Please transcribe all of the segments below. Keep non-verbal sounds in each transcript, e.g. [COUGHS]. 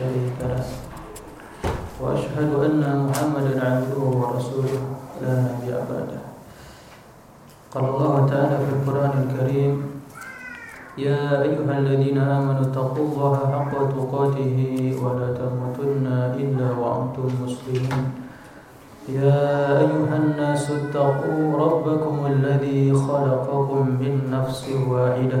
شريك له. وأشهد أن محمدا عبده ورسوله لا نبي بعده قال الله تعالى في القرآن الكريم يا أيها الذين آمنوا اتقوا الله حق تقاته ولا تموتن إلا وأنتم مسلمون. يا أيها الناس اتقوا ربكم الذي خلقكم من نفس واحدة.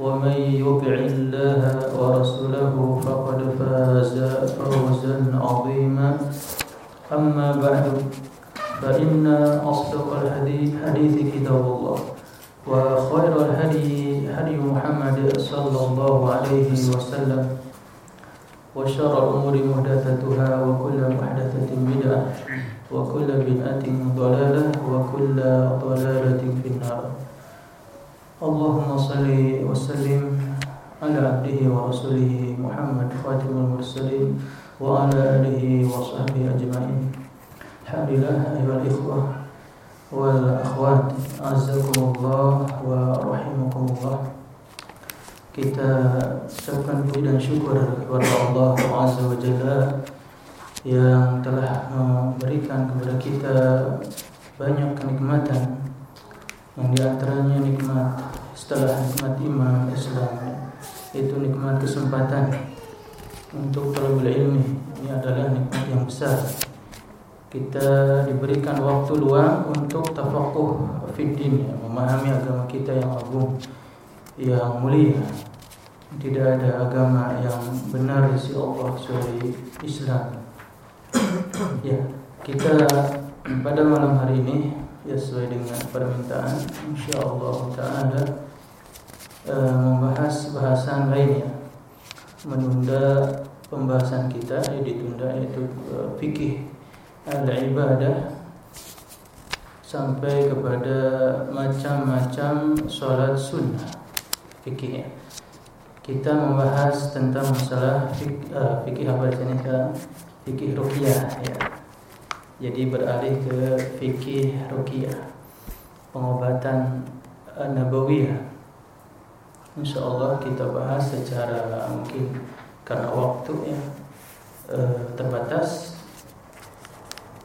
ومن يطع الله ورسوله فقد فاز فوزا عظيما. أما بعد فإن أصدق الحديث حديث كتاب الله وخير الهدي هدي محمد صلى الله عليه وسلم وشر الأمور محدثاتها وكل محدثة بدعة وكل بدعة ضلالة وكل ضلالة في النار. Allahumma salli wa sallim ala abdihi wa rasulihi Muhammad khatimul mursalin wa ala alihi wa sahbihi ajma'in. Alhamdulillah ya ayyuhal ikhwah wal akhwat azzakumullah wa rahimukumullah Kita ucapkan puji dan syukur kepada Allah Azza wa Jalla yang telah memberikan kepada kita banyak kenikmatan yang di antaranya nikmat. Setelah nikmat iman Islam itu nikmat kesempatan untuk talabul ilmi ini adalah nikmat yang besar. Kita diberikan waktu luang untuk tafakuh fiddin ya, memahami agama kita yang agung yang mulia. Tidak ada agama yang benar di sisi Allah kecuali Islam. Ya kita pada malam hari ini ya sesuai dengan permintaan insyaallah taala e, membahas bahasan lainnya menunda pembahasan kita ya ditunda yaitu e, fikih al-ibadah sampai kepada macam-macam sholat sunnah fikihnya. Kita membahas tentang masalah fik, uh, fikih apa ke fikih ruqyah ya. Jadi beralih ke fikih ruqyah. Pengobatan uh, nabawiyah. Insyaallah kita bahas secara mungkin karena waktu ya uh, terbatas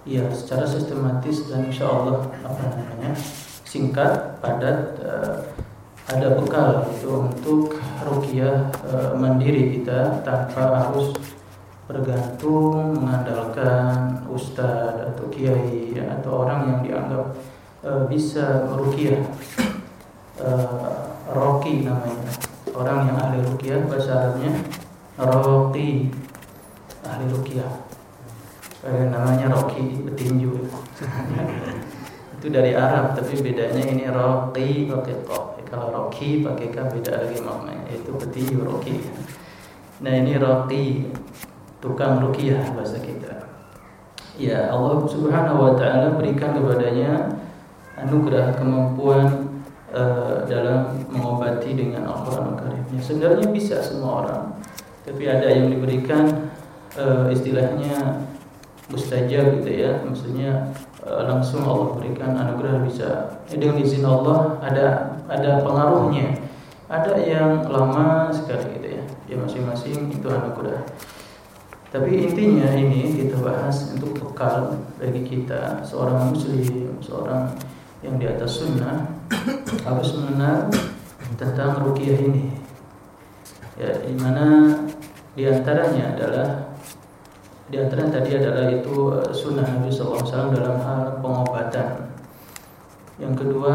ya secara sistematis dan insyaallah apa namanya singkat padat uh, ada bekal itu untuk rukiah mandiri kita tanpa harus bergantung mengandalkan ustadz atau kiai atau orang yang dianggap e, bisa merukiah. E, roki namanya. Orang yang ahli rukiah bahasa Arabnya roki. Ahli rukiah. E, namanya roki petinju. [LAUGHS] Itu dari Arab tapi bedanya ini roki pakai kok kalau roki pakai k beda lagi maknanya. Yaitu petinju roki. Nah ini roki tukang rukiah bahasa kita. Ya Allah subhanahu wa ta'ala berikan kepadanya anugerah kemampuan uh, dalam mengobati dengan Al-Quran Al-Karim ya, sebenarnya bisa semua orang tapi ada yang diberikan uh, istilahnya mustajab gitu ya. Maksudnya langsung Allah berikan anugerah bisa. Dengan izin Allah ada ada pengaruhnya. Ada yang lama sekali gitu ya. Ya masing-masing itu anugerah tapi intinya ini kita bahas untuk bekal bagi kita seorang muslim seorang yang di atas sunnah harus mengenal tentang rukiah ini. Ya di mana di antaranya adalah Di antara tadi adalah itu uh, sunnah Nabi SAW dalam hal pengobatan. Yang kedua,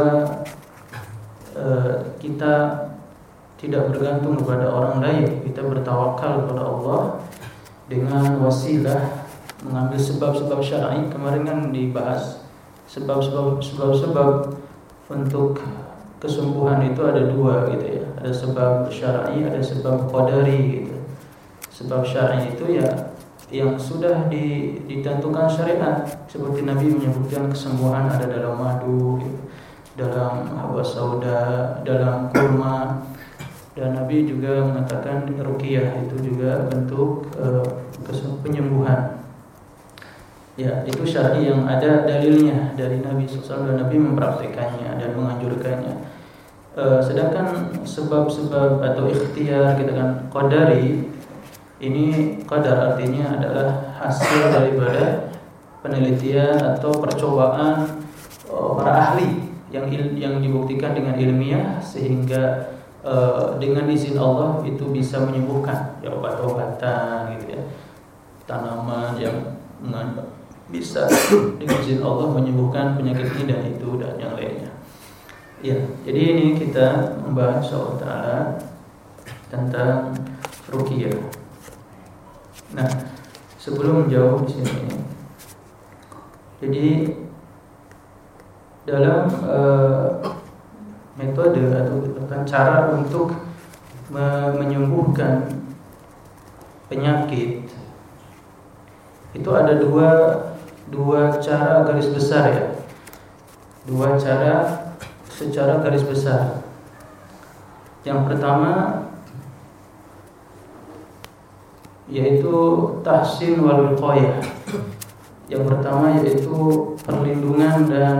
uh, kita tidak bergantung kepada orang lain, kita bertawakal kepada Allah dengan wasilah mengambil sebab-sebab syar'i. Kemarin kan dibahas sebab-sebab sebab-sebab untuk kesembuhan itu ada dua gitu ya. Ada sebab syar'i, ada sebab qadari gitu. Sebab syar'i itu ya yang sudah ditentukan syariat seperti Nabi menyebutkan kesembuhan ada dalam madu dalam hawa sauda dalam kurma dan Nabi juga mengatakan ruqyah itu juga bentuk uh, penyembuhan. Ya itu syar'i yang ada dalilnya dari Nabi SAW dan Nabi mempraktekannya dan menganjurkannya. Uh, sedangkan sebab-sebab atau ikhtiar kita kan qadari ini qadar artinya adalah hasil daripada penelitian atau percobaan uh, para ahli yang il, yang dibuktikan dengan ilmiah sehingga uh, dengan izin Allah itu bisa menyembuhkan ya obat-obatan gitu ya tanaman yang bisa dengan izin Allah menyembuhkan penyakit ini dan itu dan yang lainnya. Ya, jadi ini kita membahas soal taala tentang ruqyah. Nah, sebelum jauh di sini, jadi dalam uh, metode atau cara untuk me menyembuhkan penyakit itu ada dua dua cara garis besar ya dua cara secara garis besar yang pertama yaitu tahsin wal wiqayah. Yang pertama yaitu perlindungan dan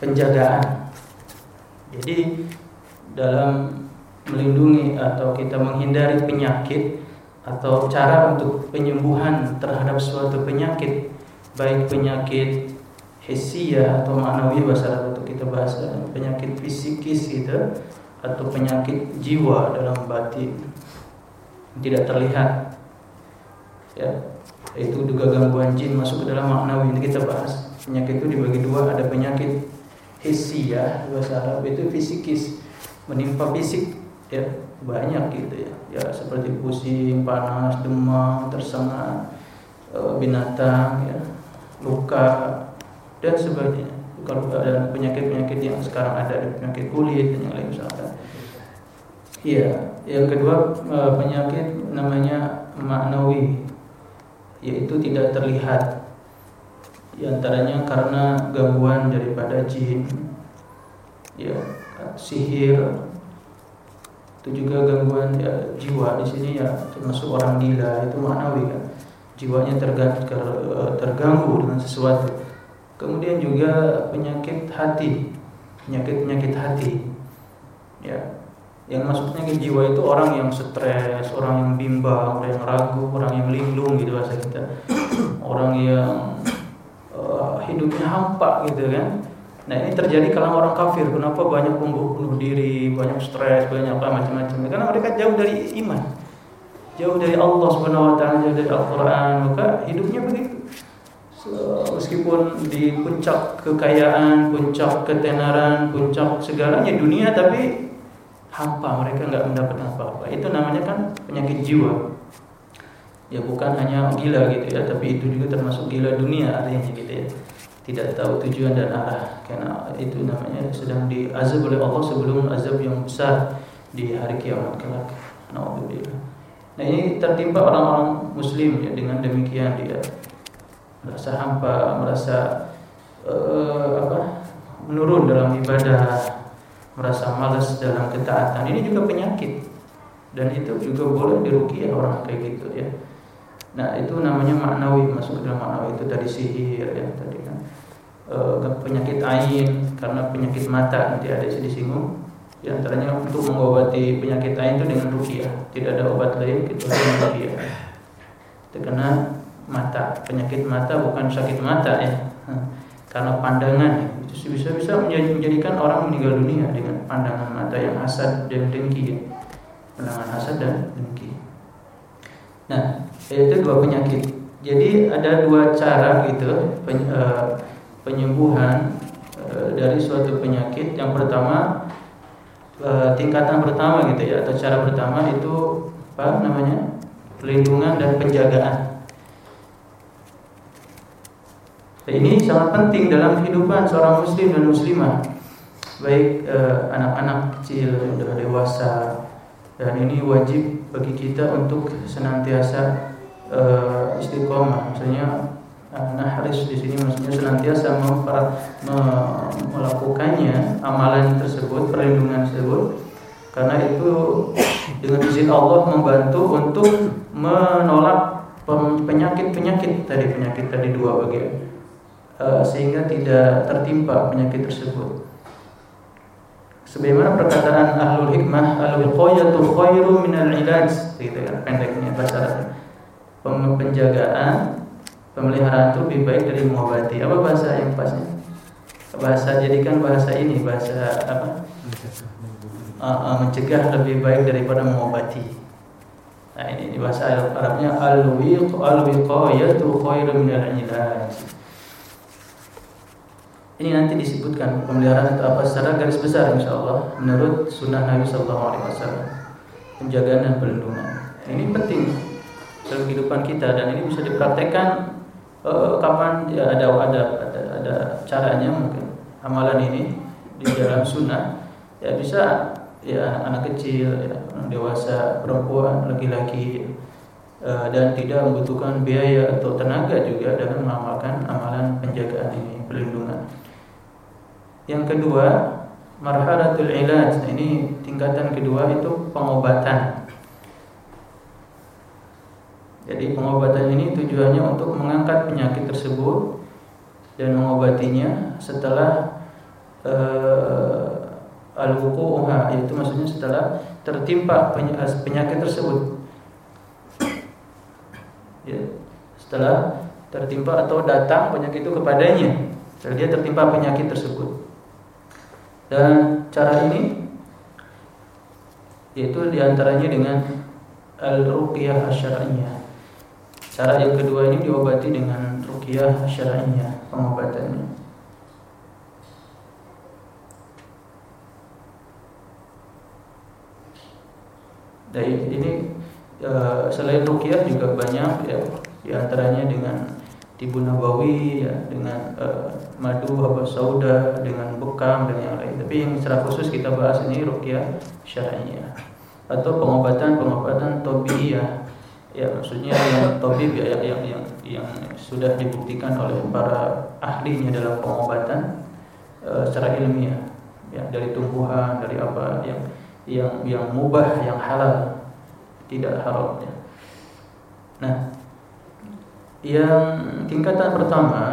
penjagaan. Jadi dalam melindungi atau kita menghindari penyakit atau cara untuk penyembuhan terhadap suatu penyakit baik penyakit hesia atau manawi bahasa Arab itu kita bahas penyakit fisikis gitu atau penyakit jiwa dalam batin tidak terlihat ya. Itu juga gangguan jin masuk ke dalam maknawi ini kita bahas. Penyakit itu dibagi dua ada penyakit ya bahasa Arab itu fisikis. Menimpa fisik ya banyak gitu ya. Ya seperti pusing panas demam tersengat e, binatang ya luka dan sebagainya. Kalau ada penyakit-penyakit yang sekarang ada penyakit kulit dan yang lain misalkan. Iya yang kedua e, penyakit namanya maknawi yaitu tidak terlihat di antaranya karena gangguan daripada jin ya sihir. Itu juga gangguan ya, jiwa di sini ya termasuk orang gila itu maknawi kan. Jiwanya terganggu, terganggu dengan sesuatu. Kemudian juga penyakit hati penyakit penyakit hati ya. Yang masuk penyakit jiwa itu orang yang stres, orang yang bimbang, orang yang ragu, orang yang linglung gitu bahasa kita. Orang yang hidupnya hampa gitu kan. Nah ini terjadi kalau orang kafir. Kenapa banyak bunuh diri, banyak stres, banyak apa macam-macam? Karena mereka jauh dari iman, jauh dari Allah Subhanahu Wa Taala, jauh dari Al-Quran. Maka hidupnya begitu. So, meskipun di puncak kekayaan, puncak ketenaran, puncak segalanya dunia, tapi hampa mereka nggak mendapatkan apa-apa itu namanya kan penyakit jiwa ya bukan hanya gila gitu ya tapi itu juga termasuk gila dunia artinya gitu ya tidak tahu tujuan dan arah. Karena itu namanya sedang diazab oleh Allah sebelum azab yang besar di hari kiamat kelak. Nauzubillah. Nah ini tertimpa orang-orang Muslim ya dengan demikian dia merasa hampa, merasa uh, apa menurun dalam ibadah, merasa malas dalam ketaatan. Ini juga penyakit. Dan itu juga boleh dirukiah orang kayak gitu ya. Nah itu namanya maknawi masuk dalam maknawi itu tadi sihir ya tadi kan penyakit ain karena penyakit mata nanti ada disinggung. Di antaranya untuk mengobati penyakit ain itu dengan rukiah. Tidak ada obat lain kecuali rukiah. Terkena mata penyakit mata bukan sakit mata ya. Karena pandangan. Itu bisa bisa menjadikan orang meninggal dunia dengan pandangan mata yang hasad dan dengki ya. pandangan hasad dan dengki. Nah itu dua penyakit. Jadi ada dua cara gitu eh, penyembuhan eh, dari suatu penyakit. Yang pertama eh, tingkatan pertama gitu ya atau cara pertama itu apa namanya pelindungan dan penjagaan. ini sangat penting dalam kehidupan seorang muslim dan muslimah baik anak-anak kecil yang sudah dewasa dan ini wajib bagi kita untuk senantiasa uh, istiqomah uh, nahris di sini maksudnya senantiasa memper, me, melakukannya amalan tersebut perlindungan tersebut. Karena itu dengan izin Allah membantu untuk menolak penyakit-penyakit tadi penyakit tadi dua bagian. Uh, sehingga tidak tertimpa penyakit tersebut. Sebagaimana perkataan ahlul hikmah al-wiqayatu khairu minal ilaj gitu kan pendeknya bahasa penjagaan pemeliharaan itu lebih baik dari mengobati. Apa bahasa yang pasnya? Bahasa jadikan bahasa ini bahasa apa? Uh, uh, mencegah lebih baik daripada mengobati. Nah ini, bahasa Arabnya al-wiq al-wiqayatu khairu min al-ilaj. Ini nanti disebutkan pemeliharaan itu apa secara garis besar insya Allah menurut sunnah Nabi Sallallahu Alaihi Wasallam penjagaan dan perlindungan. Ini penting dalam kehidupan kita dan ini bisa dipraktekkan uh, kapan ya, ada, ada ada ada caranya mungkin. Amalan ini di dalam sunnah ya bisa ya anak kecil ya, orang dewasa perempuan laki-laki uh, dan tidak membutuhkan biaya atau tenaga juga dalam mengamalkan amalan penjagaan ini perlindungan. Yang kedua marhalatul ilaj. Nah, ini tingkatan kedua itu pengobatan jadi pengobatan ini tujuannya untuk mengangkat penyakit tersebut dan mengobatinya setelah uh, al-wuqu'uha yaitu maksudnya setelah tertimpa penyakit tersebut. Ya, setelah tertimpa atau datang penyakit itu kepadanya. Setelah dia tertimpa penyakit tersebut. Dan cara ini yaitu di antaranya dengan al-ruqyah asyariyah Cara yang kedua ini diobati dengan rukyah syar'iyah pengobatannya. Dan ini uh, selain rukyah juga banyak ya di antaranya dengan tibu nabawi ya dengan uh, madu hawa sauda dengan bekam dan yang lain. Tapi yang secara khusus kita bahas ini rukyah syar'iyah atau pengobatan-pengobatan tabiiyah ya maksudnya yang tabib ya yang, yang yang yang sudah dibuktikan oleh para ahlinya dalam pengobatan e, secara ilmiah ya dari tumbuhan dari apa yang yang yang mubah yang halal tidak haram ya. Nah, yang tingkatan pertama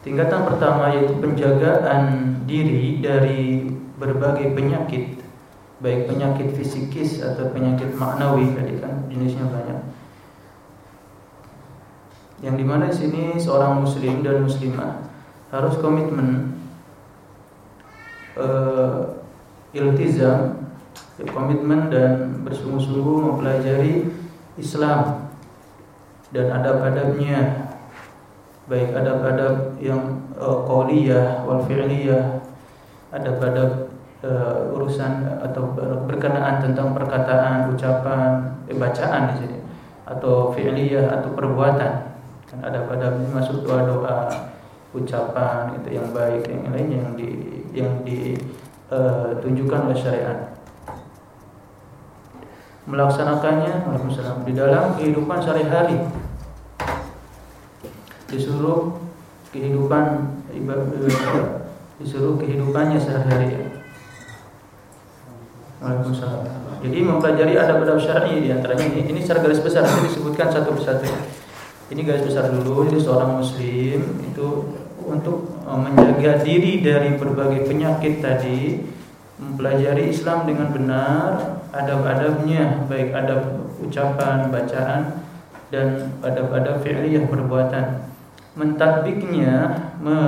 tingkatan pertama yaitu penjagaan diri dari berbagai penyakit baik penyakit fisikis atau penyakit maknawi tadi kan jenisnya banyak. Yang di mana di sini seorang muslim dan muslimah harus komitmen uh, iltizam, komitmen dan bersungguh-sungguh mempelajari Islam dan adab-adabnya baik adab-adab yang uh, qauliyah wal fi'liyah adab-adab uh, urusan atau berkenaan tentang perkataan, ucapan, eh, bacaan di sini atau fi'liyah atau perbuatan. Kan ada pada masuk doa-doa, ucapan itu yang baik yang lainnya yang di yang ditunjukkan eh, oleh syariat. Melaksanakannya di dalam kehidupan sehari-hari. Disuruh kehidupan ibadah disuruh kehidupannya sehari-hari Waalaikumsalam. Jadi mempelajari adab-adab syar'i di antaranya ini ini secara garis besar nanti disebutkan satu persatu. Ini garis besar dulu. Jadi seorang muslim itu untuk e, menjaga diri dari berbagai penyakit tadi mempelajari Islam dengan benar, adab-adabnya baik adab ucapan, bacaan dan adab-adab fi'liyah perbuatan. Mentadbiknya, me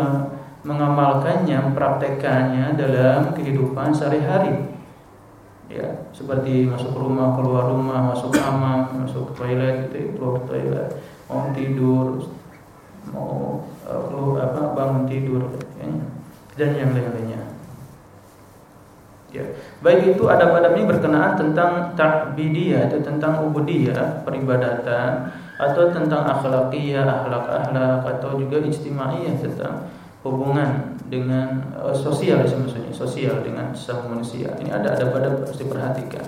mengamalkannya, mempraktekannya dalam kehidupan sehari-hari ya seperti masuk rumah keluar rumah masuk kamar masuk toilet gitu keluar toilet mau tidur mau uh, keluar apa bangun tidur ya, dan yang lain-lainnya. Ya baik itu adab-adabnya berkenaan tentang ta'bidiyah atau tentang ubudiyah peribadatan atau tentang akhlakiyah akhlak-akhlak atau juga ijtimaiyah tentang hubungan dengan uh, sosial maksudnya sosial dengan sesama manusia. Ini ada ada pada harus diperhatikan.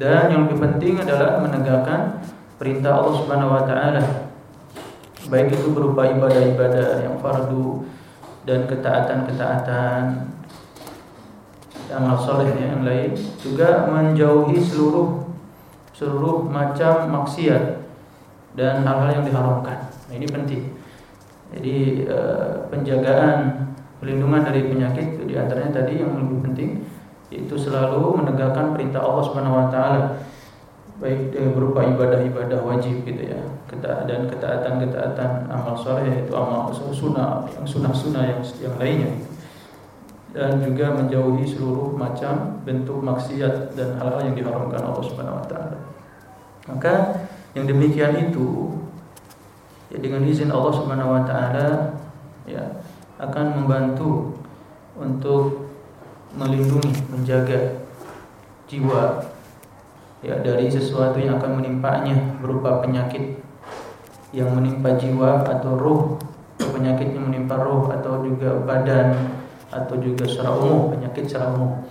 Dan yang lebih penting adalah menegakkan perintah Allah Subhanahu wa taala. Baik itu berupa ibadah-ibadah yang fardu dan ketaatan-ketaatan amal soleh yang lain juga menjauhi seluruh seluruh macam maksiat dan hal-hal yang diharamkan. Nah, ini penting. Jadi uh, penjagaan perlindungan dari penyakit itu di antaranya tadi yang lebih penting yaitu selalu menegakkan perintah Allah Subhanahu Wa Taala. Baik berupa ibadah-ibadah wajib gitu ya. Dan ketaatan-ketaatan amal soleh yaitu amal sunnah yang sunnah-sunnah yang yang lainnya. Dan juga menjauhi seluruh macam bentuk maksiat dan hal-hal yang diharamkan Allah taala. Maka yang demikian itu ya dengan izin Allah Subhanahu wa taala ya akan membantu untuk melindungi, menjaga jiwa ya dari sesuatu yang akan menimpanya berupa penyakit yang menimpa jiwa atau ruh penyakit yang menimpa ruh atau juga badan atau juga secara umum penyakit secara umum.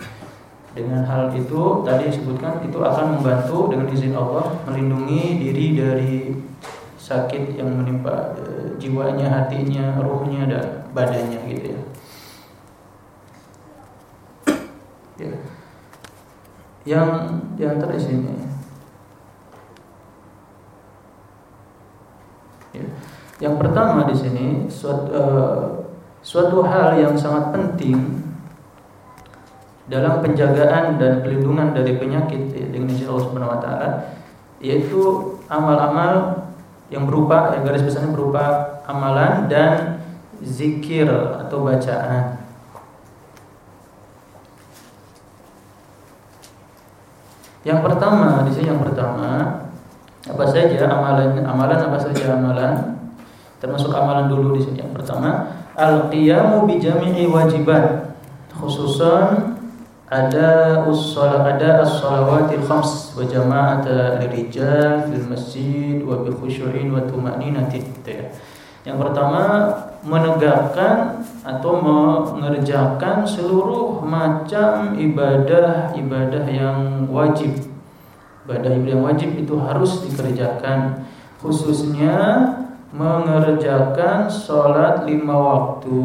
Dengan hal itu tadi disebutkan itu akan membantu dengan izin Allah melindungi diri dari sakit yang menimpa e, jiwanya, hatinya, ruhnya dan badannya gitu ya. ya. Yang diantar di sini ya. Yang pertama di sini suatu, e, suatu hal yang sangat penting dalam penjagaan dan pelindungan dari penyakit ya, dengan izin Allah Subhanahu wa taala yaitu amal-amal yang berupa yang garis besarnya berupa amalan dan zikir atau bacaan. Yang pertama di sini yang pertama apa saja amalan amalan apa saja amalan termasuk amalan dulu di sini yang pertama al qiyamu bi jami'i wajibat khususan ada usul ada as-salawatil khams wa jama'ata lirijal fil masjid wa bi khusyu'in wa tuma'ninatin gitu ya. Yang pertama menegakkan atau mengerjakan seluruh macam ibadah-ibadah yang wajib. Ibadah-ibadah yang wajib itu harus dikerjakan khususnya mengerjakan sholat lima waktu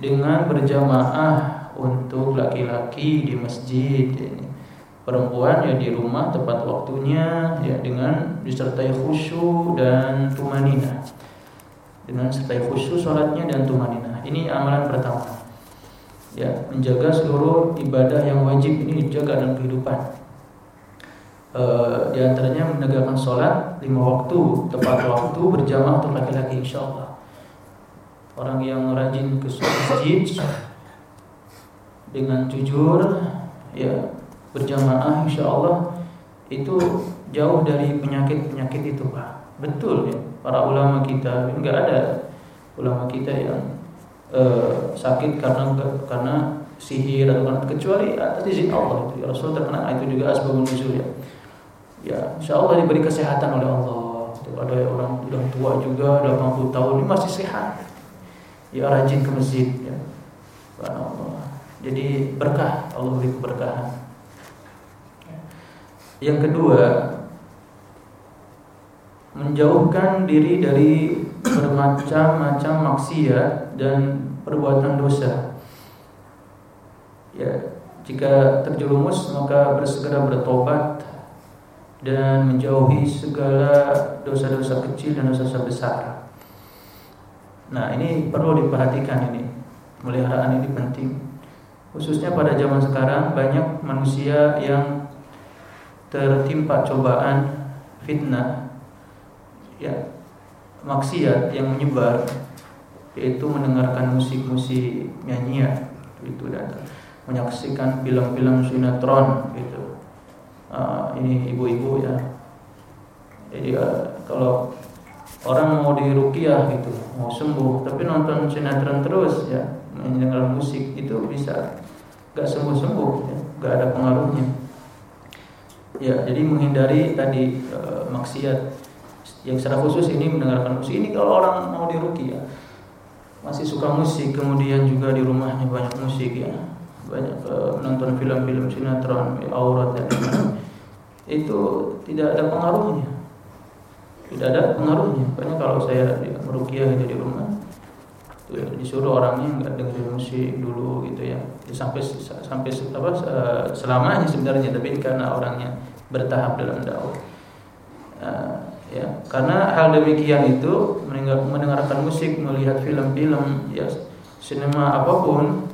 dengan berjamaah untuk laki-laki di masjid. Perempuan ya di rumah tepat waktunya ya dengan disertai khusyuk dan tumanina. Dengan sertai khusyuk sholatnya dan tumanina. Ini amalan pertama. Ya, menjaga seluruh ibadah yang wajib ini dijaga dalam kehidupan. E, di antaranya menegakkan sholat lima waktu tepat waktu berjamaah untuk laki-laki insya Allah. Orang yang rajin ke masjid dengan jujur ya berjamaah insya Allah itu jauh dari penyakit-penyakit itu Pak. Betul ya. Para ulama kita enggak ada ulama kita yang uh, sakit karena karena sihir atau karena kecuali atas izin Allah itu. Ya, Rasul terkena itu juga asbabun nuzul ya. Ya insya Allah diberi kesehatan oleh Allah. Ada orang sudah tua juga 80 tahun ini masih sehat. Ya rajin ke masjid ya. Allah jadi berkah Allah beri keberkahan. Yang kedua, menjauhkan diri dari bermacam-macam maksiat dan perbuatan dosa. Ya, jika terjerumus maka bersegera bertobat dan menjauhi segala dosa-dosa kecil dan dosa-dosa besar. Nah, ini perlu diperhatikan ini. Pemeliharaan ini penting khususnya pada zaman sekarang banyak manusia yang tertimpa cobaan fitnah ya maksiat yang menyebar yaitu mendengarkan musik-musik nyanyian itu dan menyaksikan film-film sinetron gitu. Uh, ini ibu-ibu ya. Jadi uh, kalau orang mau dirukiah gitu, mau sembuh, tapi nonton sinetron terus ya, mendengar musik itu bisa gak sembuh-sembuh, ya, gak ada pengaruhnya. Ya, jadi menghindari tadi uh, maksiat. Yang secara khusus ini mendengarkan musik. Ini kalau orang mau diruki ya. Masih suka musik kemudian juga di rumahnya banyak musik ya. Banyak uh, menonton film-film sinetron ya, aurat dan lain-lain. Itu tidak ada pengaruhnya. Tidak ada pengaruhnya. Karena kalau saya merukiah itu di rumah disuruh orangnya nggak dengerin musik dulu gitu ya, sampai sampai apa selamanya sebenarnya tapi karena orangnya bertahap dalam dakwah. Uh, ya karena hal demikian itu mendengarkan musik melihat film-film ya sinema apa pun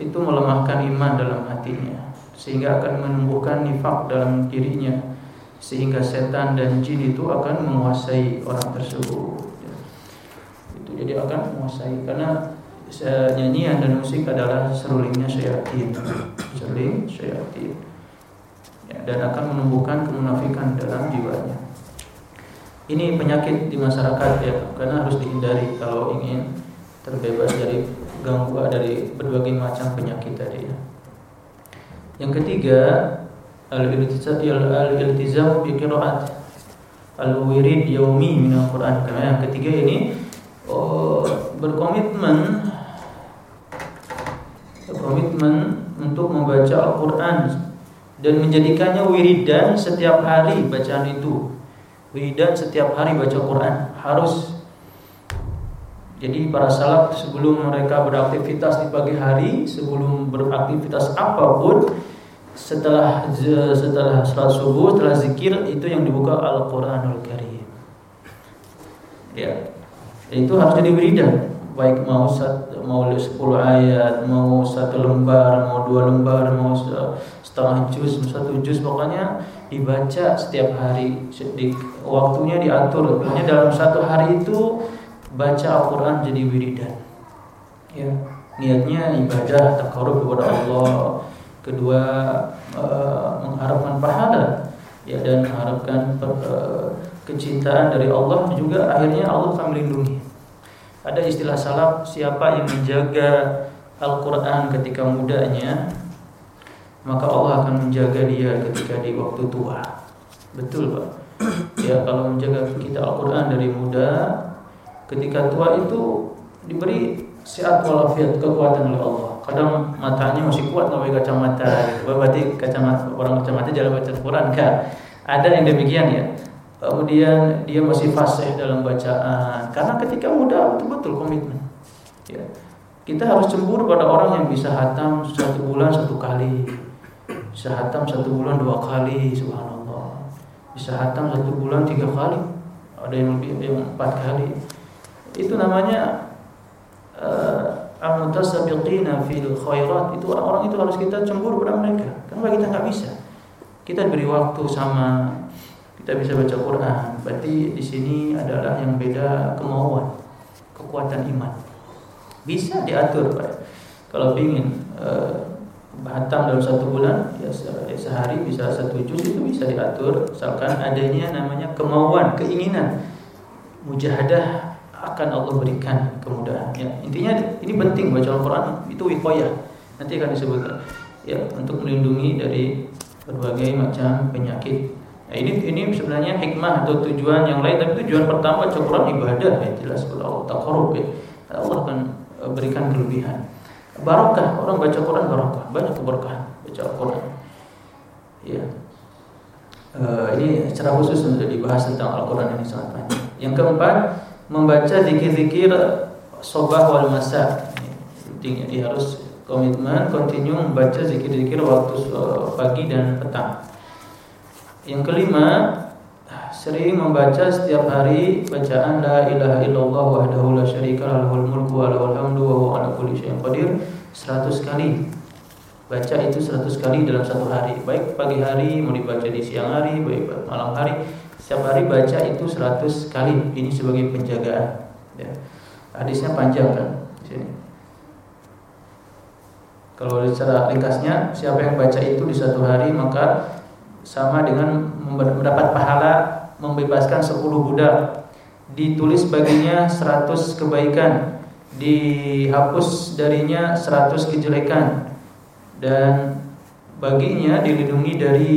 itu melemahkan iman dalam hatinya. Sehingga akan menumbuhkan nifak dalam dirinya. Sehingga setan dan jin itu akan menguasai orang tersebut jadi akan menguasai karena nyanyian dan musik adalah serulingnya syaitan seruling syaitan ya, dan akan menumbuhkan kemunafikan dalam jiwanya ini penyakit di masyarakat ya karena harus dihindari kalau ingin terbebas dari gangguan dari berbagai macam penyakit tadi ya. Yang ketiga al-iltizam bi qiraat al-wirid yaumi min al-Qur'an. Karena yang ketiga ini berkomitmen berkomitmen untuk membaca Al-Qur'an dan menjadikannya wiridan setiap hari bacaan itu. Wiridan setiap hari baca Quran harus. Jadi para salaf sebelum mereka beraktivitas di pagi hari sebelum beraktivitas apa pun setelah setelah salat subuh setelah zikir itu yang dibuka Al-Qur'anul Karim. Ya itu harus jadi wiridan baik mau satu, mau 10 ayat, mau satu lembar, mau dua lembar, mau setengah juz, satu juz, pokoknya dibaca setiap hari. Di, waktunya diatur. Pokoknya dalam satu hari itu baca Al-Quran jadi wiridan. Ya, niatnya ibadah takarub kepada Allah. Kedua uh, mengharapkan pahala ya dan mengharapkan uh, kecintaan dari Allah juga akhirnya Allah akan melindungi. Ada istilah salaf siapa yang menjaga Al-Quran ketika mudanya maka Allah akan menjaga dia ketika di waktu tua. Betul Pak? Ya kalau menjaga kita Al-Quran dari muda ketika tua itu diberi sehat walafiat kekuatan oleh Allah. Kadang matanya masih kuat pakai kacamata gitu. berarti kacamata orang kacamata jalan baca Al-Quran kan ada yang demikian ya kemudian dia masih fasih dalam bacaan. Karena ketika muda betul-betul komitmen. Ya. Kita harus cemburu pada orang yang bisa hatam satu bulan satu kali. Bisa hatam satu bulan dua kali subhanallah. Bisa hatam satu bulan tiga kali ada yang lebih yang empat kali. Itu namanya uh, al-mutasabiqina fil khairat. Itu orang-orang itu harus kita cemburu pada mereka. Karena kita nggak bisa? Kita beri waktu sama kita bisa baca Quran. Berarti di sini adalah yang beda kemauan, kekuatan iman. Bisa diatur, Pak. Kalau ingin uh, batam dalam satu bulan, ya, sehari bisa satu juz itu bisa diatur, asalkan adanya namanya kemauan, keinginan, mujahadah akan Allah berikan kemudahan. Ya, intinya ini penting baca Al-Quran itu wiqayah. Nanti akan disebutkan ya untuk melindungi dari berbagai macam penyakit Nah, ini ini sebenarnya hikmah atau tujuan yang lain tapi tujuan pertama Quran ibadah ya jelas kalau takarub ya. Allah akan e, berikan kelebihan. Barokah orang baca Quran barokah, banyak keberkahan baca Quran. Ya. Uh, ini secara khusus untuk dibahas tentang Al-Quran ini sangat panjang. Yang keempat, membaca zikir-zikir sobah wal masa. Penting jadi harus komitmen, continue membaca zikir-zikir waktu e, pagi dan petang. Yang kelima, sering membaca setiap hari bacaan la ilaha illallah wahdahu la syarika lahul mulku wa lahul hamdu wa huwa ala kulli syai'in qadir 100 kali. Baca itu 100 kali dalam satu hari. Baik pagi hari mau dibaca di siang hari, baik malam hari. Setiap hari baca itu 100 kali. Ini sebagai penjagaan. Ya. Hadisnya panjang kan di sini. Kalau secara ringkasnya, siapa yang baca itu di satu hari maka sama dengan mendapat pahala membebaskan 10 budak. Ditulis baginya 100 kebaikan, dihapus darinya 100 kejelekan. Dan baginya dilindungi dari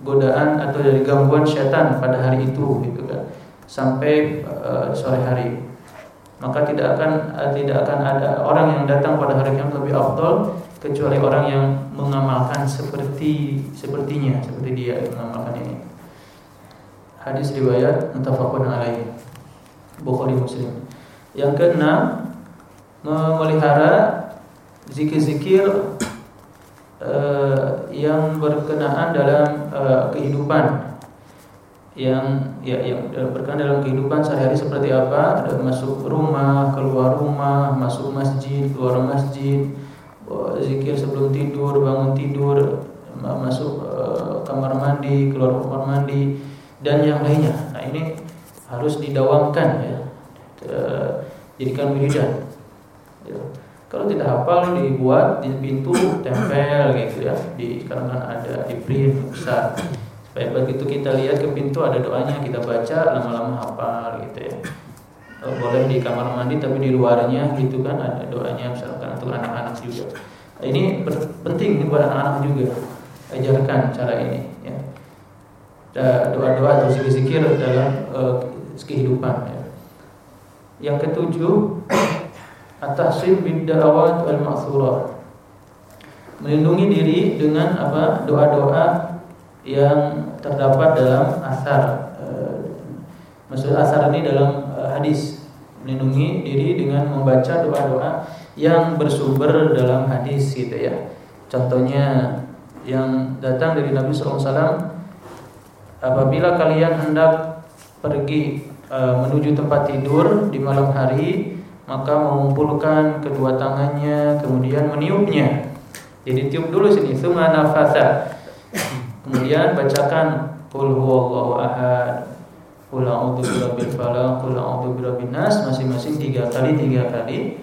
godaan atau dari gangguan setan pada hari itu gitu kan. Sampai uh, sore hari. Maka tidak akan tidak akan ada orang yang datang pada hari kiamat lebih afdol kecuali orang yang mengamalkan seperti sepertinya seperti dia mengamalkan ini. Hadis riwayat muttafaqun alaih Bukhari Muslim. Yang keenam memelihara zikir-zikir uh, yang berkenaan dalam uh, kehidupan. Yang ya yang berkenaan dalam kehidupan sehari-hari seperti apa? Masuk rumah keluar rumah masuk masjid keluar masjid zikir sebelum tidur bangun tidur masuk uh, kamar mandi keluar kamar mandi dan yang lainnya. Nah ini harus didawamkan ya. Uh, jadikan wiridan. Ya. kalau tidak hafal dibuat di pintu tempel gitu ya. Di sekarang kan ada di print besar. Baik begitu kita lihat ke pintu ada doanya kita baca lama-lama hafal gitu ya. Boleh di kamar mandi tapi di luarnya gitu kan ada doanya misalkan untuk anak-anak juga. Ini penting buat anak-anak juga. Ajarkan cara ini ya. Doa-doa atau zikir-zikir dalam uh, kehidupan ya. Yang ketujuh At-tahsin bid-da'awat wal Melindungi diri dengan apa? doa-doa yang terdapat dalam asar uh, maksud asar ini dalam hadis. Melindungi diri dengan membaca doa-doa yang bersumber dalam hadis gitu ya. Contohnya yang datang dari Nabi SAW apabila kalian hendak pergi uh, menuju tempat tidur di malam hari maka mengumpulkan kedua tangannya kemudian meniupnya. Jadi tiup dulu sini summa nafasa. Kemudian bacakan Qul huwallahu ahad Qul a'udzu birabbil falaq Qul a'udzu birabbin nas masing-masing tiga kali tiga kali.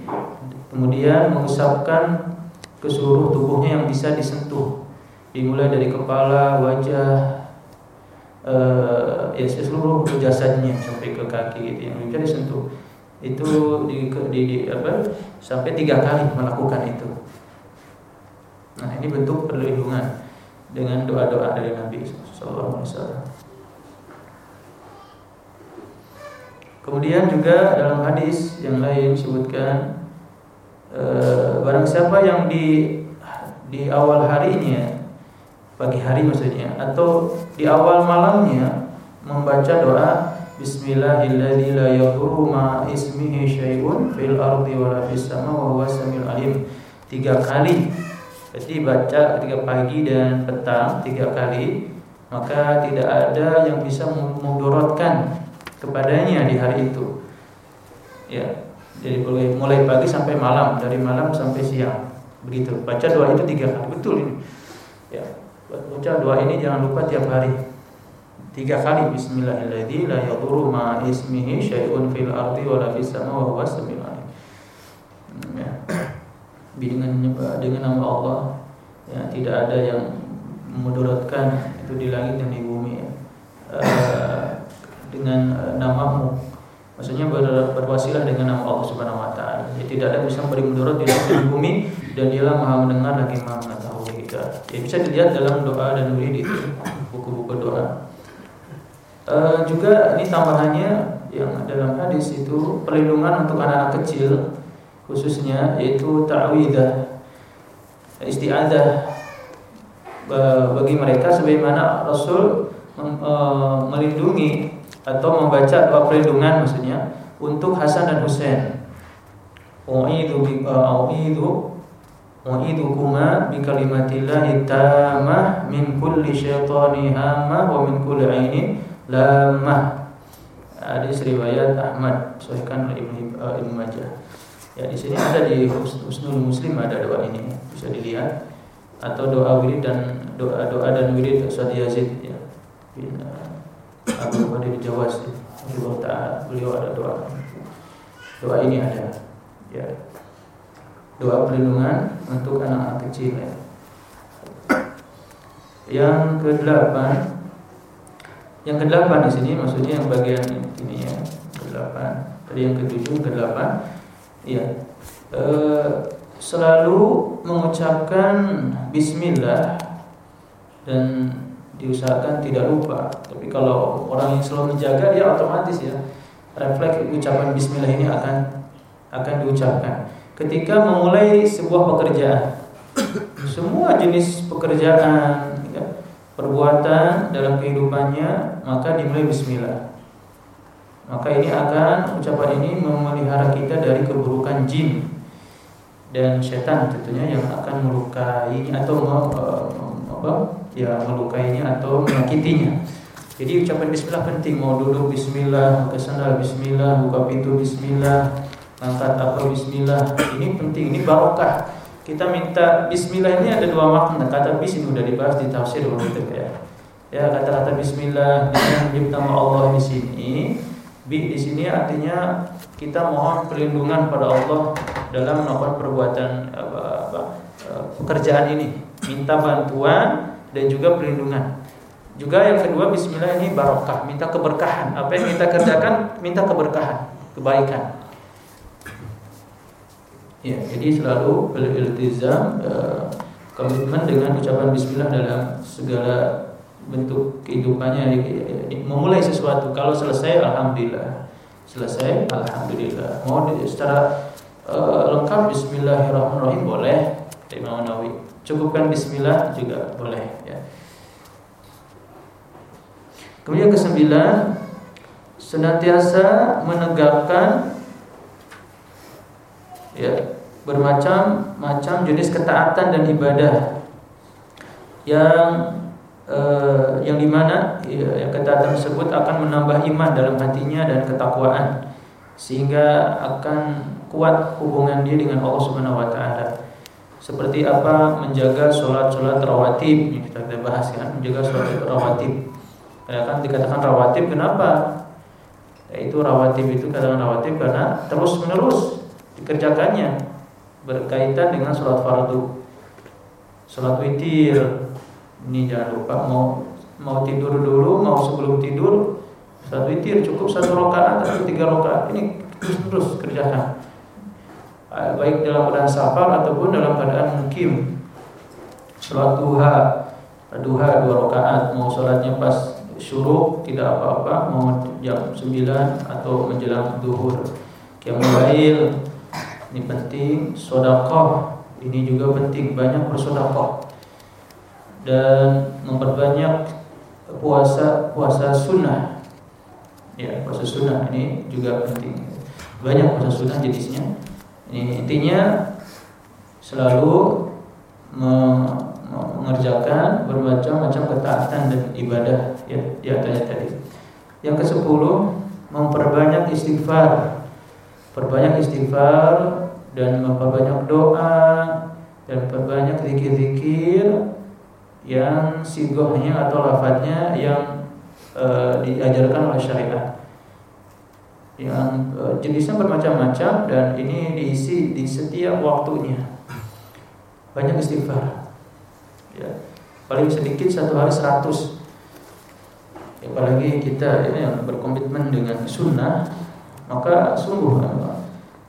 Kemudian mengusapkan ke seluruh tubuhnya yang bisa disentuh. Dimulai dari kepala, wajah, uh, ya seluruh jasadnya sampai ke kaki itu yang bisa disentuh. Itu di, di, di apa? Sampai tiga kali melakukan itu. Nah ini bentuk perlindungan dengan doa-doa dari Nabi Sallallahu Alaihi Wasallam. Kemudian juga dalam hadis yang lain disebutkan e, barang siapa yang di di awal harinya pagi hari maksudnya atau di awal malamnya membaca doa Bismillahirrahmanirrahim fil ardi fis sama wa huwas alim. Tiga kali. Jadi baca ketika pagi dan petang tiga kali maka tidak ada yang bisa memudorotkan kepadanya di hari itu. Ya, jadi mulai mulai pagi sampai malam, dari malam sampai siang. Begitu. Baca doa itu tiga kali. Betul ini. Ya, baca doa ini jangan lupa tiap hari. Tiga kali Bismillahirrahmanirrahim ismihi fil ardi sama wa alim. Ya dengan dengan nama Allah ya tidak ada yang memudaratkan itu di langit dan di bumi ya. uh, dengan uh, namamu. Maksudnya ber, berwasilah dengan nama Allah Subhanahu wa taala. Jadi tidak ada yang bisa memberi mudarat di di bumi dan dialah Maha mendengar lagi Maha mengetahui gitu. Ya bisa dilihat dalam doa dan wirid itu buku-buku doa. Uh, juga ini tambahannya yang dalam hadis itu perlindungan untuk anak-anak kecil khususnya yaitu ta'widah isti'adzah bagi mereka sebagaimana Rasul melindungi atau membaca doa perlindungan maksudnya untuk Hasan dan Husain. U'idu bi u'idu u'idukuma bi kalimatillahi tammah min kulli syaitani hamah wa min kulli ainin lamah. Hadis riwayat Ahmad sahihkan oleh Ibnu Ibnu Majah. Ya di sini ada di Husnul Muslim ada doa ini bisa dilihat atau doa wirid dan doa doa dan wirid Ustaz Yazid ya Abu Qadir Jawas beliau taala beliau ada doa. Doa ini ada ya. Doa perlindungan untuk anak-anak kecil ya. Yang kedelapan yang kedelapan di sini maksudnya yang bagian ini ya. Kedelapan. Tadi yang ketujuh kedelapan, ya e, selalu mengucapkan Bismillah dan diusahakan tidak lupa. Tapi kalau orang yang selalu menjaga dia otomatis ya refleks ucapan Bismillah ini akan akan diucapkan. Ketika memulai sebuah pekerjaan, semua jenis pekerjaan perbuatan dalam kehidupannya maka dimulai bismillah. Maka ini akan ucapan ini memelihara kita dari keburukan jin dan setan tentunya yang akan melukainya atau apa ya melukainya atau menyakitinya. Jadi ucapan bismillah penting mau duduk bismillah, pakai sandal bismillah, buka pintu bismillah, angkat apa bismillah. Ini penting, ini barokah kita minta bismillah ini ada dua makna. Kata bis ini sudah dibahas di tafsir itu ya. Ya kata-kata bismillah dengan nama Allah di sini. Bi di sini artinya kita mohon perlindungan pada Allah dalam melakukan perbuatan apa, apa, eh, pekerjaan ini. Minta bantuan dan juga perlindungan. Juga yang kedua bismillah ini barokah, minta keberkahan. Apa yang kita kerjakan minta keberkahan, kebaikan. Ya, jadi selalu beriltizam uh, komitmen dengan ucapan bismillah dalam segala bentuk kehidupannya memulai sesuatu kalau selesai alhamdulillah selesai alhamdulillah mau secara uh, lengkap bismillahirrahmanirrahim boleh Imam Nawawi cukupkan bismillah juga boleh ya kemudian kesembilan senantiasa menegakkan ya bermacam-macam jenis ketaatan dan ibadah yang eh, yang di mana ya, yang ketaatan tersebut akan menambah iman dalam hatinya dan ketakwaan sehingga akan kuat hubungan dia dengan Allah Subhanahu wa taala. Seperti apa menjaga sholat-sholat rawatib yang kita, bahas kan, menjaga sholat rawatib. Ya kan dikatakan rawatib kenapa? Yaitu rawatib itu katakan rawatib karena terus menerus dikerjakannya berkaitan dengan sholat fardu. Sholat witir. Ini jangan lupa mau mau tidur dulu mau sebelum tidur sholat witir cukup satu rakaat atau tiga rakaat. Ini terus terus kerjakan ah, baik dalam keadaan safar ataupun dalam keadaan mukim. Sholat duha. Duha dua rakaat. Mau sholatnya pas syuruk tidak apa-apa mau jam 9 atau menjelang duhur. Kiamulail ini penting sodakoh ini juga penting banyak bersodakoh. Dan memperbanyak puasa puasa sunnah. Ya puasa sunnah ini juga penting. Banyak puasa sunnah jenisnya. Ini intinya selalu mengerjakan bermacam-macam ketaatan dan ibadah ya di atasnya tadi. Yang ke sepuluh memperbanyak istighfar. Perbanyak istighfar dan memperbanyak doa dan perbanyak zikir-zikir yang sigohnya atau lafadznya yang e, diajarkan oleh syariat yang e, jenisnya bermacam-macam dan ini diisi di setiap waktunya banyak istighfar ya. Paling sedikit satu hari seratus. Apalagi kita ini yang berkomitmen dengan sunnah maka sungguh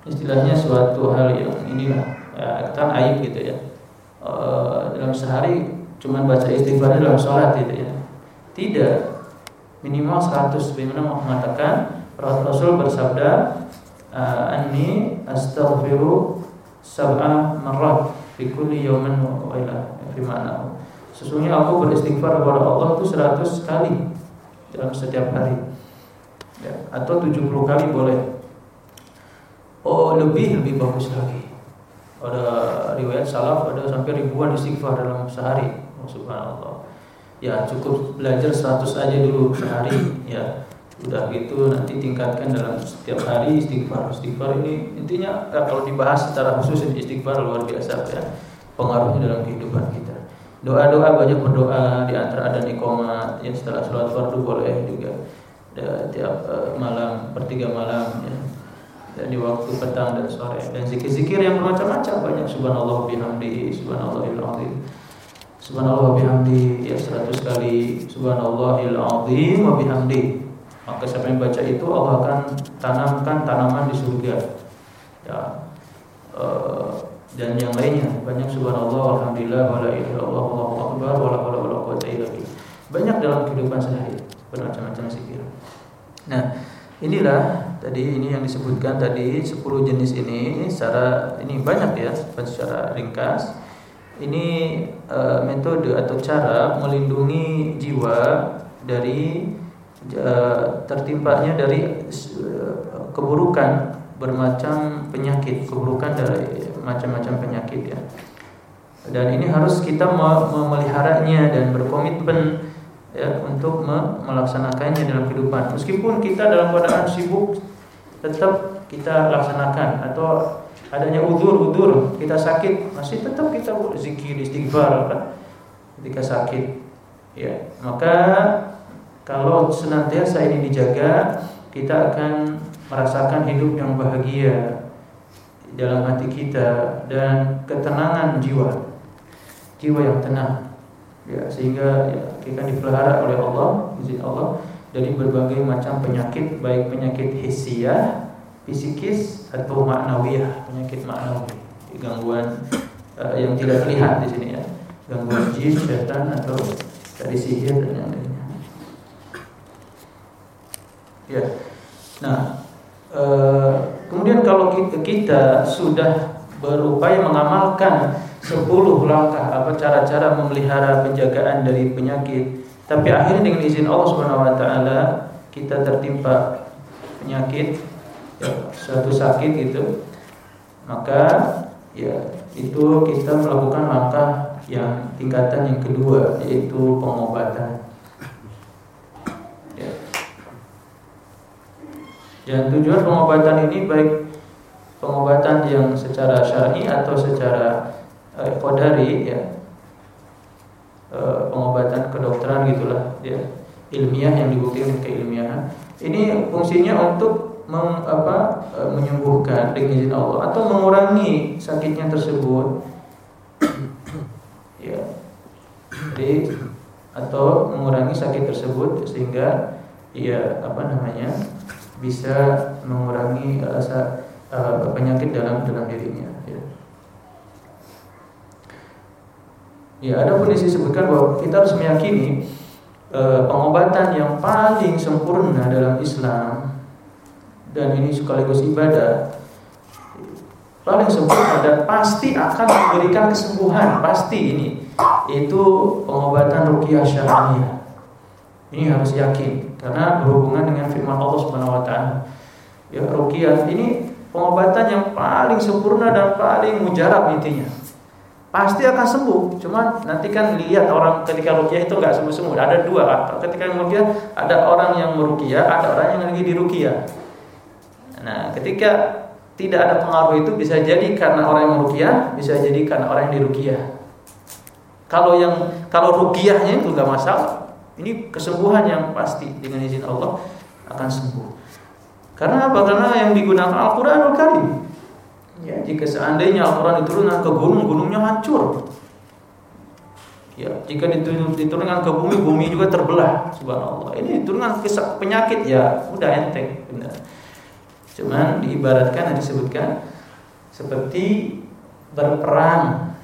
istilahnya suatu hal yang inilah ya, kan aib gitu ya. E, dalam sehari cuma baca istighfar dalam sholat gitu ya. Tidak. Minimal 100 bagaimana mengatakan Rasul bersabda anni astaghfiru sab'a marrat fi kulli yawmin wa lailah fi ma'na sesungguhnya aku beristighfar kepada Allah itu 100 kali dalam setiap hari ya, atau 70 kali boleh Oh lebih lebih bagus lagi. Ada riwayat salaf ada sampai ribuan istighfar dalam sehari. Oh, subhanallah. Ya cukup belajar 100 aja dulu sehari. Ya udah gitu nanti tingkatkan dalam setiap hari istighfar. Istighfar ini intinya ya, kalau dibahas secara khusus istighfar luar biasa ya pengaruhnya dalam kehidupan kita. Doa-doa banyak berdoa di antara ada ikomat yang setelah sholat fardu boleh juga. Tiap uh, malam per tiga malam ya. Dan di waktu petang dan sore. Dan zikir-zikir yang bermacam-macam banyak. Subhanallah bihamdi subhanallahil azim. Subhanallah bihamdi ya 100 kali. Subhanallahil azim wa bihamdi. Maka siapa yang baca itu Allah akan tanamkan tanaman di surga. Ya. Uh, dan yang lainnya banyak subhanallah alhamdulillah wala ilaha illallah wallahu akbar wala haula wala quwata illa billah. Banyak dalam kehidupan sehari bermacam-macam zikir. Nah inilah tadi ini yang disebutkan tadi 10 jenis ini secara ini banyak ya secara ringkas. Ini uh, metode atau cara melindungi jiwa dari uh, tertimpanya dari uh, keburukan bermacam penyakit, keburukan dari macam-macam penyakit ya. Dan ini harus kita memeliharanya dan berkomitmen ya untuk melaksanakannya dalam kehidupan. Meskipun kita dalam keadaan sibuk tetap kita laksanakan atau adanya udur-udur kita sakit masih tetap kita zikir istighfar kan ketika sakit ya maka kalau senantiasa ini dijaga kita akan merasakan hidup yang bahagia dalam hati kita dan ketenangan jiwa. Jiwa yang tenang. Ya sehingga ya, kita dipelihara oleh Allah izin Allah dari berbagai macam penyakit baik penyakit hisiah fisikis atau maknawiyah penyakit maknawi. Gangguan uh, yang tidak terlihat di sini ya. Gangguan jin setan atau dari sihir dan yang lainnya. Ya. Nah kemudian kalau kita, sudah berupaya mengamalkan 10 langkah apa cara-cara memelihara penjagaan dari penyakit, tapi akhirnya dengan izin Allah Subhanahu wa taala kita tertimpa penyakit ya, suatu sakit itu, maka ya itu kita melakukan langkah yang tingkatan yang kedua yaitu pengobatan. Dan tujuan pengobatan ini baik pengobatan yang secara syar'i atau secara eh, kodari ya eh, pengobatan kedokteran gitulah ya ilmiah yang dibuktikan keilmiahan. Ini fungsinya untuk mem, apa, eh, menyembuhkan dengan izin Allah atau mengurangi sakitnya tersebut. [COUGHS] Ya. Jadi atau mengurangi sakit tersebut sehingga ya apa namanya bisa mengurangi rasa uh, penyakit dalam dalam dirinya. Ya. ya, ada pun disebutkan bahwa kita harus meyakini uh, pengobatan yang paling sempurna dalam Islam dan ini sekaligus ibadah paling sempurna dan pasti akan memberikan kesembuhan pasti ini itu pengobatan rukyah syar'iyah ini harus yakin karena berhubungan dengan firman Allah Subhanahu wa taala. Ya ruqyah ini pengobatan yang paling sempurna dan paling mujarab intinya. Pasti akan sembuh. Cuma nanti kan lihat orang ketika ruqyah itu enggak sembuh-sembuh. Ada dua. Ketika ruqyah ada orang yang meruqyah, ada orang yang lagi diruqyah. Nah, ketika tidak ada pengaruh itu bisa jadi karena orang yang meruqyah, bisa jadi karena orang yang diruqyah. Kalau yang kalau ruqyahnya itu enggak masalah, ini kesembuhan yang pasti dengan izin Allah akan sembuh. Karena apa? Karena yang digunakan Al-Qur'anul Karim. Ya, jika seandainya Al-Qur'an diturunkan ke gunung, gunungnya hancur. Ya, jika diturunkan ke bumi, bumi juga terbelah. Subhanallah. Ini diturunkan ke penyakit ya, udah enteng, benar. Cuman diibaratkan dan disebutkan seperti berperang.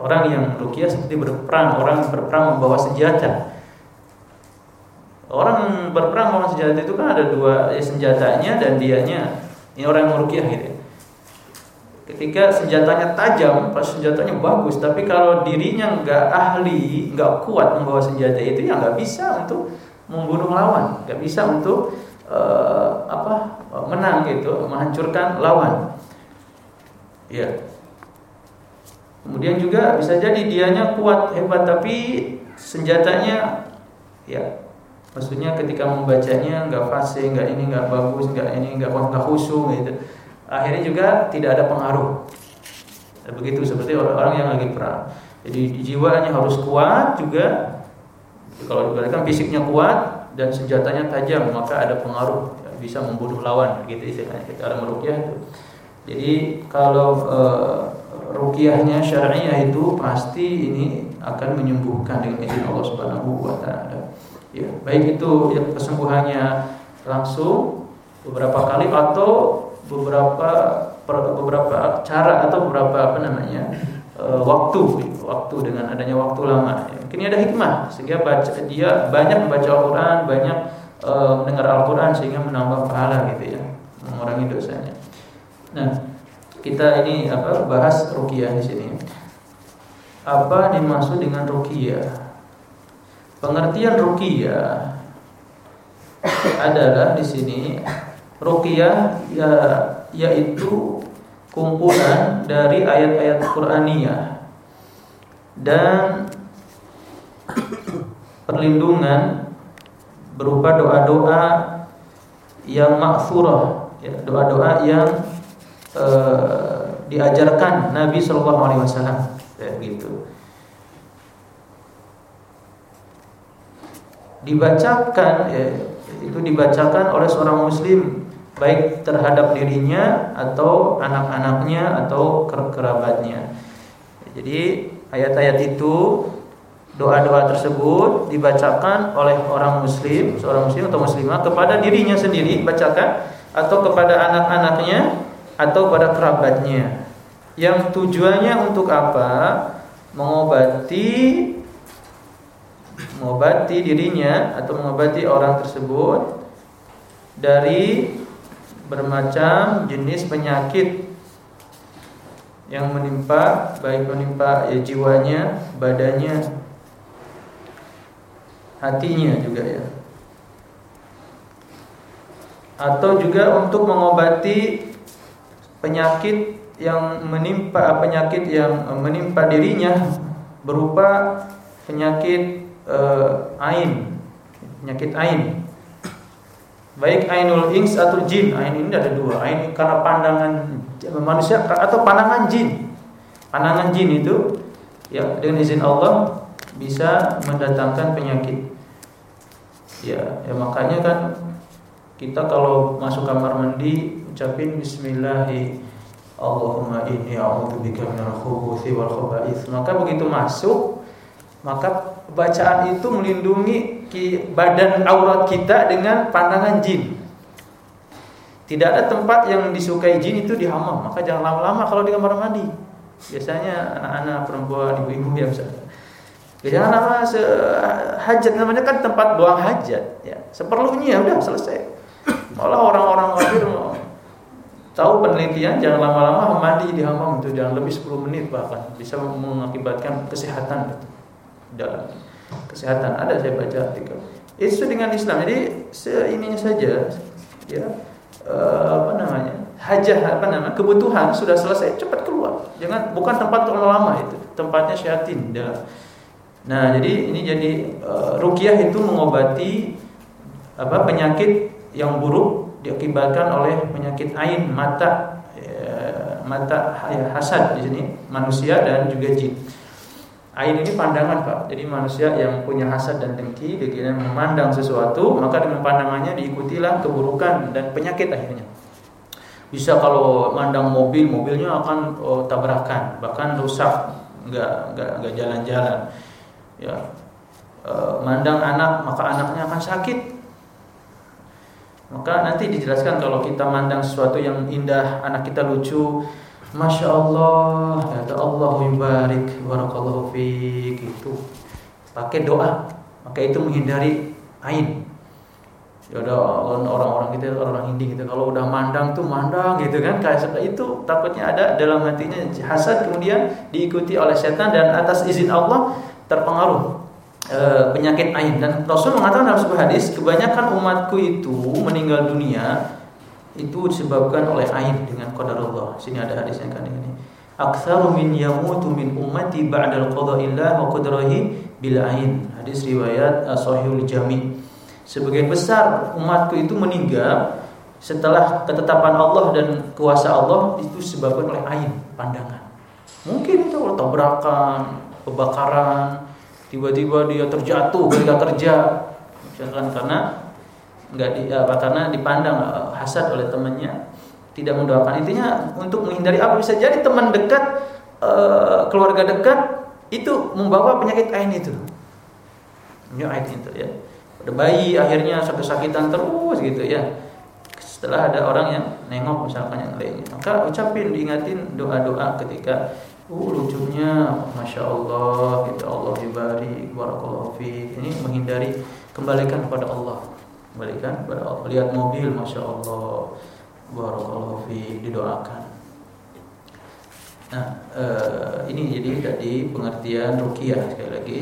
Orang yang rukiah seperti berperang, orang berperang membawa senjata. Orang berperang melawan senjata itu kan ada dua ya, senjatanya dan dianya. Ini orang yang merukiah gitu. Ketika senjatanya tajam, pas senjatanya bagus, tapi kalau dirinya nggak ahli, nggak kuat membawa senjata itu, ya nggak bisa untuk membunuh lawan, nggak bisa untuk uh, apa menang gitu, menghancurkan lawan. Ya. Kemudian juga bisa jadi dianya kuat hebat tapi senjatanya ya Maksudnya ketika membacanya nggak fasih, nggak ini nggak bagus, nggak ini nggak nggak khusyuk gitu. Akhirnya juga tidak ada pengaruh. Dan begitu seperti orang-orang yang lagi perang. Jadi jiwanya harus kuat juga. Kalau diberikan fisiknya kuat dan senjatanya tajam maka ada pengaruh bisa membunuh lawan gitu istilahnya cara meruqyah itu jadi kalau uh, ruqyahnya syar'iyah itu pasti ini akan menyembuhkan dengan izin Allah Subhanahu wa taala ya baik itu ya, kesembuhannya langsung beberapa kali atau beberapa beberapa cara atau beberapa apa namanya uh, waktu waktu dengan adanya waktu lama. Ya, mungkin ada hikmah sehingga baca dia banyak membaca Al-Qur'an banyak uh, mendengar Al-Qur'an sehingga menambah pahala gitu ya mengurangi dosanya. Nah kita ini apa bahas ruqyah di sini. Apa dimaksud dengan ruqyah pengertian ruqyah adalah di sini ruqyah ya yaitu kumpulan dari ayat-ayat Qur'aniyah dan perlindungan berupa doa-doa yang maksurah, ya, doa-doa yang uh, diajarkan Nabi Shallallahu Alaihi Wasallam, ya, gitu. Dibacakan, ya, itu dibacakan oleh seorang Muslim baik terhadap dirinya atau anak-anaknya atau kerabatnya. Jadi ayat-ayat itu doa-doa tersebut dibacakan oleh orang muslim, seorang muslim atau muslimah kepada dirinya sendiri bacakan atau kepada anak-anaknya atau pada kerabatnya. Yang tujuannya untuk apa? Mengobati mengobati dirinya atau mengobati orang tersebut dari bermacam jenis penyakit yang menimpa baik menimpa ya jiwanya, badannya, hatinya juga ya. Atau juga untuk mengobati penyakit yang menimpa penyakit yang menimpa dirinya berupa penyakit uh, ain, penyakit ain. Baik ainul ins atau jin ain ini ada dua. Ain karena pandangan manusia atau pandangan jin. Pandangan jin itu ya dengan izin Allah bisa mendatangkan penyakit. Ya ya makanya kan kita kalau masuk kamar mandi ucapin bismillahi Allahumma inni a'udzubika minal khubuthi wal khaba'ith maka begitu masuk maka bacaan itu melindungi badan aurat kita dengan pandangan jin. Tidak ada tempat yang disukai jin itu di hamam, maka jangan lama-lama kalau di kamar mandi. Biasanya anak-anak perempuan, ibu-ibu. Ya, jangan lama hajat namanya kan tempat buang hajat ya. Seperlunya udah selesai. Malah orang-orang kafir tahu penelitian jangan lama-lama mandi di hamam itu jangan lebih 10 menit bahkan bisa mengakibatkan kesehatan dalam kesehatan. Ada saya baca artikel. Itu dengan Islam. Jadi seininya saja ya uh, apa namanya hajah apa namanya kebutuhan sudah selesai cepat keluar. Jangan bukan tempat lama itu. Tempatnya syaitan dalam nah jadi ini jadi uh, rukyah itu mengobati apa penyakit yang buruk diakibatkan oleh penyakit ain mata ya, mata ya, hasad di sini manusia dan juga jin Ain ini pandangan Pak. Jadi manusia yang punya hasad dan dengki, dia memandang sesuatu, maka dengan pandangannya diikutilah keburukan dan penyakit akhirnya. Bisa kalau mandang mobil, mobilnya akan oh, tabrakan, bahkan rusak, nggak nggak nggak jalan-jalan. Ya, e, mandang anak, maka anaknya akan sakit. Maka nanti dijelaskan kalau kita mandang sesuatu yang indah, anak kita lucu, Masya Allah, kata Allah barik barakallahu fiik itu. Pakai doa, maka itu menghindari ain. Ya udah orang-orang kita orang Hindi gitu kalau udah mandang tuh mandang gitu kan kayak itu takutnya ada dalam hatinya hasad kemudian diikuti oleh setan dan atas izin Allah terpengaruh e, penyakit ain dan Rasul mengatakan dalam sebuah hadis kebanyakan umatku itu meninggal dunia itu disebabkan oleh ain dengan qadar Allah. Sini ada hadisnya kan ini. Aktsaru min yamutu min ummati ba'da al-qada'illah wa qadrahi bil ain. Hadis riwayat Sahihul Jami. Sebagian besar umatku itu meninggal setelah ketetapan Allah dan kuasa Allah itu disebabkan oleh ain, pandangan. Mungkin itu tabrakan, kebakaran, tiba-tiba dia terjatuh ketika kerja, misalkan karena nggak di apa karena dipandang uh, hasad oleh temannya tidak mendoakan. Intinya untuk menghindari apa bisa jadi teman dekat uh, keluarga dekat itu membawa penyakit ain itu. Ini ain itu ya. Ada bayi akhirnya sakit-sakitan terus gitu ya. Setelah ada orang yang nengok misalkan yang lainnya. Maka ucapin diingatin doa-doa ketika uh lucunya masya Allah gitu Allah dibari barakallahu fi ini menghindari kembalikan kepada Allah kembalikan kepada Allah. Lihat mobil masya Allah. Barakallahu fi didoakan. Nah eh, ini jadi tadi pengertian rukiah sekali lagi.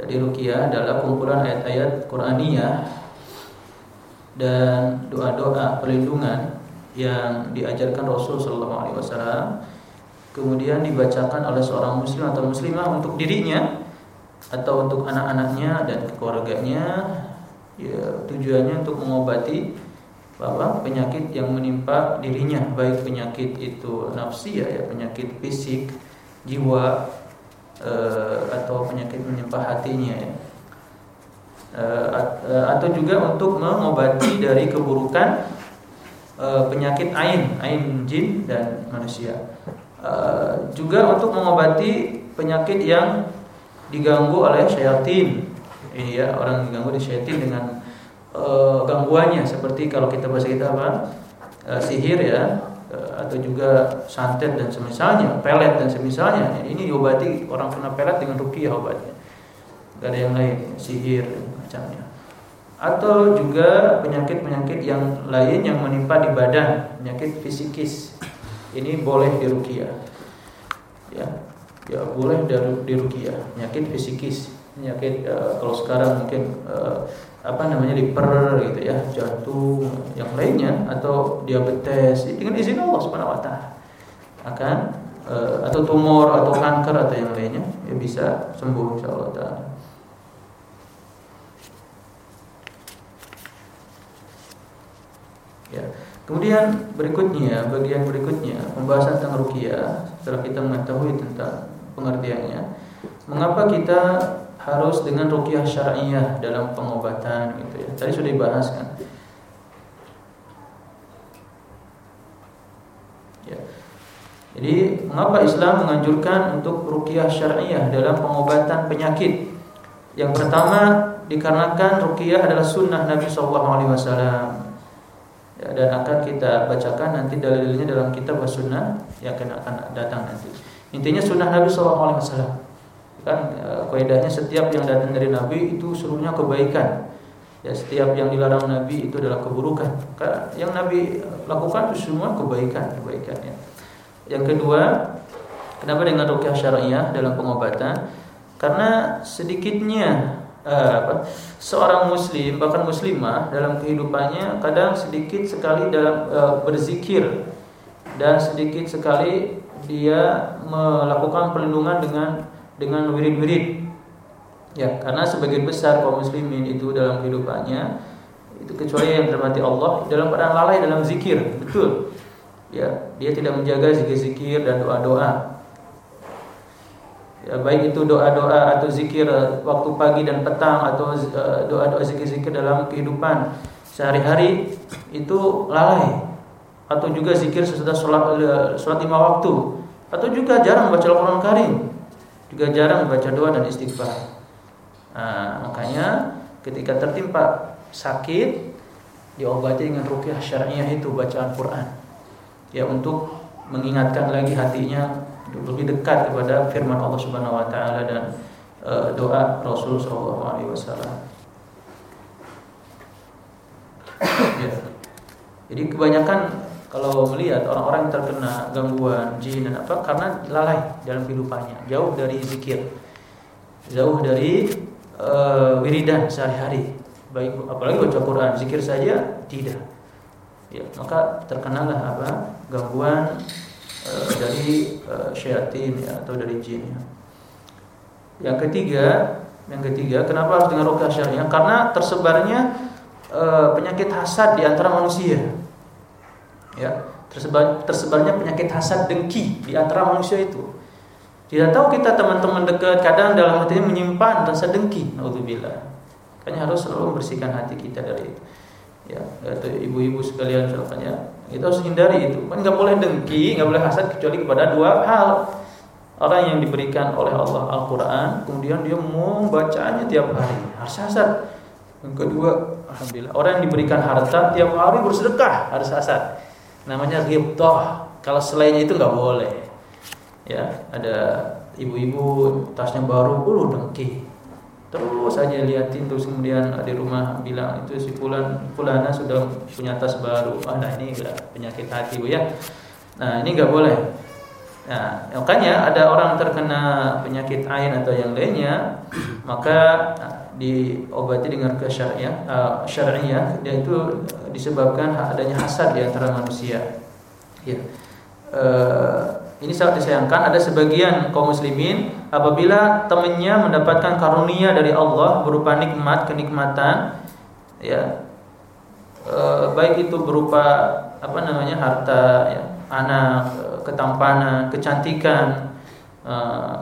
Jadi rukiah adalah kumpulan ayat-ayat Qur'aniyah dan doa-doa perlindungan yang diajarkan Rasul Shallallahu Alaihi Wasallam kemudian dibacakan oleh seorang muslim atau muslimah untuk dirinya atau untuk anak-anaknya dan keluarganya ya tujuannya untuk mengobati bahwa penyakit yang menimpa dirinya baik penyakit itu nafsi ya, ya penyakit fisik jiwa e, atau penyakit menimpa hatinya ya. e, atau juga untuk mengobati dari keburukan e, penyakit ain ain jin dan manusia e, juga untuk mengobati penyakit yang diganggu oleh syaitan ini ya orang diganggu di syaitan dengan uh, gangguannya. Seperti kalau kita bahasa kita apa? Uh, sihir ya uh, atau juga santet dan semisalnya pelet dan semisalnya. Ini diobati orang kena pelet dengan rukiah obatnya. Gak ada yang lain sihir macamnya. Atau juga penyakit-penyakit yang lain yang menimpa di badan penyakit fisikis. Ini boleh dirukiah. Ya ya boleh dirukiah. Penyakit fisikis penyakit uh, kalau sekarang mungkin uh, apa namanya liver gitu ya jantung yang lainnya atau diabetes dengan izin Allah Subhanahu Wa Taala akan uh, atau tumor atau kanker atau yang lainnya ya bisa sembuh insya Allah Taala. Ya. Kemudian berikutnya, bagian berikutnya pembahasan tentang rukiah setelah kita mengetahui tentang pengertiannya. Mengapa kita harus dengan rukyah syariah dalam pengobatan gitu ya. Tadi sudah dibahas kan. Ya. Jadi mengapa Islam menganjurkan untuk rukyah syariah dalam pengobatan penyakit? Yang pertama dikarenakan rukyah adalah sunnah Nabi Shallallahu Alaihi Wasallam. Ya, dan akan kita bacakan nanti dalilnya dalam kitab sunnah yang akan akan datang nanti. Intinya sunnah Nabi Shallallahu Alaihi Wasallam kan e, kaidahnya setiap yang datang dari Nabi itu seluruhnya kebaikan. Ya setiap yang dilarang Nabi itu adalah keburukan. Karena yang Nabi lakukan itu semua kebaikan kebaikan ya yang kedua kenapa dengan rukyah syariah dalam pengobatan? Karena sedikitnya eh, apa, seorang muslim bahkan muslimah dalam kehidupannya kadang sedikit sekali dalam eh, berzikir. Dan sedikit sekali dia melakukan perlindungan dengan dengan wirid-wirid. Ya, karena sebagian besar kaum muslimin itu dalam kehidupannya itu kecuali yang dirahmati Allah dalam keadaan lalai dalam zikir, betul. Ya, dia tidak menjaga zikir-zikir dan doa-doa. Ya, baik itu doa-doa atau zikir eh, waktu pagi dan petang atau eh, doa-doa zikir-zikir dalam kehidupan sehari-hari itu lalai atau juga zikir sesudah sholat, eh, sholat lima waktu atau juga jarang baca Al-Quran Karim juga jarang membaca doa dan istighfar. Nah, makanya ketika tertimpa sakit diobati dengan rukyah syariah itu bacaan Quran. Ya untuk mengingatkan lagi hatinya lebih dekat kepada firman Allah Subhanahu wa taala dan uh, doa Rasul sallallahu alaihi wasallam. ya. Jadi kebanyakan kalau melihat orang-orang yang terkena gangguan jin dan apa karena lalai dalam kehidupannya, jauh dari zikir, jauh dari uh, wiridan sehari-hari, baik apalagi baca Quran, zikir saja tidak. Ya, maka terkenalah apa gangguan uh, dari uh, syaitan ya, atau dari jin. Ya. Yang ketiga, yang ketiga, kenapa harus dengan rukyah syariah? Karena tersebarnya uh, penyakit hasad di antara manusia ya tersebar tersebarnya penyakit hasad dengki di antara manusia itu. Tidak tahu kita teman-teman dekat kadang dalam hatinya menyimpan rasa dengki. Naudzubillah. Makanya harus selalu membersihkan hati kita dari itu. Ya atau ibu-ibu sekalian misalkan ya. Itu harus hindari itu. Kan nggak boleh dengki nggak boleh hasad kecuali kepada dua hal. Orang yang diberikan oleh Allah Al-Quran kemudian dia mau bacanya tiap hari. Harus hasad. Yang kedua alhamdulillah. Orang yang diberikan harta tiap hari bersedekah harus hasad namanya ghibtah kalau selainnya itu nggak boleh. Ya ada ibu-ibu tasnya baru bulu dengki terus aja liatin terus kemudian di rumah bilang itu si pulan pulana sudah punya tas baru. Ah nah ini udah penyakit hati bu ya. Nah ini nggak boleh. Nah makanya ada orang terkena penyakit ain atau yang lainnya maka diobati dengan kesyariah uh, syariah dan itu disebabkan adanya hasad di antara manusia. Ya. Uh, ini sangat disayangkan. Ada sebagian kaum muslimin apabila temannya mendapatkan karunia dari Allah berupa nikmat kenikmatan ya e, baik itu berupa apa namanya harta ya anak ketampanan kecantikan e,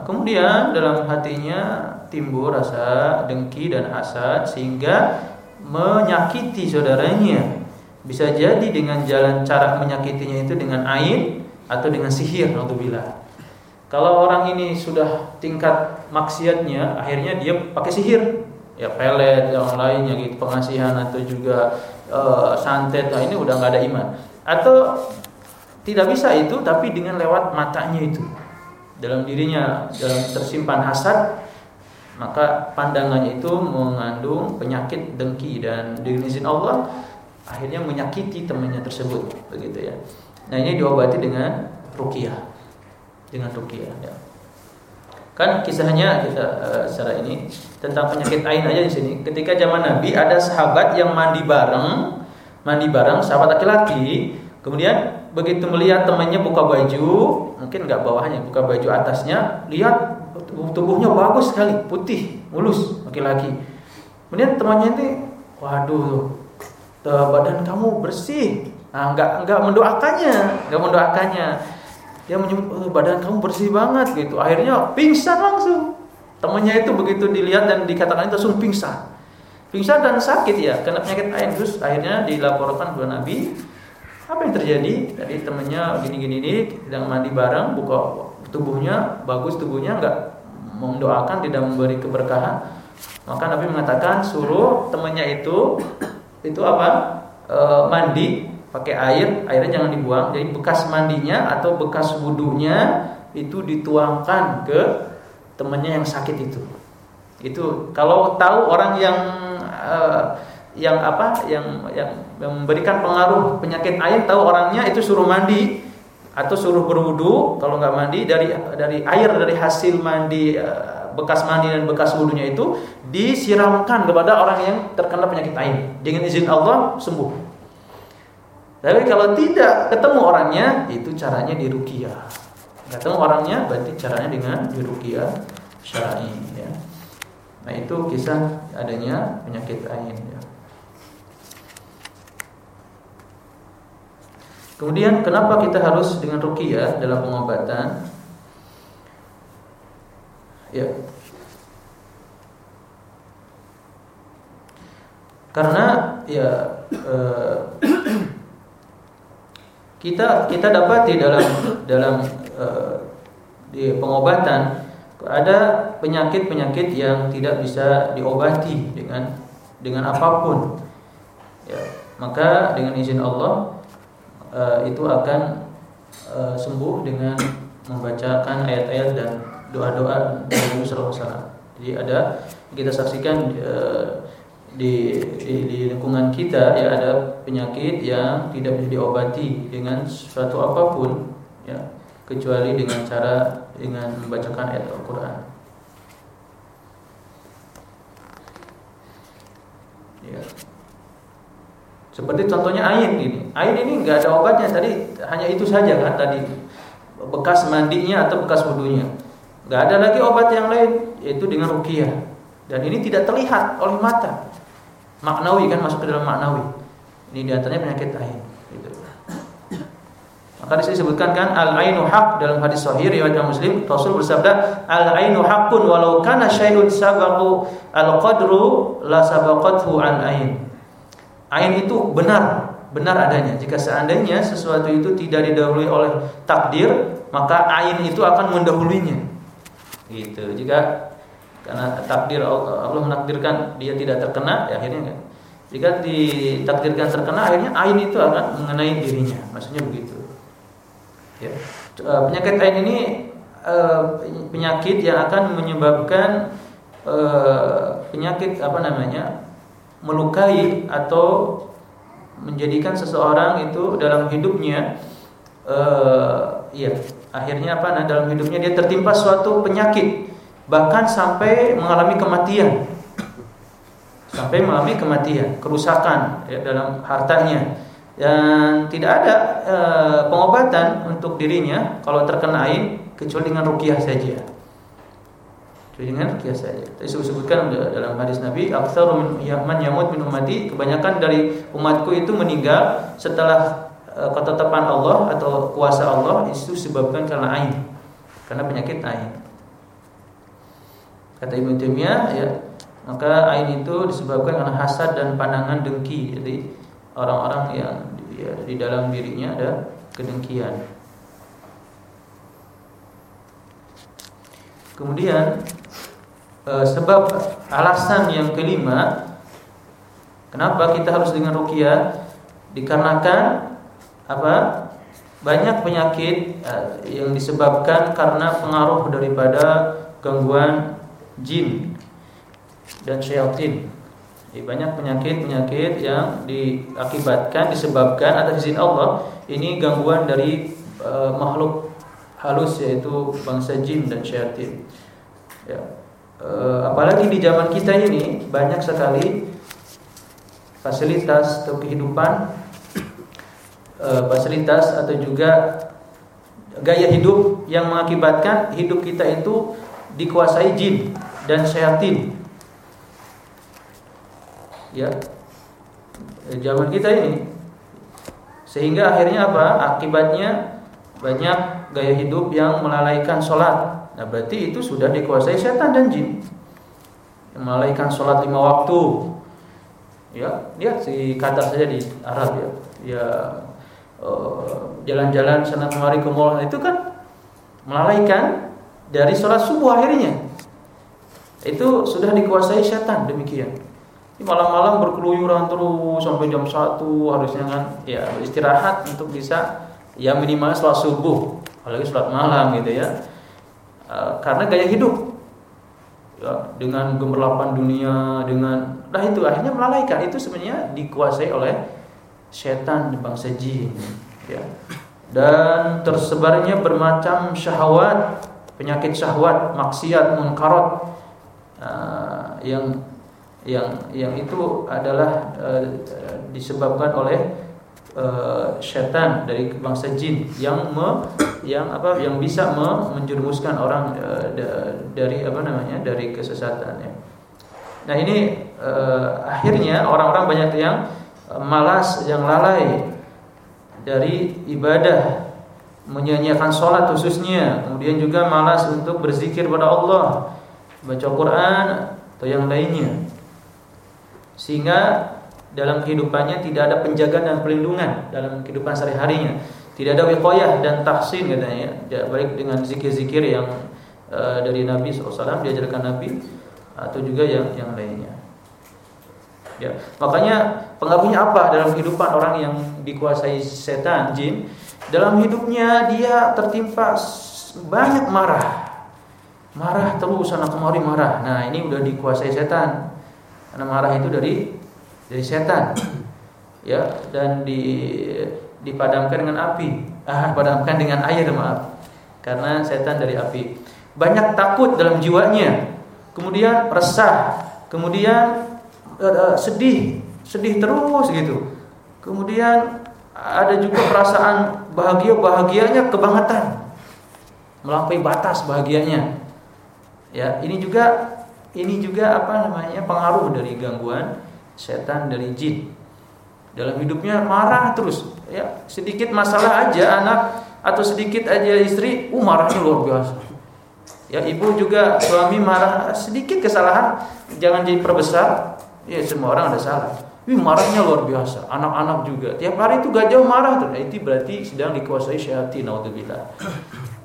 kemudian dalam hatinya timbul rasa dengki dan hasad sehingga menyakiti saudaranya bisa jadi dengan jalan cara menyakitinya itu dengan ain atau dengan sihir naudzubillah. Kalau orang ini sudah tingkat maksiatnya, akhirnya dia pakai sihir, ya pelet yang lainnya gitu, pengasihan atau juga uh, santet, nah ini udah nggak ada iman. Atau tidak bisa itu, tapi dengan lewat matanya itu, dalam dirinya dalam tersimpan hasad, maka pandangannya itu mengandung penyakit dengki dan dengan izin Allah akhirnya menyakiti temannya tersebut, begitu ya. Nah ini diobati dengan rukiah, dengan rukiah. Ya. Kan kisahnya kita uh, secara ini tentang penyakit ain aja di sini. Ketika zaman Nabi ada sahabat yang mandi bareng, mandi bareng sahabat laki-laki. Kemudian begitu melihat temannya buka baju, mungkin nggak bawahnya, buka baju atasnya, lihat tubuhnya bagus sekali, putih, mulus laki-laki. Kemudian temannya ini, waduh, badan kamu bersih, Nah, enggak enggak mendoakannya, enggak mendoakannya. Dia menyebut oh, badan kamu bersih banget gitu. Akhirnya pingsan langsung. Temannya itu begitu dilihat dan dikatakan itu langsung pingsan. Pingsan dan sakit ya, kena penyakit ain terus akhirnya dilaporkan kepada Nabi. Apa yang terjadi? Tadi temannya gini-gini ini sedang mandi bareng, buka tubuhnya bagus tubuhnya enggak mendoakan tidak memberi keberkahan. Maka Nabi mengatakan suruh temannya itu itu apa? E, mandi pakai air, airnya jangan dibuang. Jadi bekas mandinya atau bekas wudhunya itu dituangkan ke temannya yang sakit itu. Itu kalau tahu orang yang uh, yang apa yang, yang memberikan pengaruh penyakit air tahu orangnya itu suruh mandi atau suruh berwudu kalau nggak mandi dari dari air dari hasil mandi uh, bekas mandi dan bekas wudhunya itu disiramkan kepada orang yang terkena penyakit air dengan izin Allah sembuh tapi kalau tidak ketemu orangnya, itu caranya diruqyah. Ketemu orangnya berarti caranya dengan diruqyah syar'i ya. Nah, itu kisah adanya penyakit ain ya. Kemudian kenapa kita harus dengan ruqyah dalam pengobatan? Ya. Karena ya eh, kita kita dapati dalam dalam uh, di pengobatan ada penyakit-penyakit yang tidak bisa diobati dengan dengan apa pun. Ya, maka dengan izin Allah uh, itu akan uh, sembuh dengan membacakan ayat-ayat dan doa-doa dari Nabi sallallahu Jadi ada kita saksikan uh, di, di, di lingkungan kita ya ada penyakit yang tidak bisa diobati dengan suatu apa pun ya kecuali dengan cara dengan membacakan ayat Al-Qur'an. Ya. Seperti contohnya air ini. Air ini nggak ada obatnya tadi hanya itu saja kan tadi bekas mandinya atau bekas wudhunya. Nggak ada lagi obat yang lain yaitu dengan rukiah. Dan ini tidak terlihat oleh mata maknawi kan masuk ke dalam maknawi. Ini di antaranya penyakit ain. Gitu. Maka di sini disebutkan kan al ainu haq dalam hadis sahih riwayat Muslim Rasul bersabda al ainu haqqun walau kana syai'un sabaqu al qadru la sabaqathu an ain. Ain itu benar, benar adanya. Jika seandainya sesuatu itu tidak didahului oleh takdir, maka ain itu akan mendahulunya. Gitu. Jika karena takdir Allah menakdirkan dia tidak terkena, ya akhirnya enggak. Jika ditakdirkan terkena, akhirnya ain itu akan mengenai dirinya. Maksudnya begitu. Ya. Eh, penyakit ain ini eh, penyakit yang akan menyebabkan eh, penyakit apa namanya melukai atau menjadikan seseorang itu dalam hidupnya uh, ya akhirnya apa nah dalam hidupnya dia tertimpa suatu penyakit bahkan sampai mengalami kematian. Sampai mengalami kematian kerusakan ya, dalam hartanya. Dan tidak ada uh, pengobatan untuk dirinya kalau terkena air kecuali dengan rukyah saja dengan kias saja. Tadi disebutkan dalam hadis Nabi, "Aktsaru min man yamut min ummati", kebanyakan dari umatku itu meninggal setelah uh, ketetapan Allah atau kuasa Allah itu disebabkan karena ain. Karena penyakit ain. Kata Ibnu Taimiyah ya, maka ain itu disebabkan karena hasad dan pandangan dengki. Jadi orang-orang yang ya, di dalam dirinya ada kedengkian. Kemudian e, sebab alasan yang kelima kenapa kita harus dengan ruqyah dikarenakan apa? Banyak penyakit e, yang disebabkan karena pengaruh daripada gangguan jin dan syaitan. banyak penyakit-penyakit yang diakibatkan disebabkan atas izin Allah ini gangguan dari e, makhluk halus yaitu bangsa jin dan syaitan. Ya. E, apalagi di zaman kita ini banyak sekali fasilitas atau kehidupan e, fasilitas atau juga gaya hidup yang mengakibatkan hidup kita itu dikuasai jin dan syaitan. Ya. Zaman kita ini sehingga akhirnya apa? Akibatnya banyak gaya hidup yang melalaikan sholat. Nah berarti itu sudah dikuasai setan dan jin. Melalaikan sholat lima waktu. Ya, lihat si kata saja di Arab ya. Ya eh, jalan-jalan uh, sana kemari ke mall itu kan melalaikan dari sholat subuh akhirnya. Itu sudah dikuasai setan demikian. Malam-malam berkeluyuran terus sampai jam 1 harusnya kan ya istirahat untuk bisa ya minimal sholat subuh apalagi sholat malam gitu ya e, karena gaya hidup. Ya, dengan gemerlapan dunia dengan nah itu akhirnya melalaikan. Itu sebenarnya dikuasai oleh setan bangsa jin ya. Dan tersebarnya bermacam syahwat penyakit syahwat maksiat munkarat uh, yang yang yang itu adalah uh, disebabkan oleh uh, setan dari bangsa jin yang me, yang apa yang bisa me, menjerumuskan orang uh, da, dari apa namanya dari kesesatan ya. Nah ini uh, akhirnya orang-orang banyak yang malas yang lalai dari ibadah menyanyiakan sholat khususnya kemudian juga malas untuk berzikir pada Allah baca Quran atau yang lainnya sehingga dalam kehidupannya tidak ada penjagaan dan perlindungan dalam kehidupan sehari-harinya. Tidak ada wiqayah dan tahsin katanya ya. Baik dengan zikir-zikir yang uh, dari Nabi SAW diajarkan Nabi atau juga yang yang lainnya. Ya, makanya pengaruhnya apa dalam kehidupan orang yang dikuasai setan jin? Dalam hidupnya dia tertimpa banyak marah. Marah terus sana kemari marah. Nah, ini udah dikuasai setan. Karena marah itu dari dari setan ya dan di dipadamkan dengan api. Ah padamkan dengan air maaf. Karena setan dari api. Banyak takut dalam jiwanya. Kemudian resah. Kemudian uh, sedih. Sedih terus gitu. Kemudian ada juga perasaan bahagia bahagianya kebangetan melampaui batas bahagianya. Ya ini juga ini juga apa namanya pengaruh dari gangguan setan dari jin. Dalam hidupnya marah terus, ya sedikit masalah aja anak atau sedikit aja istri, uh luar biasa. Ya ibu juga suami marah sedikit kesalahan jangan jadi perbesar. Ya semua orang ada salah. Wih marahnya luar biasa, anak-anak juga. Tiap hari itu gak jauh marah tuh. Nah, itu berarti sedang dikuasai syaitan naudzubillah.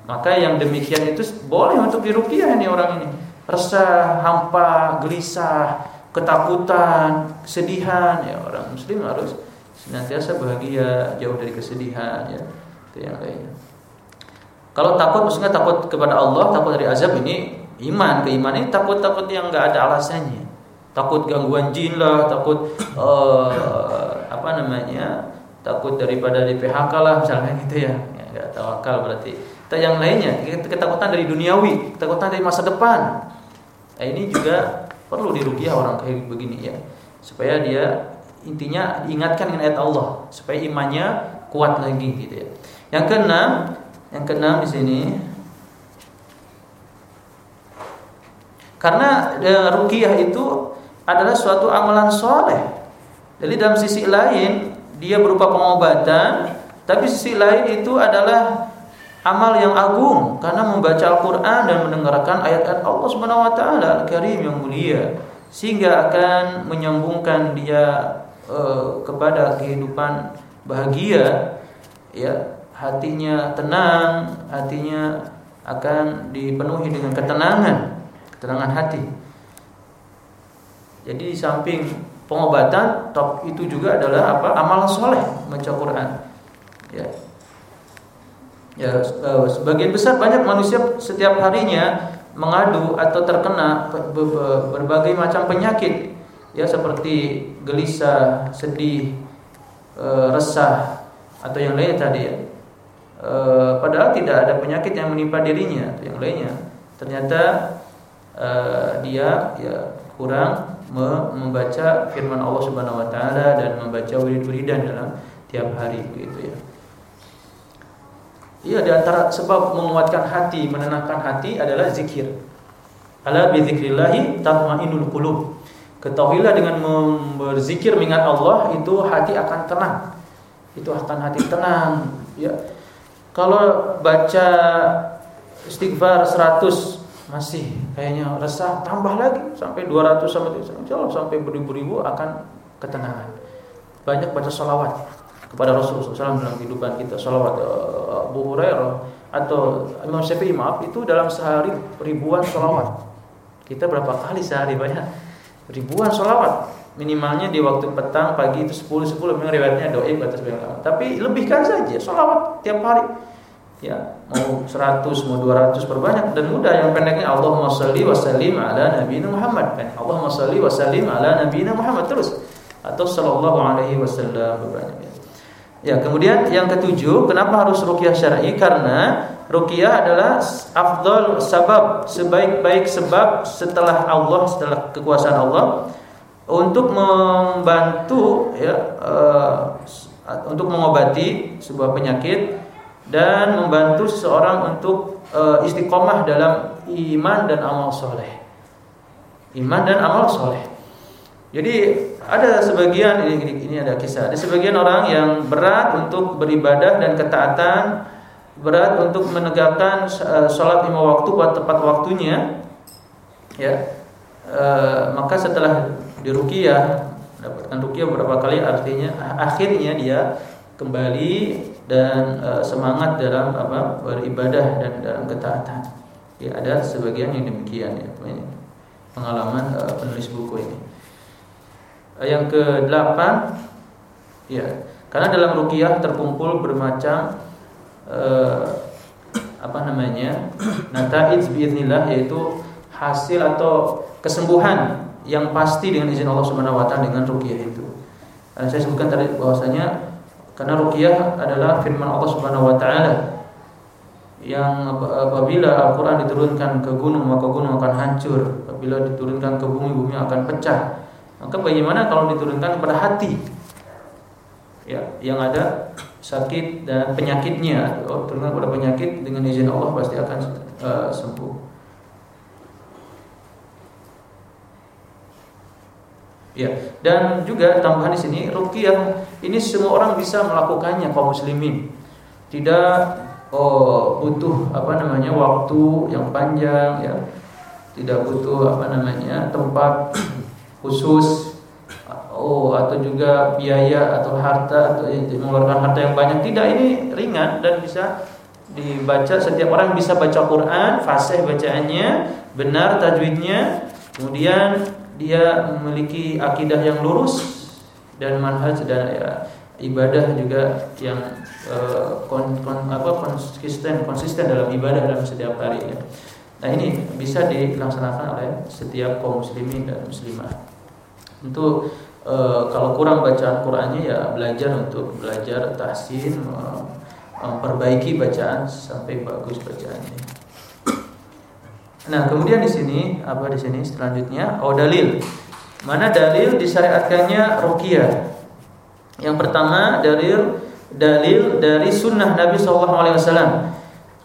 Maka yang demikian itu boleh untuk diruqyah nih orang ini. Resah, hampa, gelisah, ketakutan, kesedihan ya orang muslim harus senantiasa bahagia, jauh dari kesedihan ya. Itu yang lainnya. Kalau takut maksudnya takut kepada Allah, takut dari azab ini iman, keimanan ini takut-takut yang enggak ada alasannya takut gangguan jin lah, takut uh, apa namanya, takut daripada di PHK lah misalnya gitu ya, ya tawakal berarti. Kita yang lainnya, ketakutan dari duniawi, ketakutan dari masa depan. Nah, ini juga perlu dirugiah orang kayak begini ya, supaya dia intinya diingatkan dengan ayat Allah, supaya imannya kuat lagi gitu ya. Yang keenam, yang keenam di sini karena e, rukiah itu adalah suatu amalan soleh. Jadi dalam sisi lain dia berupa pengobatan, tapi sisi lain itu adalah amal yang agung karena membaca Al-Qur'an dan mendengarkan ayat-ayat Allah Subhanahu wa taala Al-Karim yang mulia sehingga akan menyambungkan dia uh, kepada kehidupan bahagia ya hatinya tenang hatinya akan dipenuhi dengan ketenangan ketenangan hati jadi di samping pengobatan, top itu juga adalah apa? Amal soleh baca Quran. Ya. Ya, eh, sebagian besar banyak manusia setiap harinya mengadu atau terkena berbagai macam penyakit ya seperti gelisah, sedih, eh, resah atau yang lainnya tadi ya. Eh, padahal tidak ada penyakit yang menimpa dirinya atau yang lainnya. Ternyata dia ya kurang membaca firman Allah Subhanahu wa taala dan membaca wirid-wiridan dalam tiap hari begitu ya. Iya di antara sebab menguatkan hati, menenangkan hati adalah zikir. Ala bi dzikrillah tatmainnul qulub. Ketahuilah dengan berzikir mengingat Allah itu hati akan tenang. Itu akan hati tenang ya. Kalau baca istighfar 100 masih kayaknya resah. Tambah lagi sampai 200 sampai insyaallah sampai beribu-ribu akan ketenangan. Banyak baca salawat kepada Rasulullah SAW dalam kehidupan kita. Salawat uh, Abu Hurairah atau Imam Syafi'i maaf itu dalam sehari ribuan salawat kita berapa kali sehari? Banyak ribuan salawat minimalnya di waktu petang pagi itu 10 10 memang riwayatnya doib atas beliau tapi lebihkan saja salawat tiap hari. Ya mau 100 mau 200 perbanyak. Dan mudah yang pendeknya Allahumma shalli wa sallim ala nabiyina Muhammad. Kan Allahumma shalli wa sallim ala nabiyina Muhammad. Terus. Atau sallallahu alaihi wasallam perbanyak. Ya. ya kemudian yang ketujuh kenapa harus ruqyah syar'i? Karena ruqyah adalah afdal sabab sebaik-baik sebab setelah Allah setelah kekuasaan Allah untuk membantu ya uh, untuk mengobati sebuah penyakit dan membantu seseorang untuk uh, istiqomah dalam iman dan amal soleh. Iman dan amal soleh. Jadi ada sebagian ini, ini ada kisah. Ada sebagian orang yang berat untuk beribadah dan ketaatan, berat untuk menegakkan uh, sholat lima waktu pada tepat waktunya. Ya, uh, maka setelah dirukiah dapatkan rukiah beberapa kali artinya akhirnya dia kembali dan uh, semangat dalam apa beribadah dan dalam ketaatan. Ya ada sebagian yang demikian ya. Pengalaman uh, penulis buku ini. Uh, yang ke-8 ya, karena dalam rukiah terkumpul bermacam uh, apa namanya? nataij biiznillah yaitu hasil atau kesembuhan yang pasti dengan izin Allah Subhanahu wa taala dengan rukiah itu. Karena saya sebutkan tadi bahwasanya karena ruqyah adalah firman Allah Subhanahu wa taala yang apabila Al-Qur'an diturunkan ke gunung maka gunung akan hancur, apabila diturunkan ke bumi bumi akan pecah. Maka bagaimana kalau diturunkan kepada hati? Ya, yang ada sakit dan penyakitnya, oh, turunkan kepada penyakit dengan izin Allah pasti akan uh, sembuh. Ya, dan juga tambahan di sini ruqyah ini semua orang bisa melakukannya kaum muslimin. Tidak oh, butuh apa namanya waktu yang panjang ya. Tidak butuh apa namanya tempat [CLEARS THROAT] khusus atau juga biaya atau harta atau mengeluarkan harta yang banyak tidak ini ringan dan bisa dibaca setiap orang bisa baca Quran fasih bacaannya benar tajwidnya kemudian dia memiliki akidah yang lurus dan manhaj dan ya, ibadah juga yang uh, kon, kon, apa konsisten konsisten dalam ibadah dalam setiap hari ya. Nah ini bisa dilaksanakan oleh setiap kaum muslimin dan muslimah. Untuk e, kalau kurang bacaan Qurannya ya belajar untuk belajar tahsin memperbaiki bacaan sampai bagus bacaannya. Nah, kemudian di sini apa di sini selanjutnya? Oh, dalil. Mana dalil disyariatkannya ruqyah? Yang pertama dalil dalil dari sunnah Nabi SAW.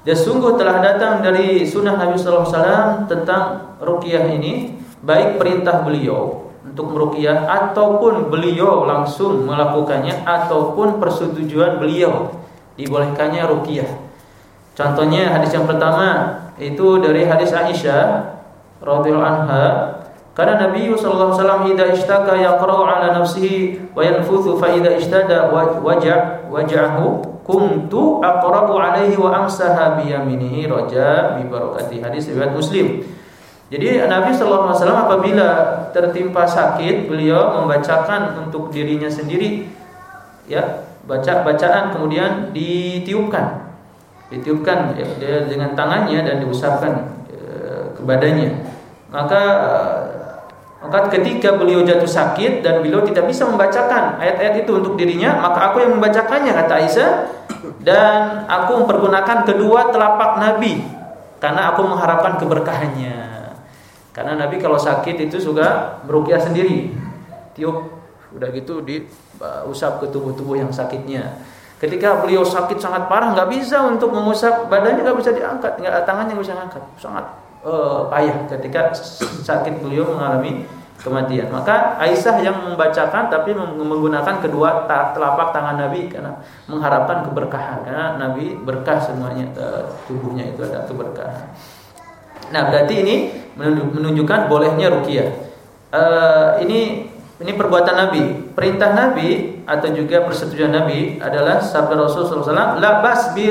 Dan sungguh telah datang dari sunnah Nabi SAW tentang ruqyah ini baik perintah beliau untuk meruqyah ataupun beliau langsung melakukannya ataupun persetujuan beliau dibolehkannya ruqyah. Contohnya hadis yang pertama itu dari hadis Aisyah radhiyallahu anha karena Nabi sallallahu alaihi wasallam idza ishtaka yaqra'u ala nafsihi wa yanfuthu fa idza ishtada waj'a waj'ahu kuntu aqra'u alaihi wa amsaha bi yaminihi raja bi barakati hadis riwayat Muslim. Jadi Nabi Shallallahu Alaihi Wasallam apabila tertimpa sakit, beliau membacakan untuk dirinya sendiri, ya baca bacaan kemudian ditiupkan, ditiupkan ya, dengan tangannya dan diusapkan e, ke badannya. Maka maka ketika beliau jatuh sakit dan beliau tidak bisa membacakan ayat-ayat itu untuk dirinya, maka aku yang membacakannya kata Aisyah dan aku mempergunakan kedua telapak Nabi karena aku mengharapkan keberkahannya. Karena Nabi kalau sakit itu suka merukyah sendiri. Tiup udah gitu diusap ke tubuh-tubuh yang sakitnya. Ketika beliau sakit sangat parah nggak bisa untuk mengusap badannya nggak bisa diangkat, nggak tangannya nggak bisa angkat, sangat uh, payah ketika sakit beliau mengalami kematian. Maka Aisyah yang membacakan tapi menggunakan kedua telapak tangan Nabi karena mengharapkan keberkahan karena Nabi berkah semuanya uh, tubuhnya itu ada keberkahan. Nah, berarti ini menunjukkan bolehnya ruqyah. Uh, ini ini perbuatan Nabi. Perintah Nabi atau juga persetujuan Nabi adalah sabda Rasulullah SAW, "La bas bi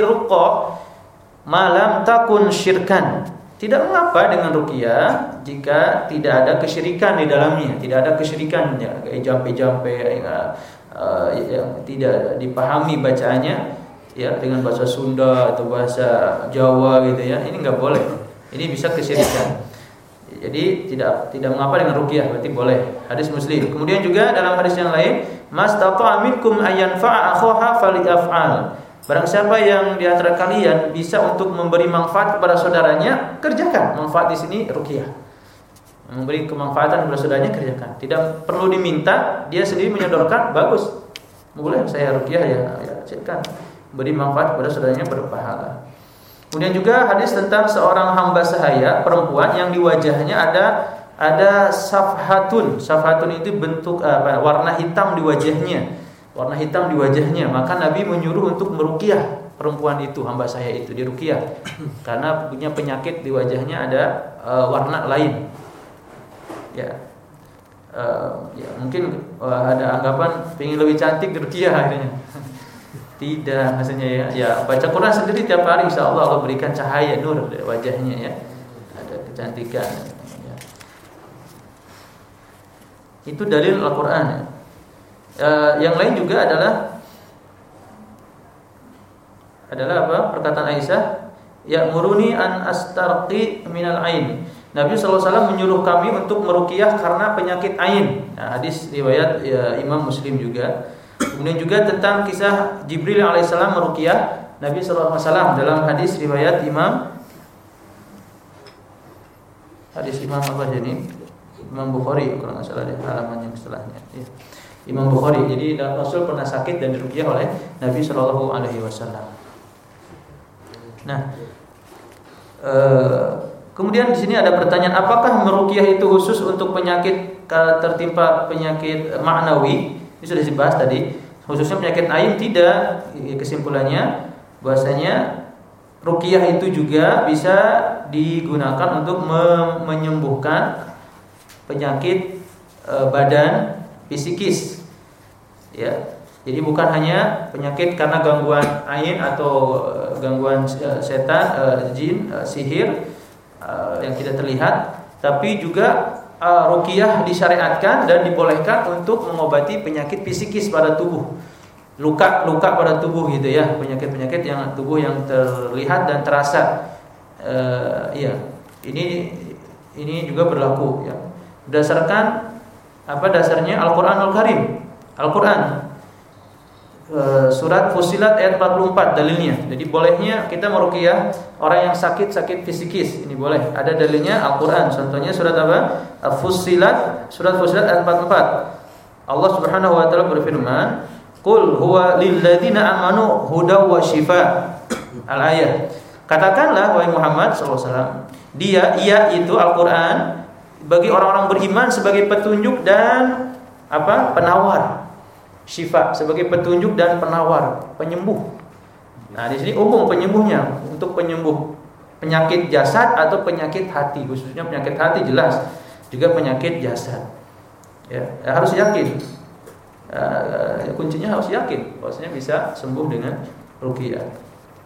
malam takun syirkan." Tidak mengapa dengan ruqyah jika tidak ada kesyirikan di dalamnya, tidak ada kesyirikan ya, kayak jampe-jampe ya, uh, yang tidak dipahami bacaannya ya dengan bahasa Sunda atau bahasa Jawa gitu ya. Ini nggak boleh. Ini bisa kesyirikan. Jadi tidak tidak mengapa dengan ruqyah berarti boleh. Hadis Muslim. Kemudian juga dalam hadis yang lain, "Mastata'a minkum ayyanfa'a akhaha falyaf'al." Barang siapa yang di antara kalian bisa untuk memberi manfaat kepada saudaranya, kerjakan. Manfaat di sini ruqyah. Memberi kemanfaatan kepada saudaranya kerjakan. Tidak perlu diminta, dia sendiri menyodorkan, bagus. Boleh saya ruqyah ya, ya silakan. Beri manfaat kepada saudaranya berpahala. Kemudian juga hadis tentang seorang hamba sahaya perempuan yang di wajahnya ada ada safhatun. Safhatun itu bentuk apa? Warna hitam di wajahnya. Warna hitam di wajahnya. Maka Nabi menyuruh untuk meruqyah perempuan itu, hamba saya itu diruqyah. [CLEARS THROAT] Karena punya penyakit di wajahnya ada uh, warna lain. Ya. Uh, ya mungkin uh, ada anggapan ingin lebih cantik diruqyah akhirnya. [LAUGHS] Tidak, maksudnya ya, ya baca Quran sendiri tiap hari insya Allah Allah berikan cahaya nur wajahnya ya. Ada kecantikan. Ya. Itu dalil Al-Quran ya. E, yang lain juga adalah adalah apa? Perkataan Aisyah, ya muruni an astarqi minal ain. Nabi SAW menyuruh kami untuk meruqyah karena penyakit ain. Nah, hadis riwayat ya, Imam Muslim juga. Kemudian juga tentang kisah Jibril alaihissalam meruqyah Nabi sallallahu alaihi wasallam dalam hadis riwayat Imam hadis Imam apa ini? Imam Bukhari kalau nggak salah di halaman yang setelahnya. Ya. Imam Bukhari. Jadi Rasul pernah sakit dan diruqyah oleh Nabi Shallallahu Alaihi Wasallam. Nah, eh, kemudian di sini ada pertanyaan, apakah meruqyah itu khusus untuk penyakit tertimpa penyakit maknawi? Ini sudah dibahas tadi. Khususnya penyakit ain tidak. Kesimpulannya bahwasanya ruqyah itu juga bisa digunakan untuk menyembuhkan penyakit e, badan psikis. Ya. Jadi bukan hanya penyakit karena gangguan ain atau uh, gangguan uh, setan, uh, jin, sihir yang tidak terlihat, tapi juga uh, ruqyah disyariatkan dan dibolehkan untuk mengobati penyakit psikis pada tubuh. Luka-luka pada tubuh gitu ya, penyakit-penyakit yang tubuh yang terlihat dan terasa. Uh, iya. Ini ini juga berlaku ya. Berdasarkan apa dasarnya Al-Qur'anul Al Karim. Al-Qur'an Eh, surat Fusilat ayat 44 dalilnya. Jadi bolehnya kita meruqyah orang yang sakit sakit fisikis. Ini boleh. Ada dalilnya Al-Qur'an. Contohnya surat apa? Fusilat surat Fusilat ayat 44. Allah Subhanahu wa taala berfirman, "Qul huwa lil ladzina amanu hudaw wa shifa." Al-ayat. Katakanlah wahai Muhammad SAW Dia ia itu Al-Qur'an bagi orang-orang beriman sebagai petunjuk dan apa? penawar syifa sebagai petunjuk dan penawar, penyembuh. Nah, di sini umum penyembuhnya untuk penyembuh penyakit jasad atau penyakit hati, khususnya penyakit hati jelas, juga penyakit jasad. Ya, ya harus yakin. Uh, kuncinya harus yakin bahwasanya bisa sembuh dengan ruqyah.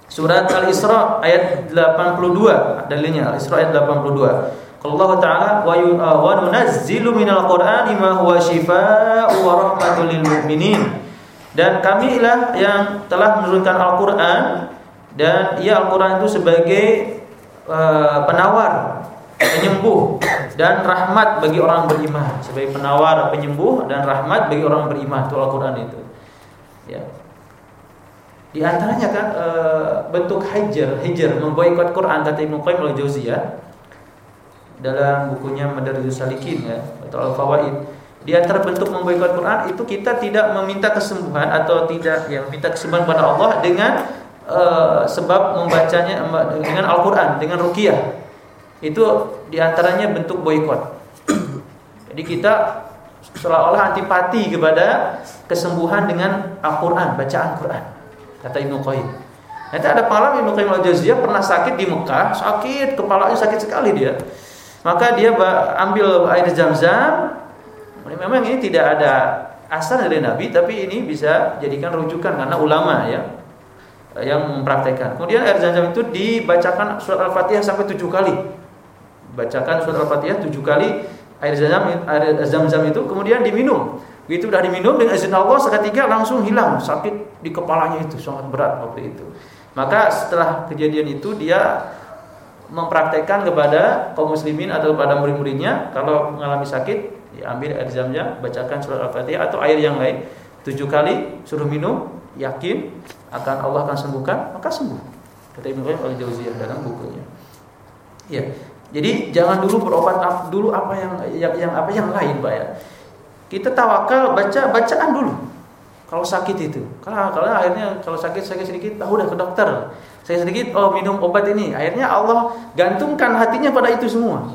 Surat Al-Isra ayat 82 dalilnya Al-Isra ayat 82. Allah Ta'ala wa uh, nunazzilu minal Qur'ani ma huwa shifaa'u wa rahmatul lil mu'minin. Dan kamilah yang telah menurunkan Al-Qur'an dan ia Al-Qur'an itu sebagai uh, penawar, penyembuh dan rahmat bagi orang beriman, sebagai penawar, penyembuh dan rahmat bagi orang beriman itu Al-Qur'an itu. Ya. Di antaranya kan uh, bentuk hajar, hajar memboikot Quran kata Ibnu Qayyim al-Jauziyah dalam bukunya Madarijus Salikin ya atau Al-Fawaid di antara bentuk memboikot Quran itu kita tidak meminta kesembuhan atau tidak ya meminta kesembuhan pada Allah dengan uh, sebab membacanya dengan Al-Qur'an dengan ruqyah. Itu di antaranya bentuk boikot. Jadi kita seolah-olah antipati kepada kesembuhan dengan Al-Qur'an, bacaan Quran. Kata Ibnu Qayyim. Nanti ada malam Ibnu Qayyim al-Jauziyah pernah sakit di Mekah, sakit, kepalanya sakit sekali dia maka dia ambil air zam-zam. Memang ini tidak ada asal dari Nabi, tapi ini bisa jadikan rujukan karena ulama ya yang mempraktekkan. Kemudian air zam-zam itu dibacakan surat Al-Fatihah sampai tujuh kali. Bacakan surat Al-Fatihah tujuh kali air zam-zam air zam-zam itu kemudian diminum. Begitu sudah diminum dengan izin Allah seketika langsung hilang sakit di kepalanya itu sangat berat waktu itu. Maka setelah kejadian itu dia mempraktekkan kepada kaum muslimin atau kepada murid-muridnya. Kalau mengalami sakit ya ambil air zam-zam bacakan surat al-fatihah atau air yang lain. Tujuh kali suruh minum yakin akan Allah akan sembuhkan maka sembuh. Kata Ibnu Qayyim al-Jauziyah dalam bukunya. Ya jadi jangan dulu berobat dulu apa yang yang, yang apa yang lain pak ya. Kita tawakal baca bacaan dulu. Kalau sakit itu. Kalau kalau akhirnya kalau sakit sakit sedikit tahu udah ke dokter saya sedikit oh minum obat ini. Akhirnya Allah gantungkan hatinya pada itu semua.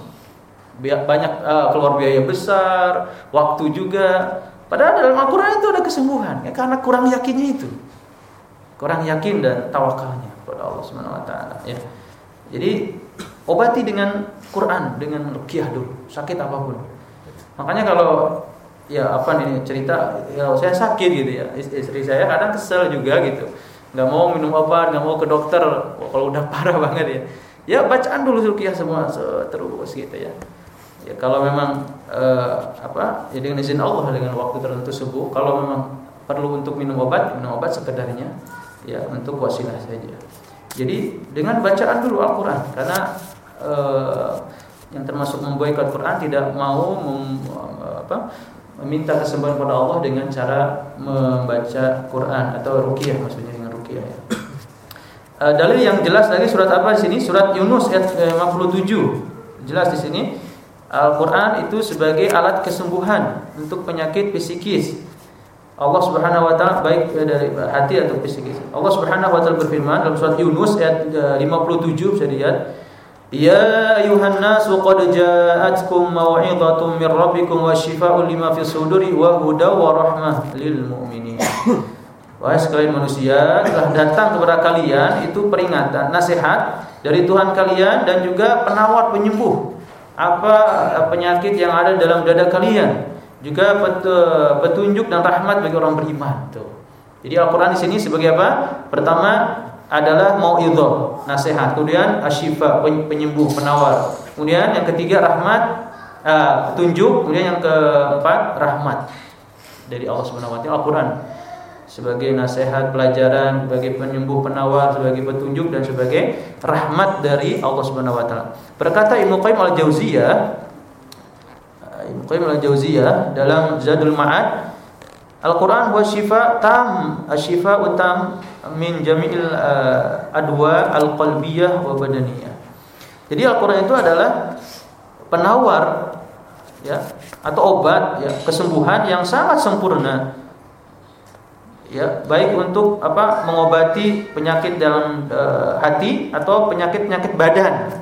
Banyak uh, keluar biaya besar waktu juga. Padahal dalam Al-Quran itu ada kesembuhan ya karena kurang yakinnya itu. Kurang yakin dan tawakalnya pada Allah Subhanahu Wa Taala ya. Jadi obati dengan Quran dengan rukyah dulu sakit apa pun. Makanya kalau ya apa nih cerita ya saya sakit gitu ya. Istri saya kadang kesel juga gitu nggak mau minum obat, nggak mau ke dokter kalau udah [LAUGHS] parah banget ya. Ya bacaan dulu rukyah semua terus gitu ya. Ya kalau memang eh, apa ya dengan izin Allah dengan waktu tertentu sembuh. Kalau memang perlu untuk minum obat, minum obat sekedarnya ya untuk wasilah saja. Jadi dengan bacaan dulu Al-Qur'an karena eh, yang termasuk memboikot Quran tidak mau mem, apa, meminta kesembuhan pada Allah dengan cara membaca Quran atau rukyah maksudnya ya. Uh, dalil yang jelas lagi surat apa di sini? Surat Yunus ayat 57. Jelas di sini Al-Qur'an itu sebagai alat kesembuhan untuk penyakit psikis. Allah Subhanahu wa taala baik dari hati atau psikis. Allah Subhanahu wa taala berfirman dalam surat Yunus ayat 57 bisa dilihat Ya ayuhan nasu qad ja'atkum maw'idhatun min rabbikum wa syifaa'un lima fis suduri wa hudaw wa rahmah lil mu'minin. Wahai sekalian manusia, telah datang kepada kalian itu peringatan, nasihat dari Tuhan kalian dan juga penawar penyembuh apa penyakit yang ada dalam dada kalian juga petunjuk dan rahmat bagi orang beriman tuh. Jadi Al-Qur'an di sini sebagai apa? Pertama adalah mauidhah, nasihat. Kemudian asyifa, penyembuh, penawar. Kemudian yang ketiga rahmat, uh, petunjuk. Kemudian yang keempat rahmat dari Allah Subhanahu wa taala Al-Qur'an sebagai nasihat, pelajaran, sebagai penyembuh, penawar, sebagai petunjuk dan sebagai rahmat dari Allah Subhanahu wa taala. Berkata Ibnu Qayyim al-Jauziyah Ibnu Qayyim al-Jauziyah dalam Zadul Ma'ad Al-Qur'an wa syifa tam, asyifa utam min jami'il uh, adwa al-qalbiyah wa badaniyah. Jadi Al-Qur'an itu adalah penawar ya atau obat ya kesembuhan yang sangat sempurna ya baik untuk apa mengobati penyakit dalam e, hati atau penyakit-penyakit badan.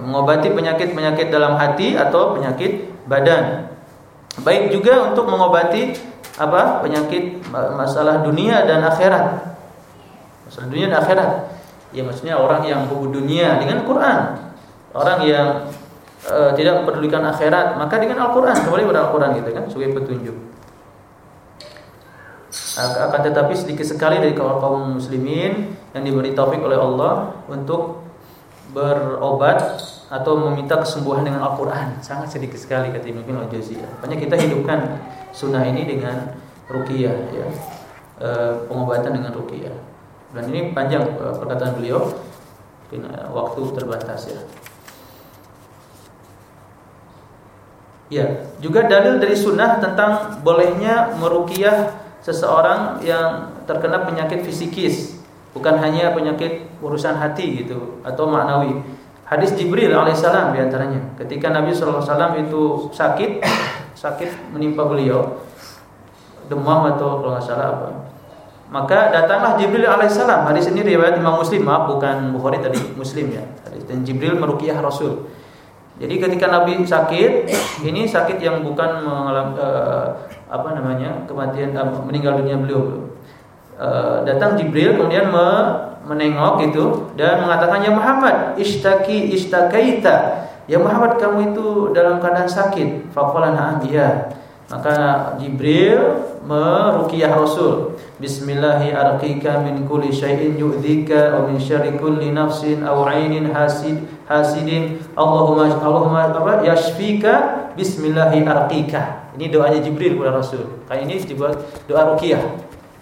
Mengobati penyakit-penyakit dalam hati atau penyakit badan. Baik juga untuk mengobati apa penyakit masalah dunia dan akhirat. Masalah dunia dan akhirat. Ya maksudnya orang yang hubung dunia dengan Quran. Orang yang e, tidak memperdulikan akhirat, maka dengan Al-Qur'an, kembali pada Al-Qur'an gitu kan sebagai petunjuk. Akan tetapi sedikit sekali dari kaum kaum muslimin yang diberi taufik oleh Allah untuk berobat atau meminta kesembuhan dengan Al-Qur'an. Sangat sedikit sekali kata Ibnu Qayyim al-Jauziyah. Makanya kita hidupkan sunnah ini dengan ruqyah ya. E, pengobatan dengan ruqyah. Dan ini panjang e, perkataan beliau. E, waktu terbatas ya. Ya, juga dalil dari sunnah tentang bolehnya merukiah seseorang yang terkena penyakit fisikis, bukan hanya penyakit urusan hati gitu atau maknawi. Hadis Jibril alaihissalam di antaranya, ketika Nabi saw itu sakit, sakit menimpa beliau, demam atau kalau nggak salah apa, maka datanglah Jibril alaihissalam. Hadis ini riwayat Imam Muslim, maaf bukan Bukhari tadi Muslim ya. Dan Jibril merukiah Rasul. Jadi ketika Nabi sakit, ini sakit yang bukan mengalami uh, apa namanya kematian uh, meninggal dunia beliau. Uh, datang Jibril kemudian me menengok itu dan mengatakan ya Muhammad ishtaki ishtakaita. Ya Muhammad kamu itu dalam keadaan sakit. Faqala iya. Maka Jibril meruqyah Rasul. Bismillahi arqika min kulli syai'in yu'dhika wa min syarri kulli nafsin aw 'ainin hasid hasidin. Allahumma Allahumma yashfika bismillahi arqika. Ini doanya Jibril kepada Rasul. Kayak ini dibuat doa ruqyah.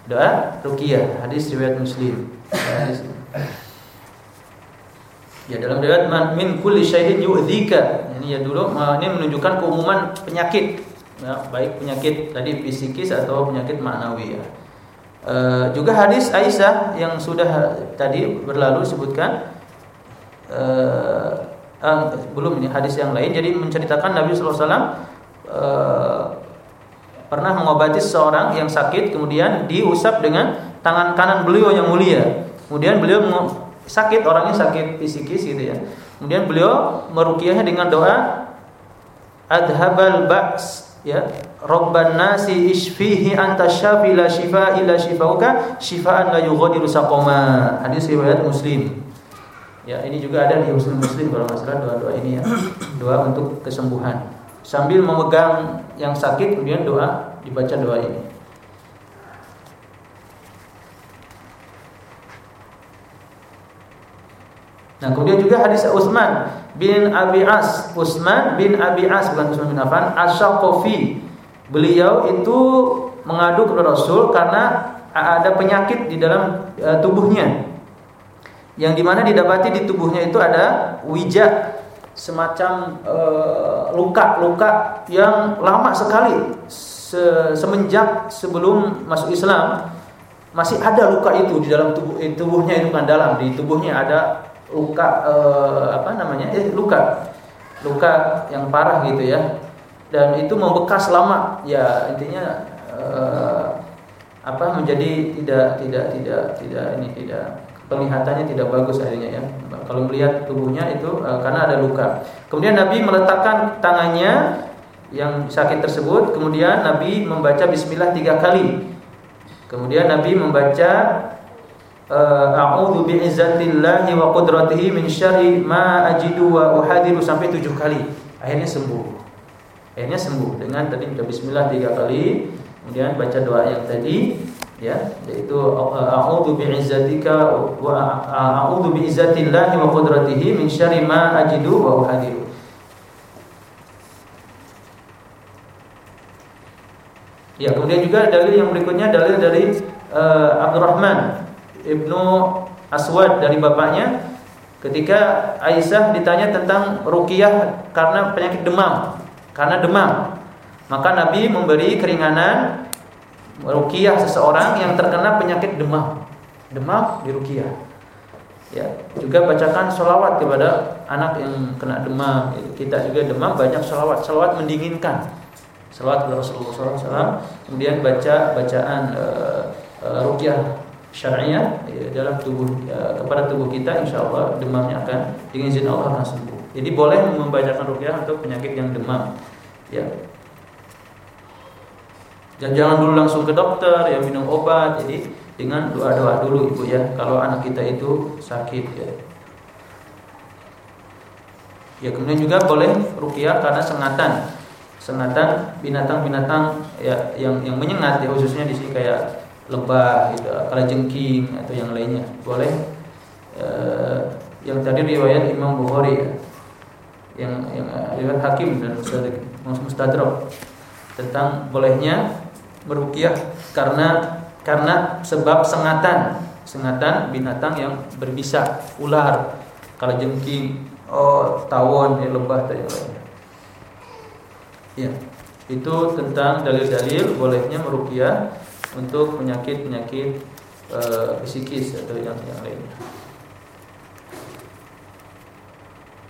Doa ruqyah hadis riwayat Muslim. Ya dalam riwayat min kulli syai'in yu'dhika. Ini ya dulu ini menunjukkan keumuman penyakit. Ya, baik penyakit tadi fisikis atau penyakit maknawi ya. Uh, juga hadis Aisyah yang sudah tadi berlalu sebutkan uh, uh, belum ini hadis yang lain jadi menceritakan Nabi SAW uh, pernah mengobati seseorang yang sakit kemudian diusap dengan tangan kanan beliau yang mulia. Kemudian beliau sakit orangnya sakit fisikis gitu ya. Kemudian beliau merukiahnya dengan doa adhabal ba's ya. Rabban nasi isfihi anta syafi la shifa illa shifauka shifaan la yughadiru saqama. Hadis riwayat Muslim. Ya ini juga ada di Muslim Muslim kalau masalah doa-doa ini ya. Doa untuk kesembuhan sambil memegang yang sakit kemudian doa dibaca doa ini Nah, kemudian juga hadis Utsman bin Abi As, Utsman bin Abi As bukan Utsman bin Affan, Asyaqafi. Beliau itu mengadu kepada Rasul karena ada penyakit di dalam uh, tubuhnya. Yang di mana didapati di tubuhnya itu ada wijak semacam luka-luka uh, yang lama sekali. Se semenjak sebelum masuk Islam masih ada luka itu di dalam tubuh eh, tubuhnya itu kan dalam di tubuhnya ada luka eh, apa namanya eh luka. Luka yang parah gitu ya. Dan itu membekas lama. Ya intinya eh, apa menjadi tidak tidak tidak tidak ini tidak penglihatannya tidak bagus akhirnya ya kalau melihat tubuhnya itu eh, karena ada luka kemudian Nabi meletakkan tangannya yang sakit tersebut kemudian Nabi membaca Bismillah tiga kali kemudian Nabi membaca Eh, a'udzu bi'izzatillahi wa qudratihi min syarri ma ajidu wa uhadiru sampai tujuh kali. Akhirnya sembuh. akhirnya sembuh dengan tadi bismillah tiga kali kemudian baca doa yang tadi ya yaitu a'udzu bi'izzatika wa a'udzu bi'izzatillahi wa qudratihi min syarri ma ajidu wa uhadiru Ya, kemudian juga dalil yang berikutnya dalil dari uh, Abdurrahman Ibnu Aswad dari bapaknya ketika Aisyah ditanya tentang ruqyah karena penyakit demam, karena demam. Maka Nabi memberi keringanan ruqyah seseorang yang terkena penyakit demam. Demam di ruqyah. Ya, juga bacakan sholawat kepada anak yang kena demam. Kita juga demam banyak sholawat. Sholawat mendinginkan Salawat kepada Rasulullah SAW Kemudian baca bacaan uh, uh, rukyah syariah ya, dalam tubuh uh, kepada tubuh kita insya Allah demamnya akan dengan izin Allah akan sembuh. Jadi boleh membacakan rukyah untuk penyakit yang demam. Ya. Dan jangan dulu langsung ke dokter ya minum obat. Jadi dengan doa-doa dulu Ibu ya kalau anak kita itu sakit ya. Ya kemudian juga boleh rukyah karena sengatan sengatan binatang-binatang ya yang yang menyengat ya khususnya di sini kayak lebah gitu, jengking atau yang lainnya. Boleh eh, yang tadi riwayat Imam Bukhari ya. Yang yang riwayat Hakim dan Mustadrak tentang bolehnya meruqyah karena karena sebab sengatan, sengatan binatang yang berbisa, ular, jengking oh tawon, ya, lebah dan lainnya. Ya, itu tentang dalil-dalil bolehnya meruqyah untuk penyakit-penyakit e, psikis atau yang yang lainnya.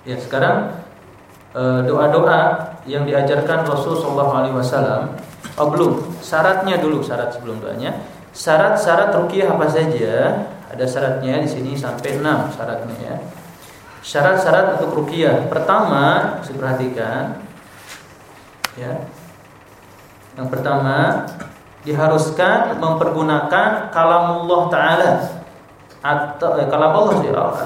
Ya, sekarang eh, doa-doa yang diajarkan Rasul Shallallahu Alaihi Wasallam. Oh belum, syaratnya dulu syarat sebelum doanya. Syarat-syarat ruqyah apa saja? Ada syaratnya di sini sampai 6 syaratnya ya. Syarat-syarat untuk ruqyah. Pertama, perhatikan ya. Yang pertama diharuskan mempergunakan kalamullah taala atau eh, kalam Allah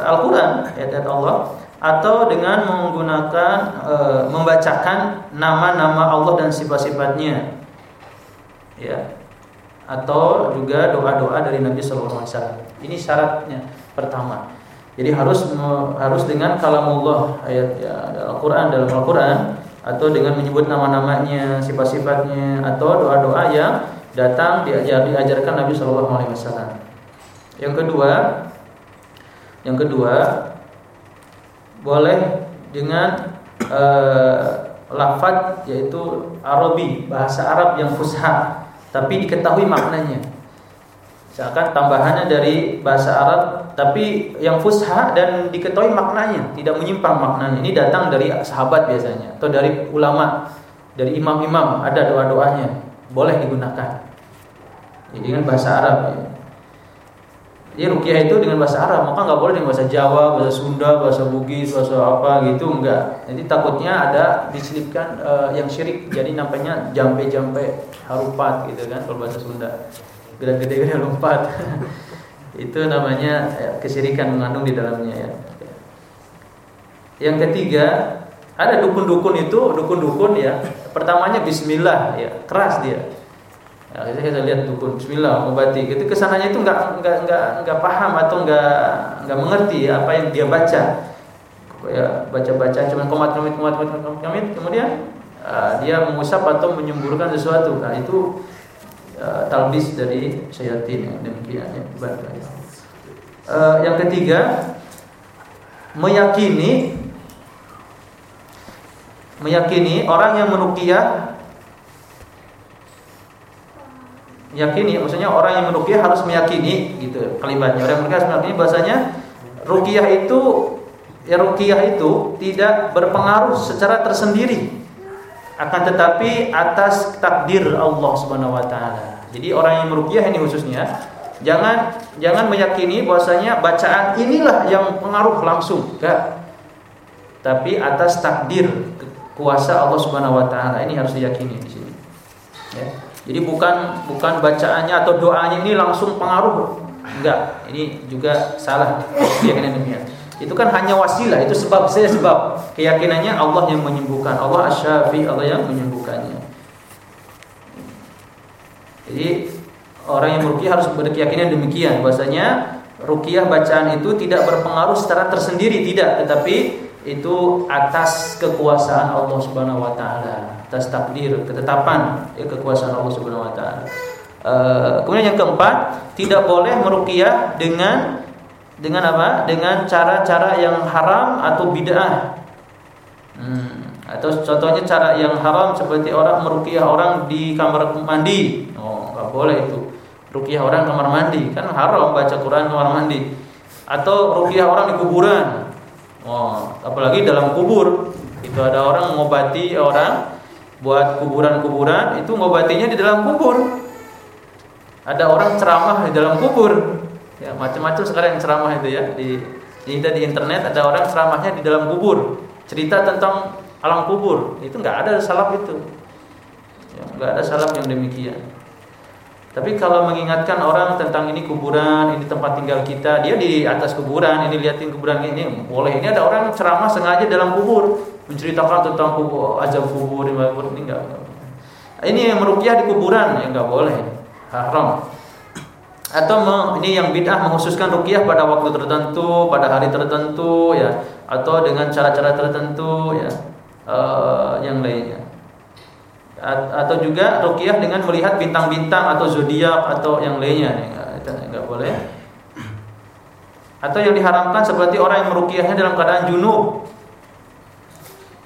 Al-Qur'an ayat-ayat Allah atau dengan menggunakan e, membacakan nama-nama Allah dan sifat-sifatnya ya. Atau juga doa-doa dari Nabi sallallahu alaihi wasallam. Ini syaratnya pertama. Jadi harus harus dengan kalamullah ayat ya, Al-Qur'an dalam Al-Qur'an atau dengan menyebut nama-namanya, sifat-sifatnya atau doa-doa yang datang diajar, diajarkan Nabi Shallallahu Alaihi Wasallam. Yang kedua, yang kedua boleh dengan uh, lafaz yaitu Arabi bahasa Arab yang fusha tapi diketahui maknanya. Misalkan tambahannya dari bahasa Arab tapi yang fusha dan diketahui maknanya, tidak menyimpang maknanya. Ini datang dari sahabat biasanya atau dari ulama, dari imam-imam ada doa-doanya, boleh digunakan. Jadi dengan bahasa Arab ya. Jadi rukyah itu dengan bahasa Arab, maka nggak boleh dengan bahasa Jawa, bahasa Sunda, bahasa Bugis, bahasa apa gitu enggak. Jadi takutnya ada diselipkan uh, yang syirik. Jadi namanya jampe-jampe harupat gitu kan kalau bahasa Sunda. Gede-gede lompat [LAUGHS] itu namanya ya, kesirikan mengandung di dalamnya ya. Yang ketiga ada dukun-dukun itu dukun-dukun ya. Pertamanya Bismillah ya. Keras dia ya, kita lihat dukun. Bismillah mengobati. Itu ke sananya itu nggak nggak nggak nggak paham atau nggak nggak mengerti apa yang dia baca. Ya baca-baca cuma komat komit komat komit komit kemudian uh, dia mengusap atau menyemburkan sesuatu. Nah itu uh, talbis dari syaitan yang demikian ya. Uh, yang ketiga meyakini meyakini orang yang meruqyah yakini maksudnya orang yang meruqyah harus meyakini gitu kalimatnya orang yang meruqyah harus meyakini bahasanya ruqyah itu ya ruqyah itu tidak berpengaruh secara tersendiri akan tetapi atas takdir Allah Subhanahu wa taala. Jadi orang yang meruqyah ini khususnya jangan jangan meyakini bahwasanya bacaan inilah yang pengaruh langsung, enggak. Tapi atas takdir kuasa Allah Subhanahu wa taala ini harus diyakini di sini. Ya. Jadi bukan bukan bacaannya atau doanya ini langsung pengaruh. Enggak, ini juga salah keyakinan demikian. Itu kan hanya wasilah, itu sebab saya sebab. Keyakinannya Allah yang menyembuhkan, Allah asyafi, Allah yang menyembuhkannya. Jadi orang yang meruqyah harus berkeyakinan demikian bahwasanya ruqyah bacaan itu tidak berpengaruh secara tersendiri tidak, tetapi itu atas kekuasaan Allah Subhanahu wa taala, atas takdir, ketetapan ya, kekuasaan Allah Subhanahu wa taala. Uh, kemudian yang keempat, tidak boleh meruqyah dengan dengan apa? Dengan cara-cara yang haram atau bid'ah. Hmm. Atau contohnya cara yang haram seperti orang meruqyah orang di kamar mandi. Oh, nggak boleh itu. Ruqyah orang kamar mandi kan haram baca Quran kamar mandi. Atau ruqyah orang di kuburan. Oh, apalagi dalam kubur. Itu ada orang mengobati orang buat kuburan-kuburan itu ngobatinya di dalam kubur. Ada orang ceramah di dalam kubur. Ya macam-macam sekarang yang ceramah itu ya. Di di, di internet ada orang ceramahnya di dalam kubur. Cerita tentang alam kubur. Itu nggak ada salaf itu. Ya, nggak ada salaf yang demikian tapi kalau mengingatkan orang tentang ini kuburan, ini tempat tinggal kita, dia di atas kuburan, ini liatin kuburan ini boleh. Ini ada orang ceramah sengaja dalam kubur menceritakan tentang kubur, azab kubur, ini enggak. Ini yang merukyah di kuburan ya enggak boleh, haram atau ini yang bid'ah menghususkan rukyah pada waktu tertentu, pada hari tertentu ya, atau dengan cara-cara tertentu ya, uh, yang lainnya. Atau juga rukyah dengan melihat bintang-bintang atau zodiak atau yang lainnya, ya, enggak boleh. Atau yang diharamkan seperti orang yang merukyahnya dalam keadaan junub.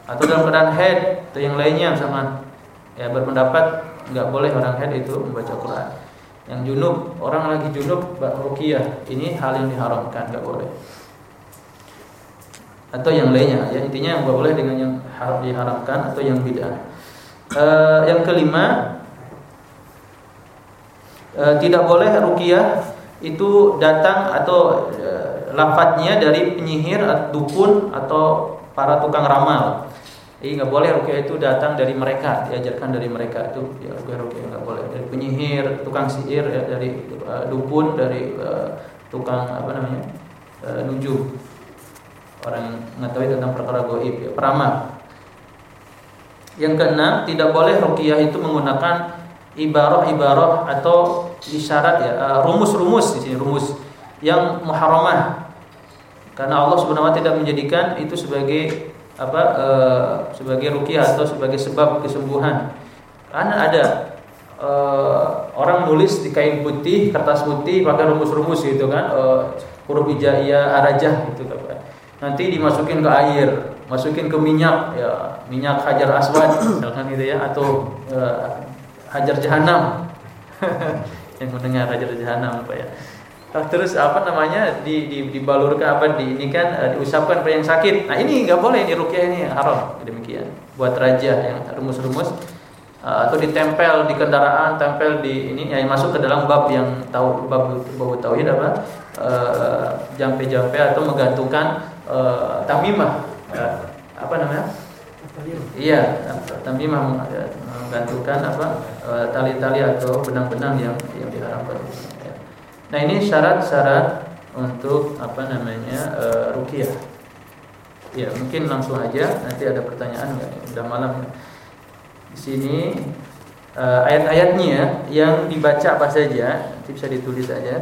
Atau dalam keadaan head atau yang lainnya misalkan. Ya berpendapat enggak boleh orang head itu membaca Quran. Yang junub orang lagi junub ruqyah. Ini hal yang diharamkan nggak boleh. Atau yang lainnya. Ya intinya nggak boleh dengan yang diharamkan atau yang bid'ah e, yang kelima e, tidak boleh ruqyah itu datang atau e, lafadznya dari penyihir dukun atau para tukang ramal. Jadi nggak boleh rukyah itu datang dari mereka, diajarkan dari mereka itu. Ya rukyah nggak boleh. Dari penyihir, tukang sihir, ya, dari uh, dukun, dari uh, tukang apa namanya uh, nujum. Orang yang mengetahui tentang perkara goib, ya, peramal. Yang keenam, tidak boleh rukyah itu menggunakan ibarah-ibarah atau isyarat ya, rumus-rumus di sini rumus yang muharramah. Karena Allah Subhanahu wa tidak menjadikan itu sebagai apa e, sebagai rukiah atau sebagai sebab kesembuhan. Karena ada e, orang nulis di kain putih, kertas putih pakai rumus-rumus gitu kan, e, huruf hijaiyah, arajah gitu kan. Nanti dimasukin ke air, masukin ke minyak ya, minyak hajar aswad misalkan gitu ya atau e, hajar jahanam. [LAUGHS] yang mendengar hajar jahanam apa ya. Ah, terus apa namanya di, di dibalurkan apa di ini kan uh, diusapkan pada yang sakit. Nah ini nggak boleh di rukyah ini haram demikian. Buat raja yang rumus-rumus uh, atau ditempel di kendaraan, tempel di ini yang masuk ke dalam bab yang tahu bab bab tauhid apa uh, jampe-jampe atau menggantungkan uh, tamimah uh, apa namanya? Iya, tamimah menggantungkan apa tali-tali atau benang-benang yang yang diharapkan. Nah ini syarat-syarat untuk apa namanya e, rukiah. Ya mungkin langsung aja. Nanti ada pertanyaan nggak? Udah malam. Ya. Di sini e, ayat-ayatnya yang dibaca apa saja, nanti bisa ditulis saja.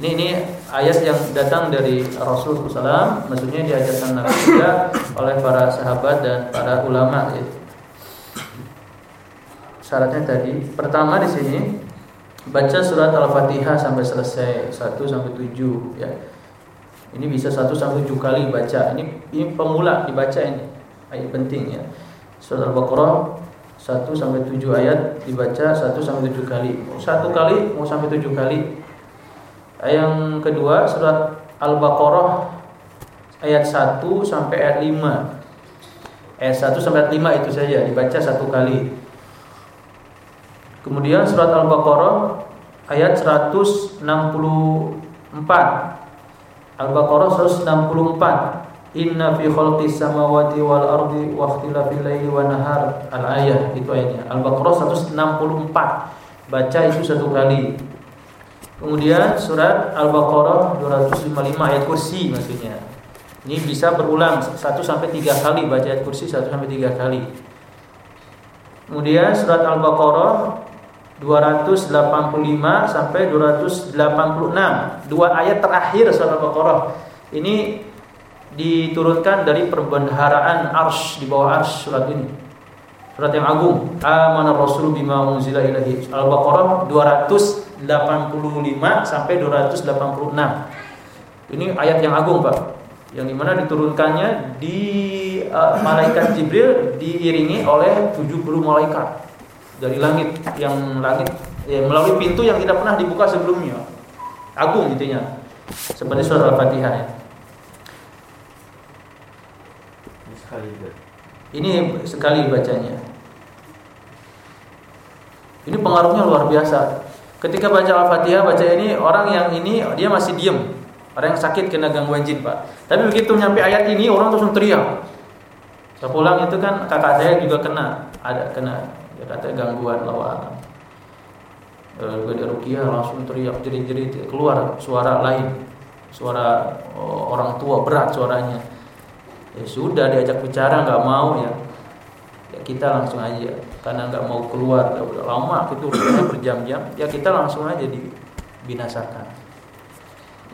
Ini ini ayat yang datang dari Rasul SAW, maksudnya diajarkan Nabi juga oleh para sahabat dan para ulama. Ya. Syaratnya tadi, pertama di sini baca surat Al-Fatihah sampai selesai 1 sampai 7 ya. Ini bisa 1 sampai 7 kali baca. Ini ini pemula dibaca ini. Ayat penting ya. Surat Al-Baqarah 1 sampai 7 ayat dibaca 1 sampai 7 kali. Satu kali mau sampai 7 kali. Yang kedua surat Al-Baqarah ayat 1 sampai ayat 5. Ayat 1 sampai ayat 5 itu saja dibaca satu kali. Kemudian surat Al-Baqarah ayat 164. Al-Baqarah 164. Inna fi khalqis samawati wal ardi wa ikhtilafil laili wan nahar. Al-ayah itu ayatnya. Al-Baqarah 164. Baca itu satu kali. Kemudian surat Al-Baqarah 255 ayat kursi maksudnya. Ini bisa berulang 1 sampai 3 kali baca ayat kursi 1 sampai 3 kali. Kemudian surat Al-Baqarah 285 sampai 286. Dua ayat terakhir surat Al-Baqarah. Ini diturunkan dari perbendaharaan ars di bawah ars surat ini. Surat yang agung. Amanar Rasul bima unzila ilahi. Al-Baqarah 285 sampai 286. Ini ayat yang agung, Pak. Yang di mana diturunkannya di uh, malaikat Jibril diiringi oleh 70 malaikat dari langit yang langit ya, melalui pintu yang tidak pernah dibuka sebelumnya. Agung intinya. Seperti surat Al-Fatihah ya. Ini sekali bacanya. Ini pengaruhnya luar biasa. Ketika baca Al-Fatihah, baca ini orang yang ini dia masih diam. Orang yang sakit kena gangguan jin, Pak. Tapi begitu nyampe ayat ini orang terus teriak. Saya pulang itu kan kakak saya juga kena, ada kena dia kata gangguan lawan. Lalu dia rukiah langsung teriak jerit-jerit keluar suara lain, suara oh, orang tua berat suaranya ya sudah diajak bicara nggak mau ya. Ya kita langsung aja karena nggak mau keluar. Ya udah lama gitu berjam-jam. Ya kita langsung aja dibinasakan.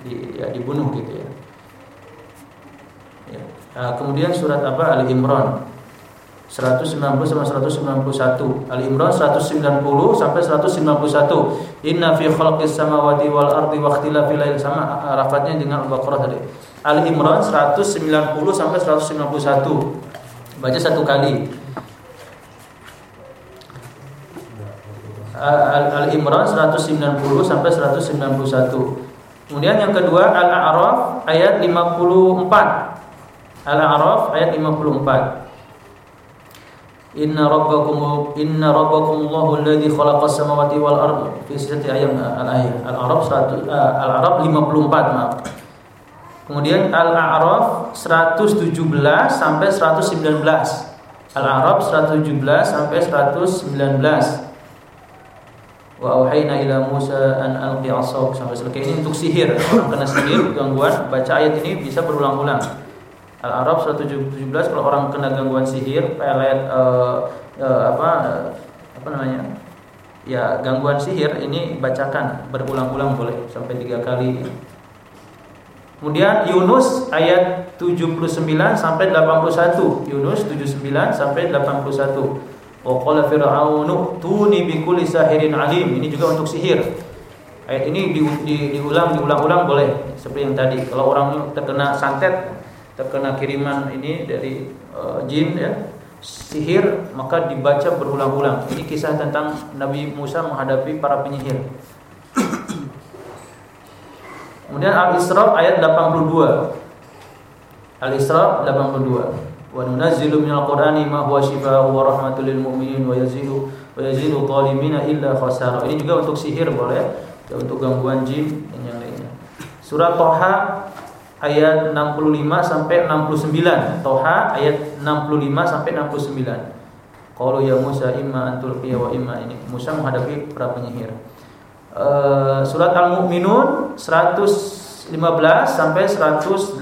Di, ya dibunuh gitu ya, ya. Nah, kemudian surat apa? Ali Imran. 190 sama 191 Ali Imran 190 sampai 191 Inna fi khalqis samawati wal ardi wa ikhtilafil sama. Rafatnya dengan Al-Baqarah tadi Ali Imran 190 sampai 191 baca satu kali. Al Imran 190 sampai 191 kemudian yang kedua Al-A'raf ayat 54 Al-A'raf ayat 54 Inna rabbakum inna rabbakum Allahu alladhi khalaqas samawati wal ardh fi sittati ayyam al-ayat al-Arab 100 al-Arab 54 maaf. Kemudian Al-A'raf 117 sampai 119. Al-A'raf 117 sampai 119. Wa auhayna ila Musa an alqi 'asaq sampai selesai ini untuk sihir. Orang kena sihir gangguan baca ayat ini bisa berulang-ulang. Al-Arab 117 kalau orang kena gangguan sihir, pelet uh, uh, apa uh, apa namanya? Ya, gangguan sihir ini bacakan berulang-ulang boleh sampai tiga kali. Kemudian Yunus ayat 79 sampai 81. Yunus 79 sampai 81. Wa qala fir'aunu tuni bi kulli sahirin alim. Ini juga untuk sihir. Ayat ini di, di, diulang diulang-ulang boleh seperti yang tadi. Kalau orang terkena santet terkena kiriman ini dari uh, jin ya sihir maka dibaca berulang-ulang ini kisah tentang Nabi Musa menghadapi para penyihir kemudian Al-Isra ayat 82 Al-Isra 82 wa nunazzilu minal qur'ani ma huwa shifaa'un wa rahmatul lil mu'minin wa yazidu wa yazidu zalimina illa khasara ini juga untuk sihir boleh ya, untuk gangguan jin dan yang lainnya surah Toha ayat 65 sampai 69. Toha ayat 65 sampai 69. Kalau ya Musa imma antul wa imma ini Musa menghadapi para penyihir. Uh, surat Al-Mu'minun 115 sampai 118.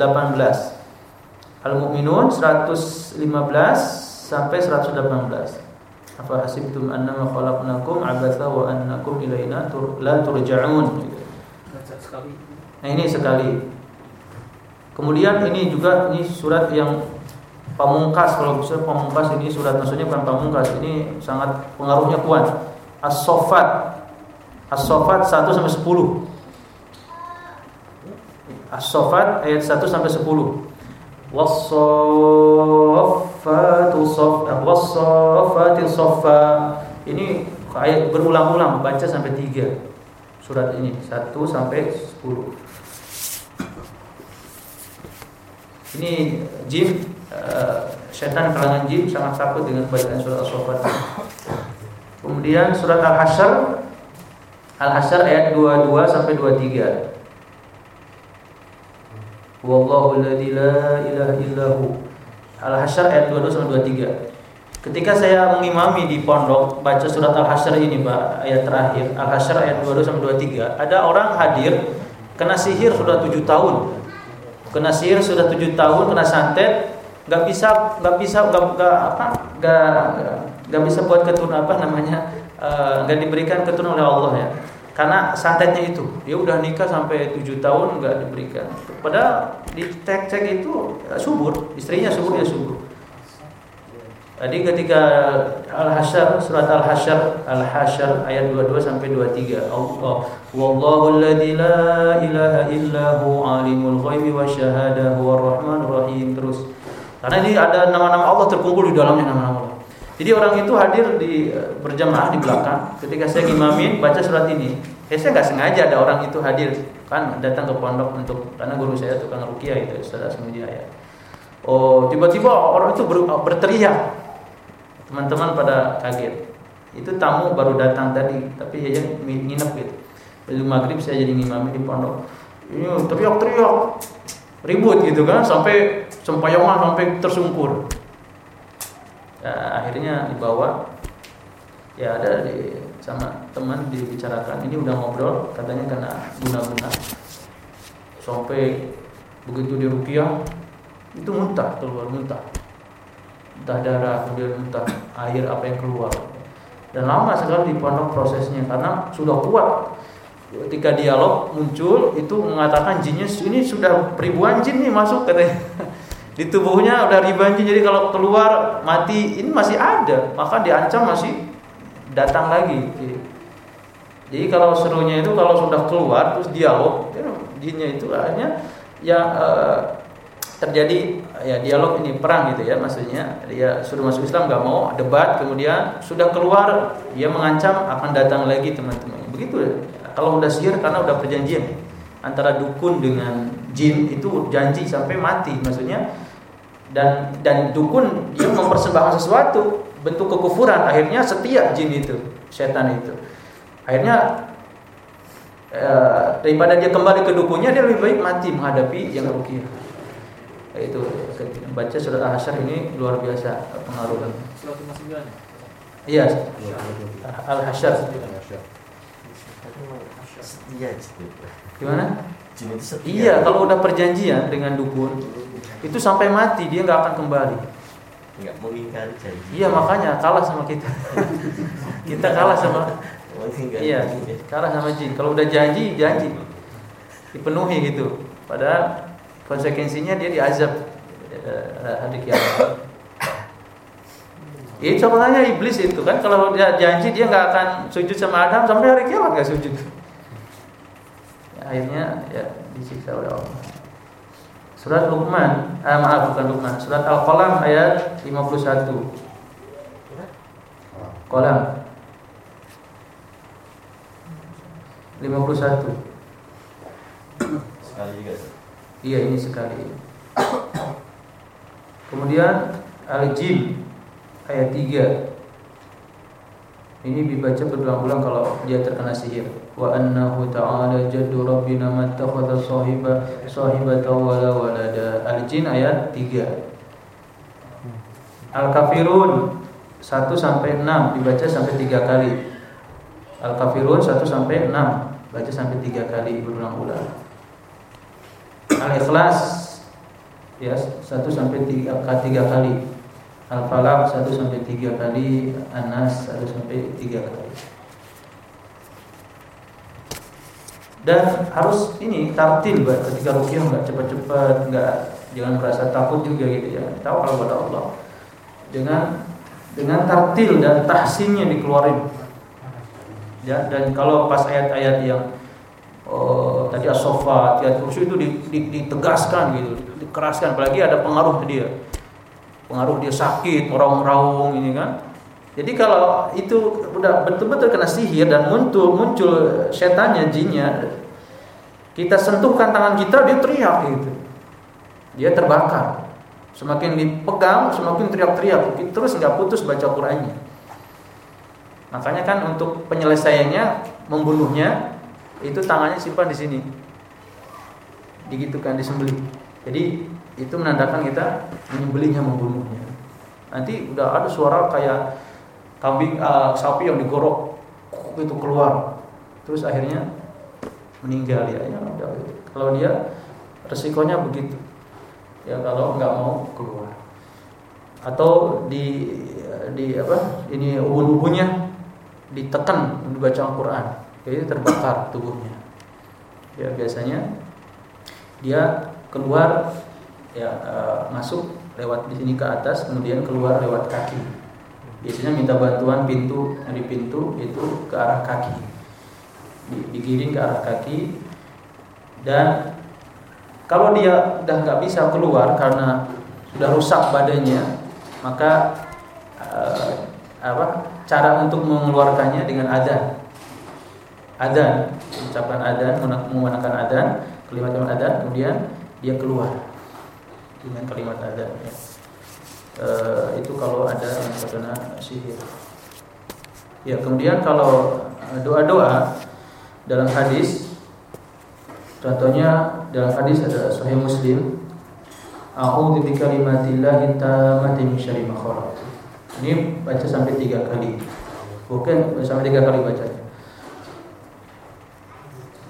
Al-Mu'minun 115 sampai 118. Apa hasibtum annama khalaqnakum abatha wa annakum ilaina tur la turja'un. Nah ini sekali Kemudian ini juga ini surat yang pamungkas kalau bisa pamungkas ini surat maksudnya bukan pamungkas ini sangat pengaruhnya kuat. As-Saffat. As-Saffat 1 sampai 10. As-Saffat ayat 1 sampai 10. Was-saffatu saffa was-saffati saffa. Ini ayat berulang-ulang baca sampai 3 surat ini 1 sampai 10. Ini jin uh, setan kalangan jin sangat takut dengan bacaan surat As-Saffat. Kemudian surat Al-Hasyr Al-Hasyr ayat 22 sampai 23. Wallahu alladzi la ilaha illahu. Al-Hasyr ayat 22 sampai 23. Ketika saya mengimami di pondok baca surat Al-Hasyr ini, Pak, ayat terakhir, Al-Hasyr ayat 22 sampai 23, ada orang hadir kena sihir sudah 7 tahun kena sihir sudah tujuh tahun kena santet nggak bisa nggak bisa nggak apa nggak nggak bisa buat keturunan apa namanya nggak uh, diberikan keturunan oleh Allah ya. Karena santetnya itu dia udah nikah sampai tujuh tahun nggak diberikan. Padahal di cek cek itu ya, subur istrinya subur ya subur. Tadi ketika Al-Hasyr surat Al-Hasyr Al-Hasyr ayat 22 sampai 23 Allah wallahu alladzi la ilaha illa hu alimul ghaibi wasyahadah huwar rahmanur rahim. Terus karena ini ada nama-nama Allah terkumpul di dalamnya nama-nama. Jadi orang itu hadir di berjamaah di belakang. Ketika saya ngimamin baca surat ini. Eh, saya nggak sengaja ada orang itu hadir kan datang ke pondok untuk karena guru saya tukang rukiah itu Ustaz Asmudi ya. Oh, tiba-tiba orang itu ber, berteriak. Teman-teman pada kaget. Itu tamu baru datang tadi tapi ya nginep gitu. Lalu maghrib saya jadi imam di pondok. Ini teriak-teriak. Ribut gitu kan sampai sempayongan sampai tersungkur ya, akhirnya dibawa. Ya ada di sama teman dibicarakan ini udah ngobrol katanya karena guna-guna. Sampai begitu di rupiah itu muntah keluar muntah. Entah darah kemudian entah air apa yang keluar. Dan lama sekali di prosesnya karena sudah kuat. Ketika dialog muncul itu mengatakan jinnya ini sudah ribuan jin nih masuk katanya di tubuhnya udah ribuan jin jadi kalau keluar mati ini masih ada. Maka diancam masih datang lagi. Jadi, kalau serunya itu kalau sudah keluar terus dialog ya, jinnya itu akhirnya ya uh, terjadi ya dialog ini perang gitu ya maksudnya. Dia sudah masuk Islam nggak mau debat kemudian sudah keluar dia mengancam akan datang lagi teman-teman begitu ya. kalau udah sihir karena udah perjanjian antara dukun dengan jin itu janji sampai mati. Maksudnya dan dan dukun dia mempersembahkan sesuatu bentuk kekufuran akhirnya setia jin itu setan itu akhirnya eh, daripada dia kembali ke dukunnya dia lebih baik mati menghadapi yang rukiah itu baca surat Al-Hasyr ini luar biasa pengaruhnya. Surat 59. Iya. Al-Hasyr. Iya, Gimana? Iya, kalau udah perjanjian dengan dukun, itu sampai mati dia nggak akan kembali. Nggak mau ingkari janji. Iya, makanya kalah sama kita. [LAUGHS] kita kalah sama Iya, kalah sama jin. Kalau udah janji, janji. Dipenuhi gitu. Padahal konsekuensinya dia diazab uh, hari kiamat. Itu sebenarnya iblis itu kan kalau dia janji dia nggak akan sujud sama Adam sampai hari kiamat nggak sujud. Ya, akhirnya ya disiksa oleh Allah. Surat Luqman, eh, maaf bukan Luqman, surat Al-Qalam ayat 51. Qalam 51. Sekali juga. Iya ini sekali. Kemudian Al-Jin ayat 3. Ini dibaca berulang-ulang kalau dia terkena sihir. Wa annahu ta'ala jaddu rabbina mattakhadha sahiba sahibata wala walada. Al-Jin ayat 3. Al-Kafirun 1 sampai 6 dibaca sampai 3 kali. Al-Kafirun 1 sampai 6 baca sampai 3 kali berulang-ulang. Al-Ikhlas ya 1 sampai 3, 3 kali. Al-Falaq 1 sampai 3 kali, An-Nas 1 sampai 3 kali. Dan harus ini tartil buat ketika rukyah nggak cepat-cepat, nggak jangan merasa takut juga gitu ya. Tahu kalau pada Allah. Dengan dengan tartil dan tahsinnya dikeluarin. Ya, dan kalau pas ayat-ayat yang oh, tadi as-sofa, ayat kursi itu ditegaskan gitu, dikeraskan apalagi ada pengaruh dia. Pengaruh dia sakit, meraung-raung ini kan. Jadi kalau itu udah betul-betul kena sihir dan muncul muncul setannya, jinnya, kita sentuhkan tangan kita dia teriak gitu. Dia terbakar. Semakin dipegang, semakin teriak-teriak, terus nggak putus baca Qur'annya. Makanya kan untuk penyelesaiannya membunuhnya itu tangannya simpan di sini digitukan disembelih jadi itu menandakan kita menyembelihnya membunuhnya. Nanti udah ada suara kayak kambing uh, sapi yang digorok itu keluar. Terus akhirnya meninggal. Ya, ya udah. kalau dia resikonya begitu. Ya kalau nggak mau keluar. Atau di di apa ini ubun-ubunnya ditekan dibaca Al-Quran. Jadi terbakar tubuhnya. Ya biasanya dia keluar ya uh, masuk lewat di sini ke atas kemudian keluar lewat kaki biasanya minta bantuan pintu dari pintu itu ke arah kaki digiring ke arah kaki dan kalau dia udah nggak bisa keluar karena sudah rusak badannya, maka uh, apa? Cara untuk mengeluarkannya dengan adan. Adan, ucapan adan, menggunakan adan, kalimat-kalimat adan, kemudian dia keluar dengan kalimat. Ya. Uh, itu kalau ada yang sihir. Ya, kemudian kalau doa-doa dalam hadis Contohnya dalam hadis ada Sahih Muslim, A'udzu bikalimatillahi tammati min syarri ma. Ini baca sampai tiga kali. Bukan sampai tiga kali baca.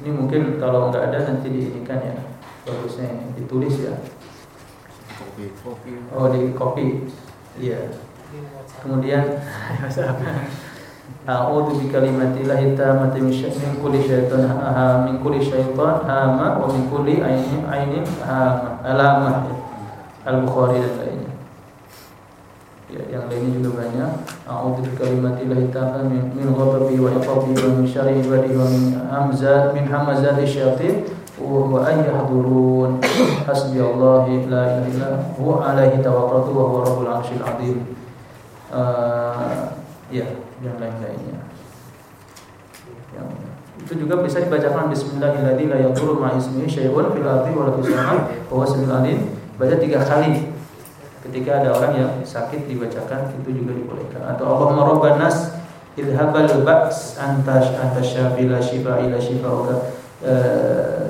Ini mungkin kalau nggak ada nanti diinikan ya. Bagusnya ditulis ya. Oh di copy. Iya. Kemudian [LAUGHS] A'udzu bikalimatillahi tammati min kulli syaitan min kulli syaitan hama wa min kulli ainin ainin hama alamah Al-Bukhari dan lainnya. Ya, yang lainnya juga banyak. A'udzu bikalimatillahi tammati min, min ghadabi wa iqabi wa min syarri ibadi wa min hamzat min hamazati syayatin yahdurun. Hasbi Allah la ilaha illa huwa alaihi tawakkaltu wa huwa rabbul arsyil azim. Uh, ya yang lain-lainnya. Yang itu juga bisa dibacakan Bismillahirrahmanirrahim la yadurru ma ismihi syai'un fil ardi wa la. Baca tiga kali. Ketika ada orang yang sakit dibacakan itu juga dibolehkan. Atau Allahumma rabban nas idhabal anta anta syafi la shifa ila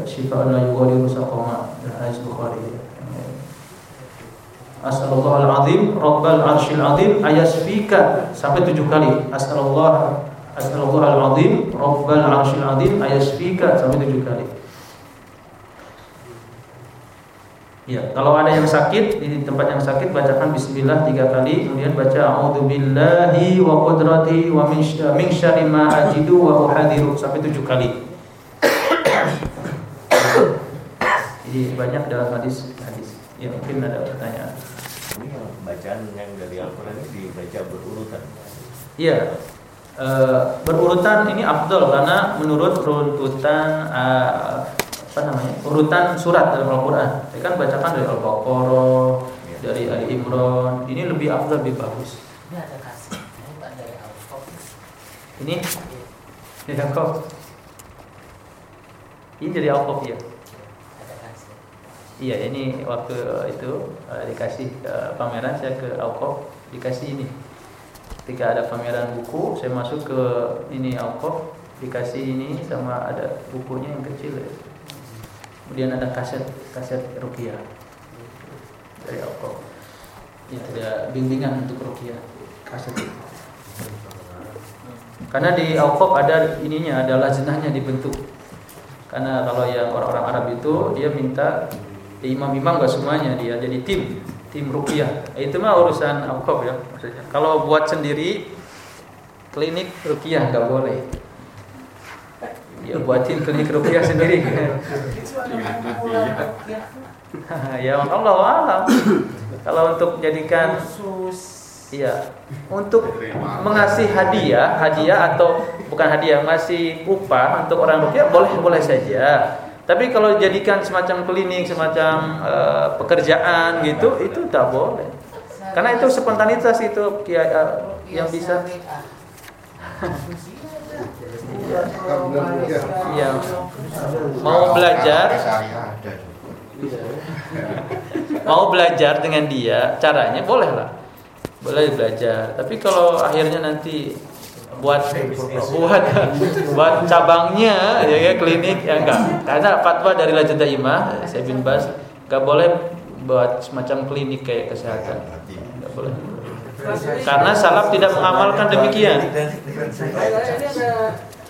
ila shifa la yughadiru saqama. Hadis Bukhari. As'alullah al-azim Rabbal arshil azim ayasfika sampai tujuh kali. As'alullah As'alullah al-azim Rabbal arshil azim ayasfika sampai tujuh kali. Ya, kalau ada yang sakit di tempat yang sakit bacakan bismillah tiga kali, kemudian baca a'udzu billahi wa qudrati wa min syarri ma ajidu wa uhadiru sampai tujuh kali. Jadi banyak dalam hadis hadis. Ya mungkin ada pertanyaan bacaan yang dari Al-Quran ini dibaca berurutan. Iya, e, berurutan ini afdol karena menurut runtutan e, apa namanya urutan surat dalam Al-Quran. Saya kan bacakan dari Al-Baqarah, ya. dari Ali Imran. Ini lebih afdol, lebih bagus. Ini ada kasih, ini dari Al-Qaf. Ini dari Al-Qaf. Ini dari Al-Qaf ya. Iya, ini waktu itu uh, dikasih uh, pameran saya ke Alkof dikasih ini. Ketika ada pameran buku, saya masuk ke ini Alkof dikasih ini sama ada bukunya yang kecil ya. Kemudian ada kaset kaset rukiah dari. Ini ada bimbingan untuk rukiah kaset itu. Karena di Alkof ada ininya, ada lajenahnya dibentuk. Karena kalau yang orang-orang Arab itu dia minta imam-imam gak semuanya dia jadi tim tim rukiah itu mah urusan awqaf ya maksudnya. Kalau buat sendiri klinik rukiah nggak boleh. Ya buatin klinik rukiah sendiri. [LAUGHS] Ya Allah alam. Kalau untuk jadikan Iya, untuk mengasih hadiah, hadiah atau bukan hadiah, masih upah untuk orang rukiah boleh boleh saja. Tapi kalau jadikan semacam klinik, semacam uh, pekerjaan gitu, itu tak boleh. Karena itu spontanitas itu ya, uh, yang bisa. Iya. Mau belajar. Mau belajar dengan dia, caranya boleh lah. Boleh belajar. Tapi kalau akhirnya nanti buat buat [LAUGHS] buat cabangnya ya, ya klinik ya enggak. Karena fatwa dari Lajnah Daimah saya bin Bas enggak boleh buat semacam klinik kayak kesehatan. Enggak boleh. Karena salaf tidak mengamalkan demikian.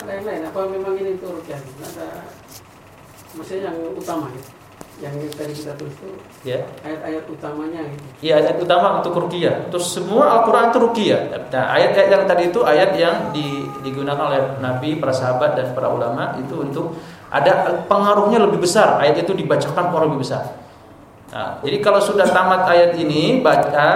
Lain-lain apa memang ini itu ada maksudnya yang utama gitu yang tadi kita tulis itu Ya. ayat-ayat utamanya gitu. Iya ayat utama untuk ruqyah. Terus semua Al-Qur'an itu ruqyah. Nah, ayat-ayat yang tadi itu ayat yang di- digunakan oleh Nabi, para sahabat dan para ulama itu untuk ada pengaruhnya lebih besar. Ayat itu dibacakan orang lebih besar. Nah, jadi kalau sudah tamat ayat ini baca,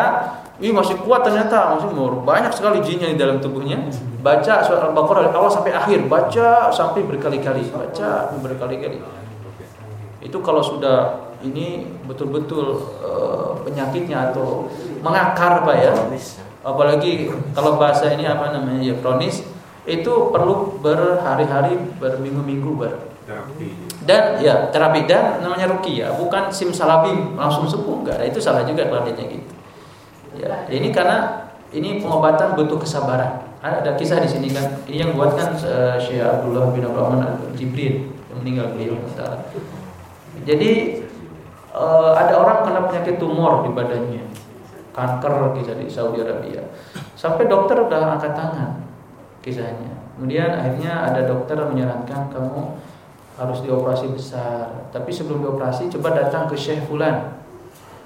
wih masih kuat ternyata, masih mau banyak sekali jinnya di dalam tubuhnya. Baca surat Al-Baqarah dari awal sampai akhir, baca sampai berkali-kali, baca berkali-kali. Itu kalau sudah ini betul-betul eh, penyakitnya atau mengakar Pak ya. Apalagi kalau bahasa ini apa namanya ya kronis itu perlu berhari-hari, berminggu-minggu ber dan ya terapi. Dan namanya rukia bukan simsalabim langsung sembuh enggak itu salah juga kalau gitu. Ya ini karena ini pengobatan butuh kesabaran. Ada, ada kisah di sini kan. Ini yang buatkan eh, Syekh Abdullah bin Abdurrahman Al Jibril yang meninggal beliau. Jadi eh, ada orang kena penyakit tumor di badannya kanker kisah di Saudi Arabia sampai dokter udah angkat tangan kisahnya kemudian akhirnya ada dokter menyarankan kamu harus dioperasi besar. Tapi sebelum dioperasi coba datang ke Syekh Fulan.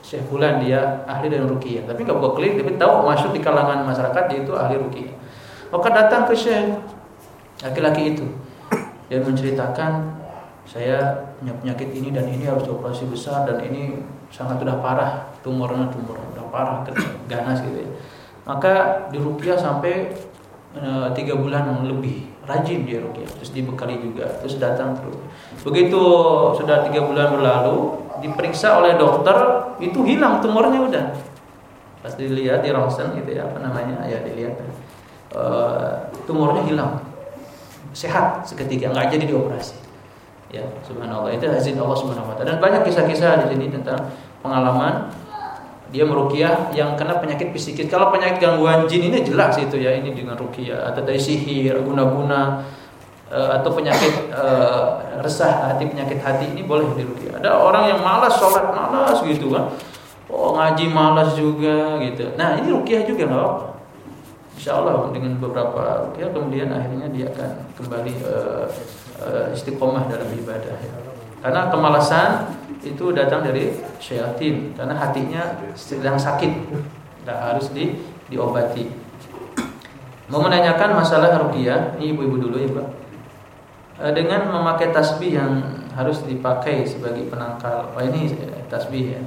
Syekh Fulan dia ahli dari ruqyah. Tapi nggak buka klinik, tapi tahu masuk di kalangan masyarakat dia itu ahli ruqyah. Maka datang ke Syekh laki-laki itu dan menceritakan saya punya penyakit ini dan ini harus dioperasi besar dan ini sangat sudah parah tumornya tumor sudah parah ganas gitu ya. Maka ruqyah sampai eh, tiga bulan lebih rajin dia rukyah terus dibekali juga terus datang terus. Begitu sudah tiga bulan berlalu diperiksa oleh dokter itu hilang tumornya udah. Pas dilihat di ronsen gitu ya apa namanya ya dilihat eh, tumornya hilang. Sehat seketika nggak jadi dioperasi ya subhanallah itu izin Allah subhanahu wa taala dan banyak kisah-kisah di sini tentang pengalaman dia merukiah yang kena penyakit psikis. Kalau penyakit gangguan jin ini jelas itu ya ini dengan rukiah atau dari sihir, guna-guna eh, atau penyakit eh, resah hati, penyakit hati ini boleh dirukiah. Ada orang yang malas sholat, malas gitu kan. Oh ngaji malas juga gitu. Nah ini rukiah juga nggak apa. Insya Allah dengan beberapa rukiah kemudian akhirnya dia akan kembali eh, istiqomah dalam ibadah. Karena kemalasan itu datang dari syaitan karena hatinya sedang sakit dan harus di diobati. Mau menanyakan masalah ruqyah, ini ibu-ibu dulu ya, Pak. E, Dengan memakai tasbih yang harus dipakai sebagai penangkal. Wah ini tasbih ya.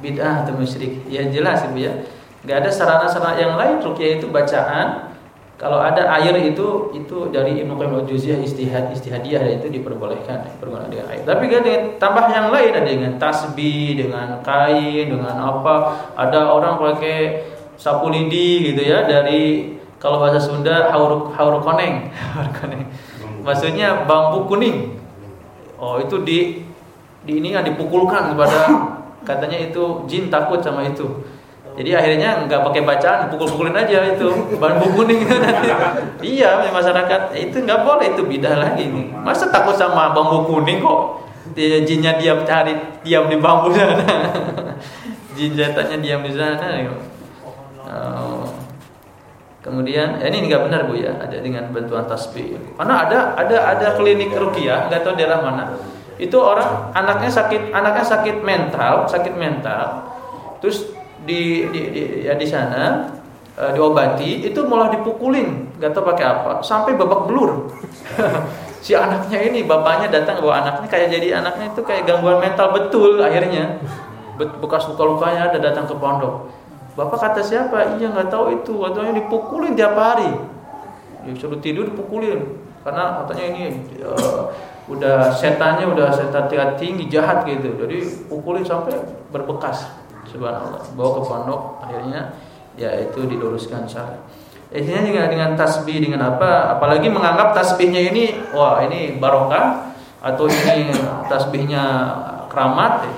Bid'ah atau musyrik. Ya jelas Ibu ya. Enggak ada sarana-sarana yang lain ruqyah itu bacaan. Kalau ada air itu itu dari Ibnu Qayyim al-Jauziyah istihad istihadiyah dan itu diperbolehkan berguna dengan air. Tapi kan dengan tambah yang lain ada dengan tasbih, dengan kain, dengan apa? Ada orang pakai sapu lidi gitu ya dari kalau bahasa Sunda haur haur koneng, [LAUGHS] koneng. Maksudnya bambu kuning. Oh, itu di di ini kan dipukulkan kepada [COUGHS] katanya itu jin takut sama itu. Jadi akhirnya nggak pakai bacaan, pukul-pukulin aja itu bambu kuning [LAUGHS] itu. Iya, masyarakat itu nggak boleh itu bidah lagi. Masa takut sama bambu kuning kok? Jinnya diam cari diam di bambu [LAUGHS] sana. Jin setannya diam di sana. Oh. Kemudian eh, ini nggak benar bu ya, ada dengan bantuan tasbih. Karena ada ada ada klinik rukiah, nggak tahu daerah mana. Itu orang anaknya sakit anaknya sakit mental, sakit mental. Terus di di, di ya di sana e, diobati itu malah dipukulin. Nggak tahu pakai apa. Sampai babak belur. [LAUGHS] Si anaknya ini bapaknya datang bawa anaknya kayak jadi anaknya itu kayak gangguan mental. Betul akhirnya. Bekas luka lukanya ada datang ke pondok. Bapak kata siapa? Iya nggak tahu itu. Katanya dipukulin tiap hari. Disuruh tidur dipukulin. Karena katanya ini uh, udah setannya udah setan tinggi jahat gitu. Jadi pukulin sampai berbekas subhanallah bawa ke pondok akhirnya ya itu diluruskan syarah Akhirnya juga dengan tasbih dengan apa apalagi menganggap tasbihnya ini wah ini barokah atau ini tasbihnya keramat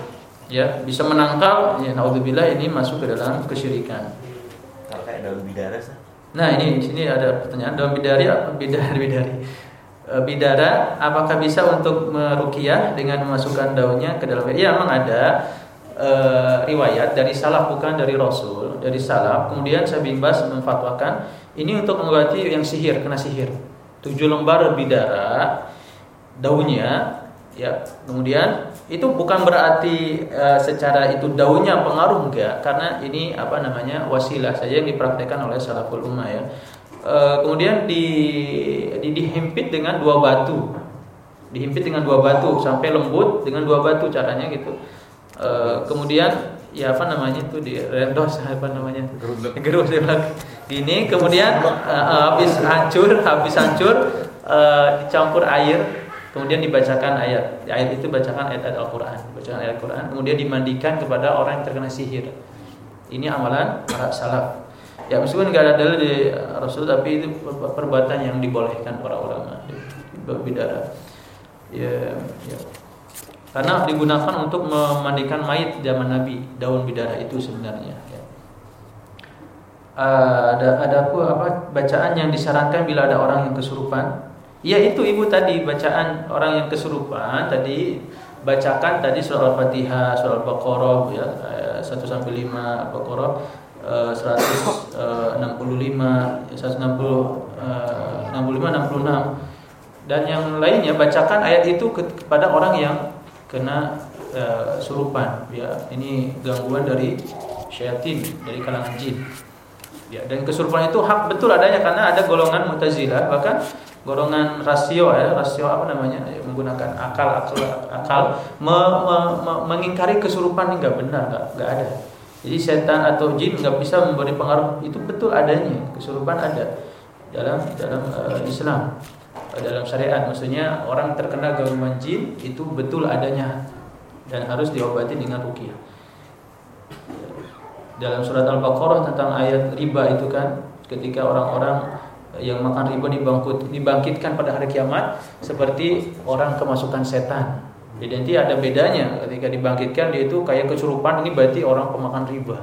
ya bisa menangkal ya naudzubillah ini masuk ke dalam kesyirikan. Kalau kayak daun bidara nah ini di sini ada pertanyaan daun bidari apa? Bidari bidari. E, bidara apakah bisa untuk merukiah dengan memasukkan daunnya ke dalam ya memang ada e, riwayat dari salaf bukan dari rasul dari salaf kemudian saya bimbas memfatwakan ini untuk mengobati yang sihir kena sihir tujuh lembar bidara daunnya Ya, kemudian itu bukan berarti uh, secara itu daunnya pengaruh enggak, karena ini apa namanya wasilah saja yang dipraktekkan oleh salaful ummah ya. Uh, kemudian di, di dihimpit dengan dua batu, dihimpit dengan dua batu sampai lembut dengan dua batu caranya gitu. Uh, kemudian ya apa namanya itu di rendos apa namanya gerus [LAUGHS] ini kemudian uh, habis hancur habis hancur uh, dicampur air Kemudian dibacakan ayat. Ayat itu bacakan ayat-ayat Al-Qur'an, bacakan ayat Al-Qur'an, kemudian dimandikan kepada orang yang terkena sihir. Ini amalan para salaf. Ya meskipun nggak ada dalil di Rasul tapi itu perbuatan yang dibolehkan para ulama di bidara. Ya, ya. Karena digunakan untuk memandikan mayit zaman Nabi, daun bidara itu sebenarnya. Ya. Ada ada apa bacaan yang disarankan bila ada orang yang kesurupan Ya itu ibu tadi bacaan orang yang kesurupan tadi bacakan tadi surah Al-Fatihah, surah Al-Baqarah ya 1 sampai 5 Al-Baqarah 165 160 165 66 dan yang lainnya bacakan ayat itu kepada orang yang kena uh, surupan ya ini gangguan dari syaitan dari kalangan jin. Ya dan kesurupan itu hak betul adanya karena ada golongan mutazilah bahkan golongan rasio ya rasio apa namanya ya, menggunakan akal akal akal me, me, me, mengingkari kesurupan ini nggak benar nggak nggak ada. Jadi setan atau jin nggak bisa memberi pengaruh itu betul adanya kesurupan ada dalam dalam uh, Islam dalam syariat maksudnya orang terkena gangguan jin itu betul adanya dan harus diobati dengan rukyah dalam surat al-baqarah tentang ayat riba itu kan ketika orang-orang yang makan riba dibangkit, dibangkitkan pada hari kiamat seperti orang kemasukan setan. Jadi nanti ada bedanya ketika dibangkitkan dia itu kayak kesurupan ini berarti orang pemakan riba.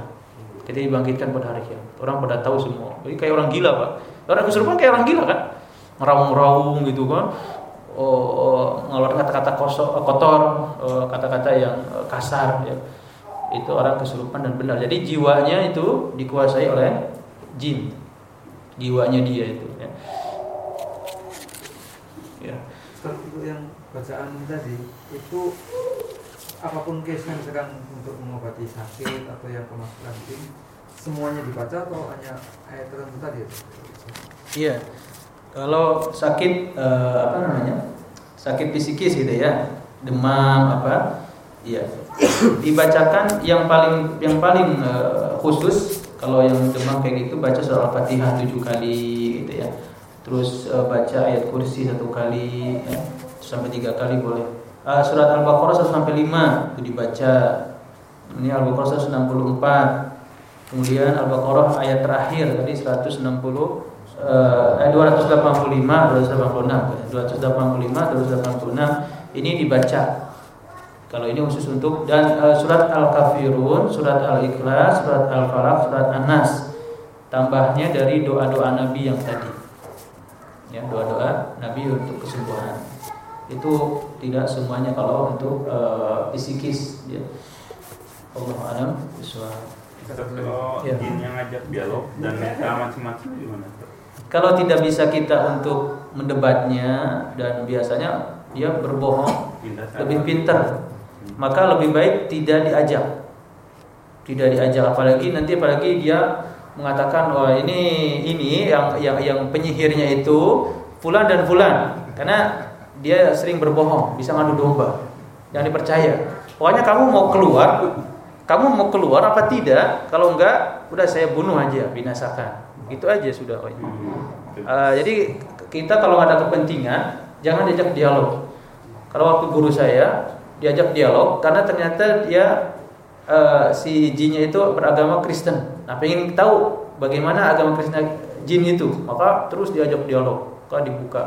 Ketika dibangkitkan pada hari kiamat, orang pada tahu semua. Jadi kayak orang gila pak. Orang kesurupan kayak orang gila kan, ngeraung-raung gitu kan. Oh, oh ngeluarin kata-kata kotor, oh, kata-kata yang eh, kasar ya. Itu orang kesurupan dan benar. Jadi jiwanya itu dikuasai oleh jin jiwanya dia itu ya. ya. Untuk yang bacaan tadi itu apa pun case-nya misalkan untuk mengobati sakit atau yang kemasukan jin semuanya dibaca atau hanya ayat tertentu tadi? Iya. Kalau sakit eh, apa namanya? Sakit psikis gitu ya. Demam apa? Iya. Dibacakan yang paling yang paling eh, khusus kalau yang demam kayak gitu baca surah Al-Fatihah tujuh kali gitu ya. Terus uh, baca ayat kursi satu kali ya. sampai tiga kali boleh. Uh, surat Al-Baqarah 1 sampai 5 itu dibaca. Ini Al-Baqarah 164. Kemudian Al-Baqarah ayat terakhir tadi 160 uh, eh 285 286 285 286 ini dibaca kalau ini khusus untuk dan uh, surat Al-Kafirun, surat Al-Ikhlas, surat Al-Falaq, surat An-Nas. Tambahnya dari doa-doa Nabi yang tadi. Ya, doa-doa Nabi untuk kesembuhan. Itu tidak semuanya kalau untuk uh, psikis ya. Allah alam Kalau ya. yang ngajak dialog dan macam-macam gimana? Kalau tidak bisa kita untuk mendebatnya dan biasanya dia berbohong lebih pintar maka lebih baik tidak diajak. Tidak diajak apalagi nanti apalagi dia mengatakan wah ini ini yang yang yang penyihirnya itu fulan dan fulan karena dia sering berbohong, bisa ngadu domba. Jangan dipercaya. Pokoknya kamu mau keluar, kamu mau keluar apa tidak? Kalau enggak, udah saya bunuh aja, binasakan. Itu aja sudah. Uh, jadi kita kalau ada kepentingan, jangan diajak dialog. Kalau waktu guru saya, diajak dialog karena ternyata dia uh, si jinnya itu beragama Kristen. Nah, pengen tahu bagaimana agama Kristen jin itu, maka terus diajak dialog, maka dibuka.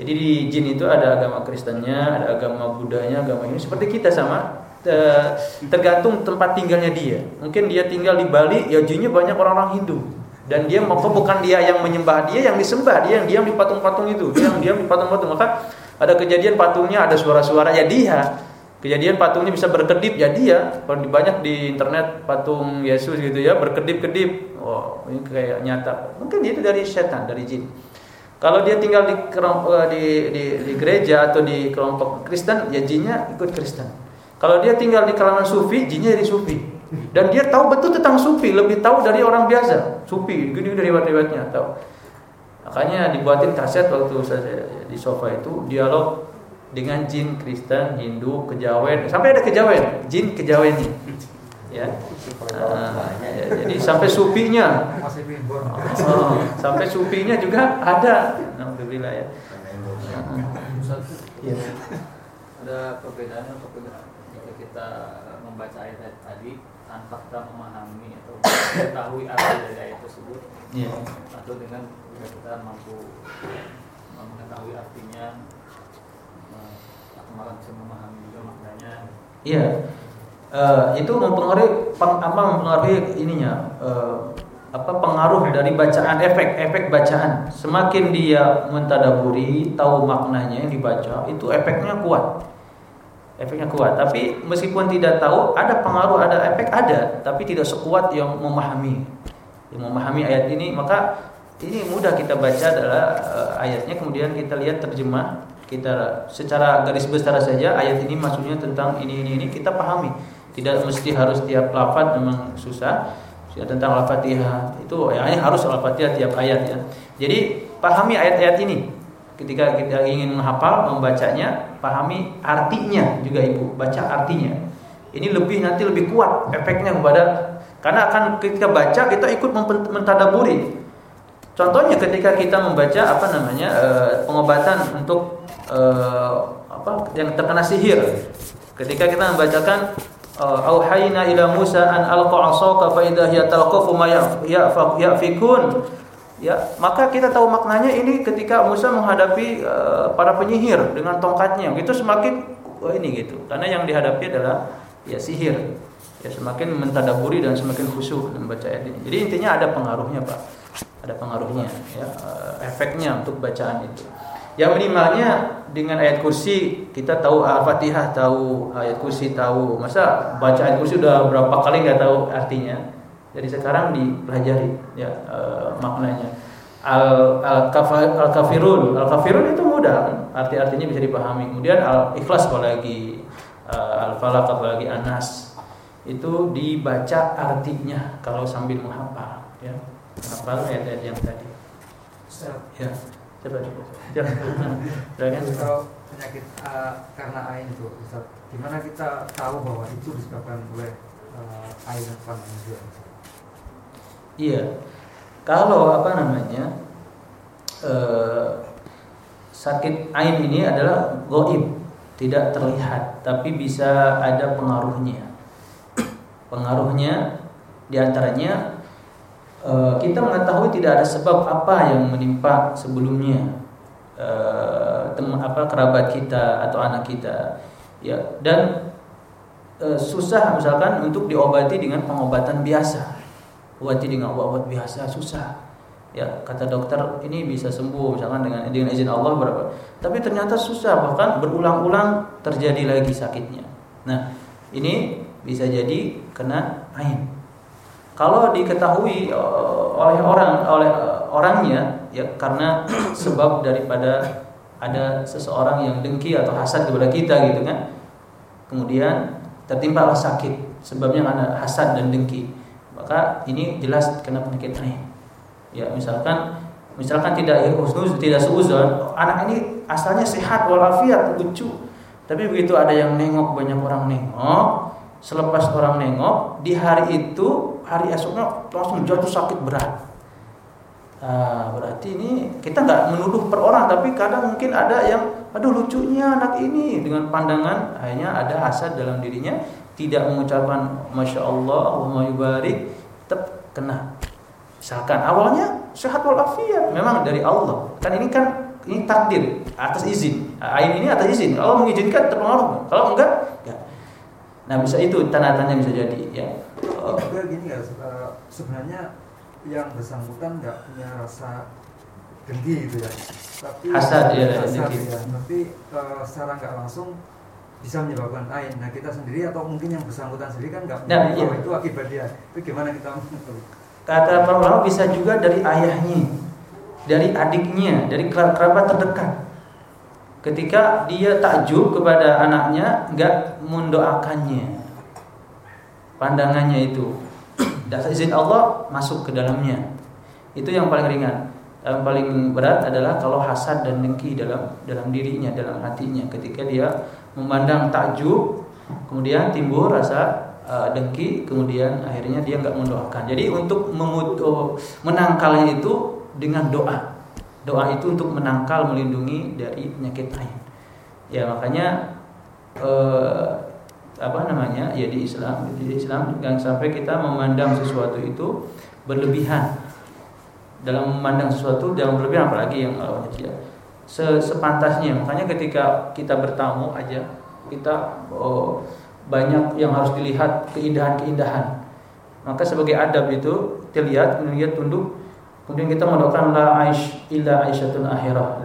Jadi di jin itu ada agama Kristennya, ada agama Budanya, agama ini seperti kita sama tergantung tempat tinggalnya dia. Mungkin dia tinggal di Bali, ya jinnya banyak orang-orang Hindu. Dan dia mau bukan dia yang menyembah dia, yang disembah dia yang diam di patung-patung itu, dia yang diam di patung-patung. Maka ada kejadian patungnya ada suara-suara ya dia Kejadian patungnya bisa berkedip ya dia. Kalau banyak di internet patung Yesus gitu ya berkedip-kedip. Oh, ini kayak nyata. Mungkin itu dari setan, dari jin. Kalau dia tinggal di, eh, di, di, di gereja atau di kelompok Kristen, ya jinnya ikut Kristen. Kalau dia tinggal di kalangan sufi, jinnya jadi sufi. Dan dia tahu betul tentang sufi, lebih tahu dari orang biasa. Sufi, gini dari riwayat-riwayatnya tahu. Makanya dibuatin kaset waktu saya di sofa itu dialog dengan jin Kristen, Hindu, kejawen, sampai ada kejawen, jin kejawen ini. Ya. Nah, ya, jadi sampai supinya. Oh, sampai supinya juga ada. Alhamdulillah ya. Ya. Ada perbedaan jika kita membaca ayat tadi kita memahami atau mengetahui arti dari ayat tersebut, ya. atau dengan kita mampu mengetahui artinya atau malah bisa memahami juga maknanya. Iya uh, itu mempengaruhi peng, apa mempengaruhi ininya uh, apa pengaruh dari bacaan efek efek bacaan semakin dia mentadaburi tahu maknanya yang dibaca itu efeknya kuat efeknya kuat. Tapi meskipun tidak tahu ada pengaruh ada efek ada. Tapi tidak sekuat yang memahami. Yang memahami ayat ini maka ini mudah kita baca adalah uh, ayatnya. Kemudian kita lihat terjemah. Kita secara garis besar saja ayat ini maksudnya tentang ini ini ini. Kita pahami. Tidak mesti harus tiap lafaz memang susah. Ya, tentang Al-Fatihah. Itu ya ini harus Al-Fatihah tiap ayat ya. Jadi pahami ayat-ayat ini. Ketika kita ingin menghafal, membacanya, pahami artinya juga Ibu, baca artinya. Ini lebih nanti lebih kuat efeknya kepada karena akan ketika baca kita ikut mentadaburi. Contohnya ketika kita membaca apa namanya e, pengobatan untuk e, apa yang terkena sihir. Ketika kita membacakan Uh, auhayna ila Musa an alqa asaka fa idza hiya talqafu ma yafikun ya maka kita tahu maknanya ini ketika Musa menghadapi uh, para penyihir dengan tongkatnya. Itu semakin uh, ini gitu. Karena yang dihadapi adalah ya sihir. Ya semakin mentadaburi dan semakin khusyuk membaca ayat ini. Jadi intinya ada pengaruhnya Pak. Ada pengaruhnya ya uh, efeknya untuk bacaan itu. Yang minimalnya dengan ayat kursi kita tahu Al-Fatihah tahu ayat kursi tahu. Masa baca ayat kursi udah berapa kali nggak tahu artinya. Jadi sekarang dipelajari ya e, maknanya. Al al, al kafirun al kafirun itu mudah arti-artinya bisa dipahami. Kemudian al ikhlas apalagi e, al falaq apalagi anas itu dibaca artinya kalau sambil menghafal ya. Hafal ayat-ayat yang tadi. Ya. Coba coba. Jangan. Kalau penyakit uh, karena air itu, Ustaz, gimana kita tahu bahwa itu disebabkan oleh uh, air yang panas juga? Iya. Kalau apa namanya? Uh, sakit ain ini adalah goib, tidak terlihat, tapi bisa ada pengaruhnya. Pengaruhnya di antaranya Eh, kita mengetahui tidak ada sebab apa yang menimpa sebelumnya uh, teman apa kerabat kita atau anak kita ya dan uh, susah misalkan untuk diobati dengan pengobatan biasa obati dengan obat-obat biasa susah ya kata dokter ini bisa sembuh misalkan dengan dengan izin Allah berapa tapi ternyata susah bahkan berulang-ulang terjadi lagi sakitnya nah ini bisa jadi kena ain kalau diketahui eh, oleh orang oleh eh, orangnya ya karena [CLEARS THROAT] sebab daripada ada seseorang yang dengki atau hasad kepada kita gitu kan. Kemudian tertimpalah sakit sebabnya karena hasad dan dengki. Maka ini jelas kena penyakit ain. Ya, misalkan misalkan tidak husnuz tidak seuzon, anak ini asalnya sehat walafiat, lucu. Tapi begitu ada yang nengok banyak orang nengok, selepas orang nengok di hari itu hari esoknya langsung jatuh sakit berat. Nah, berarti ini kita nggak menuduh per orang, tapi kadang mungkin ada yang, aduh lucunya anak ini dengan pandangan akhirnya ada hasad dalam dirinya, tidak mengucapkan masya Allah, Allahumma yubarik, tetap kena. Misalkan awalnya sehat walafiat, memang dari Allah. Kan ini kan ini takdir atas izin. Ain ini atas izin. Allah mengizinkan terpengaruh. Kalau enggak, enggak. Nah bisa itu tanda-tanda bisa jadi ya oh. juga gini ya sebenarnya yang bersangkutan nggak punya rasa dengki gitu ya tapi hasad ya, hasad, ya. tapi uh, secara nggak langsung bisa menyebabkan ain nah kita sendiri atau mungkin yang bersangkutan sendiri kan nggak nah, iya. itu akibat dia itu gimana kita kata para ulama bisa juga dari ayahnya dari adiknya, dari kerabat terdekat. Ketika dia takjub kepada anaknya, nggak mendoakannya. Pandangannya itu, dan izin Allah masuk ke dalamnya. Itu yang paling ringan. Yang paling berat adalah kalau hasad dan dengki dalam dalam dirinya, dalam hatinya. Ketika dia memandang takjub, kemudian timbul rasa uh, dengki, kemudian akhirnya dia nggak mendoakan. Jadi untuk mengutuk, menangkalnya itu dengan doa. Doa itu untuk menangkal, melindungi dari penyakit lain. Ya makanya uh, apa namanya ya di Islam di Islam jangan sampai kita memandang sesuatu itu berlebihan dalam memandang sesuatu jangan berlebihan apalagi yang lawannya tidak sepantasnya. Makanya ketika kita bertamu aja kita oh, banyak yang harus dilihat keindahan-keindahan. Maka sebagai adab itu dilihat kemudian tunduk. Kemudian kita mendoakan la aish illa aisyatul akhirah.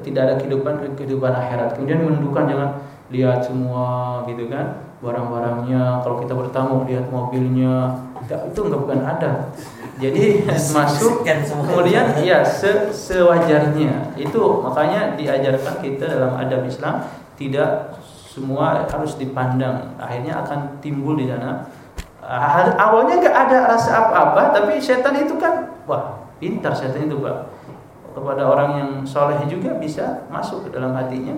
Tidak ada kehidupan kehidupan akhirat. Kemudian menundukkan jangan lihat semua gitu kan. Barang-barangnya kalau kita bertamu lihat mobilnya. Itu enggak bukan ada jadi masuk kemudian ya se sewajarnya. Itu makanya diajarkan kita dalam adab Islam tidak semua harus dipandang. Akhirnya akan timbul di sana. Awalnya nggak ada rasa apa-apa tapi setan itu kan wah pintar setan itu pak. Kepada orang yang soleh juga bisa masuk ke dalam hatinya.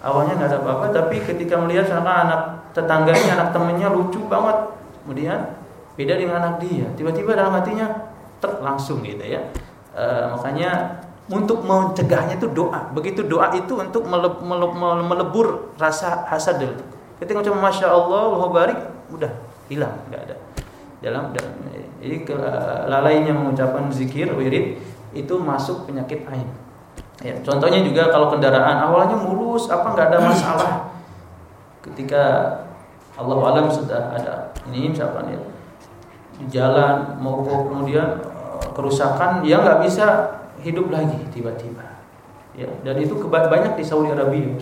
Awalnya nggak ada apa-apa tapi ketika melihat sana anak tetangganya anak temennya lucu banget. Kemudian beda dengan anak dia. Tiba-tiba dalam hatinya ter langsung gitu ya. E, makanya untuk mencegahnya itu doa. Begitu doa itu untuk meleb, meleb, melebur rasa hasad dulu ketika ucap masya Allah barik udah hilang nggak ada. Dalam, dalam jadi lalainya mengucapkan zikir wirid itu masuk penyakit ain. Ya contohnya juga kalau kendaraan awalnya mulus apa nggak ada masalah. Ketika Allah alam sudah ada ini misalkan ya jalan mau kemudian eh, kerusakan dia nggak bisa hidup lagi tiba-tiba. Ya dan itu banyak di Saudi Arabia.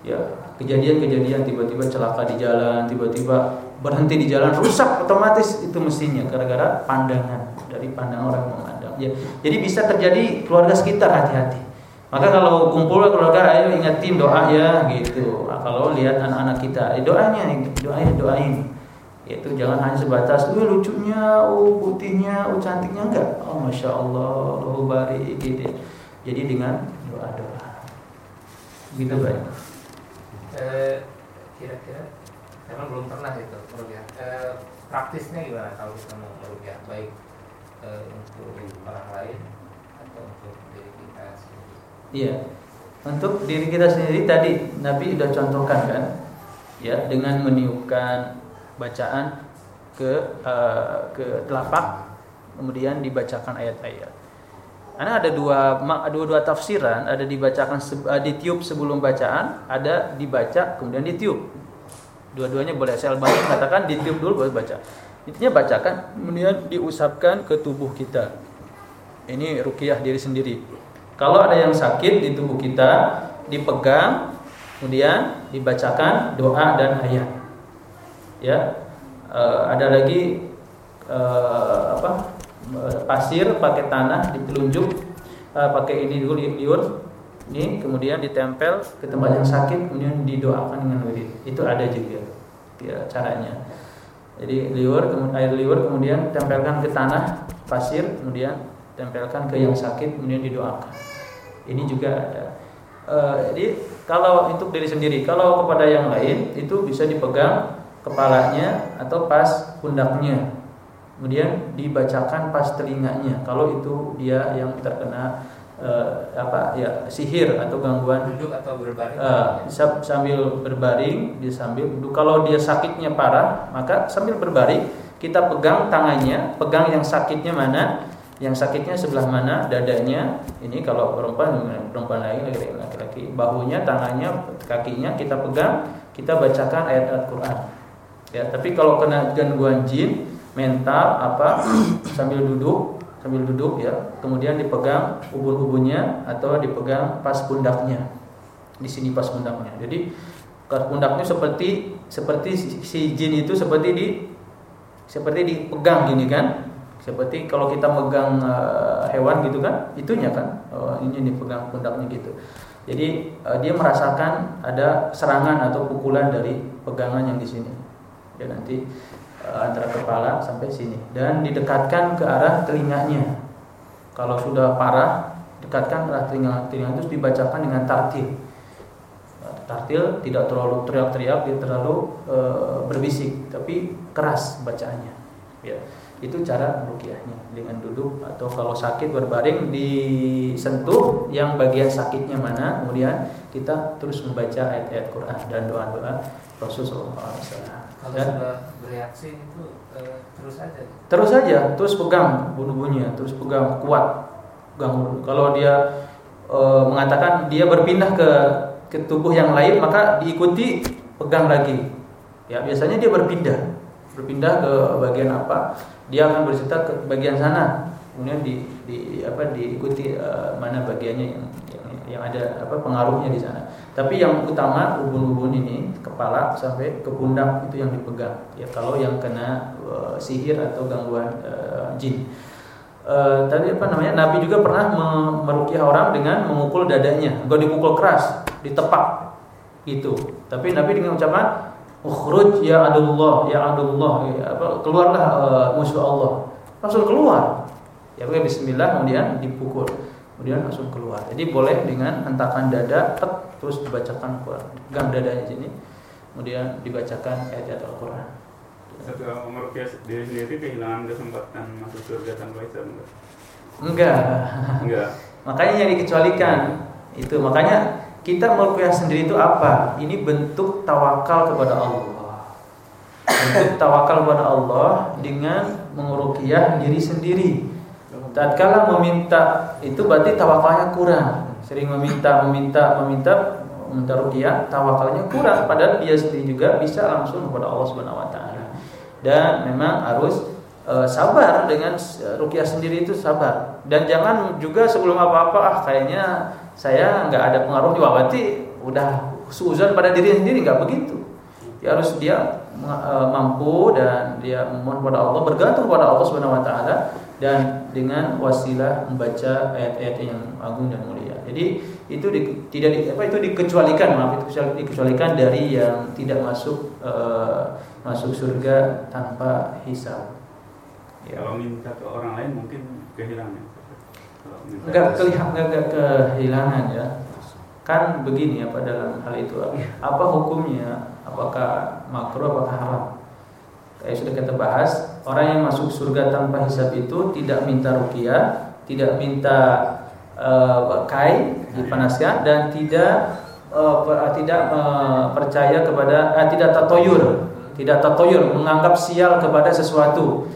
Ya kejadian-kejadian tiba-tiba celaka di jalan tiba-tiba berhenti di jalan rusak otomatis itu mestinya gara-gara pandangan dari pandangan orang memandang. Ya jadi bisa terjadi keluarga sekitar hati-hati. Maka kalau kumpul keluarga ayo ingetin doa ya gitu. Nah, kalau lihat anak-anak kita, eh, doanya doain doain. Itu jangan hanya sebatas, "Uh lucunya, uh putihnya, uh cantiknya enggak." Oh, Masya Allah, oh barik gitu. Jadi dengan doa-doa. Gitu, Pak. Eh, kira-kira memang belum pernah itu merugiah. Eh, praktisnya gimana kalau kita mau merugiah baik eh, untuk orang lain atau untuk diri kita sendiri? Iya. Untuk diri kita sendiri tadi Nabi sudah contohkan kan, ya dengan meniupkan bacaan ke uh, ke telapak, kemudian dibacakan ayat-ayat. Karena ada dua dua dua tafsiran, ada dibacakan uh, ditiup sebelum bacaan, ada dibaca kemudian ditiup. Dua-duanya boleh. Saya albani mengatakan ditiup dulu baru baca. Intinya bacakan kemudian diusapkan ke tubuh kita. Ini rukiah diri sendiri. Kalau ada yang sakit di tubuh kita, dipegang, kemudian dibacakan doa dan ayat. Ya, e, ada lagi e, apa? Pasir pakai tanah ditelunjuk, e, pakai ini dulu liur, ini kemudian ditempel ke tempat yang sakit, kemudian didoakan dengan wirid. Itu ada juga ya, caranya. Jadi liur, air liur kemudian tempelkan ke tanah pasir, kemudian tempelkan ke yang sakit, kemudian didoakan. Ini juga ada. Uh, jadi kalau untuk diri sendiri, kalau kepada yang lain itu bisa dipegang kepalanya atau pas pundaknya. Kemudian dibacakan pas telinganya. Kalau itu dia yang terkena uh, apa ya sihir atau gangguan duduk atau berbaring. uh, sambil berbaring dia sambil duduk. Kalau dia sakitnya parah maka sambil berbaring kita pegang tangannya. Pegang yang sakitnya mana? Yang sakitnya sebelah mana? Dadanya. Ini kalau perempuan perempuan lain laki-laki bahunya tangannya kakinya kita pegang kita bacakan ayat Al-Quran ya tapi kalau kena gangguan jin mental apa [CLEARS THROAT] sambil duduk sambil duduk ya kemudian dipegang ubun-ubunnya atau dipegang pas pundaknya. Di sini pas pundaknya. Jadi pas pundaknya seperti seperti si jin itu seperti di seperti dipegang gini kan? Seperti kalau kita megang uh, hewan gitu kan, itunya kan, uh, ini dipegang pundaknya gitu. Jadi uh, dia merasakan ada serangan atau pukulan dari pegangan yang di sini. Ya nanti uh, antara kepala sampai sini dan didekatkan ke arah telinganya. Kalau sudah parah, dekatkan ke arah telinga telinga itu dibacakan dengan tartil. Tartil tidak terlalu teriak-teriak, dia terlalu uh, berbisik, tapi keras bacaannya. Ya itu cara rukiahnya dengan duduk atau kalau sakit berbaring disentuh yang bagian sakitnya mana kemudian kita terus membaca ayat-ayat Quran dan doa-doa Rasulullah SAW. Kalau dan, sudah bereaksi itu e, terus saja. Terus saja, terus pegang bunuh-bunuhnya, terus pegang kuat, pegang. Kalau dia e, mengatakan dia berpindah ke ke tubuh yang lain maka diikuti pegang lagi. Ya biasanya dia berpindah, berpindah ke bagian apa? dia akan bercerita ke bagian sana kemudian di, di apa diikuti uh, mana bagiannya yang, yang yang ada apa pengaruhnya di sana tapi yang utama ubun-ubun ini kepala sampai ke pundak itu yang dipegang. Ya kalau yang kena uh, sihir atau gangguan uh, jin. Uh, tadi apa namanya? Nabi juga pernah merukiah orang dengan memukul dadanya. Enggak dipukul keras ditepak. Itu tapi Nabi dengan ucapan Ukhruj ya adullah ya adullah ya, keluarlah uh, musuh Allah. Langsung keluar. Ya bismillah kemudian dipukul. Kemudian langsung keluar. Jadi boleh dengan hentakan dada tek, terus dibacakan Quran. Pegang dadanya sini. Kemudian dibacakan ayat-ayat Al-Qur'an. Satu merupiah diri sendiri kehilangan kesempatan masuk surga tanpa hisab enggak? Enggak. Enggak. [LAUGHS] makanya yang dikecualikan itu makanya kita merukyah sendiri itu apa? Ini bentuk tawakal kepada Allah. Bentuk tawakal kepada Allah dengan mengurukyah diri sendiri. Tatkala meminta itu berarti tawakalnya kurang. Sering meminta, meminta, meminta, meminta rukyah, tawakalnya kurang. Padahal dia sendiri juga bisa langsung kepada Allah Subhanahu Wa Taala. Dan memang harus e, sabar dengan rukyah sendiri itu sabar. Dan jangan juga sebelum apa-apa ah kayaknya saya nggak ada pengaruh juga berarti udah suzon pada diri sendiri nggak begitu ya harus dia e, mampu dan dia memohon kepada Allah bergantung kepada Allah Subhanahu wa taala dan dengan wasilah membaca ayat-ayat yang agung dan mulia. Jadi itu di, tidak di, apa itu dikecualikan maaf itu dikecualikan dari yang tidak masuk uh, masuk surga tanpa hisab. Ya. Kalau minta ke orang lain mungkin kehilangan enggak kelihatan enggak kehilangan ya kan begini apa dalam hal itu apa hukumnya apakah makruh apakah haram kayak sudah kita bahas orang yang masuk surga tanpa hisab itu tidak minta rukiah tidak minta uh, kai dipanaskan dan tidak uh, tidak uh, percaya kepada uh, tidak tatoyur tidak tatoyur menganggap sial kepada sesuatu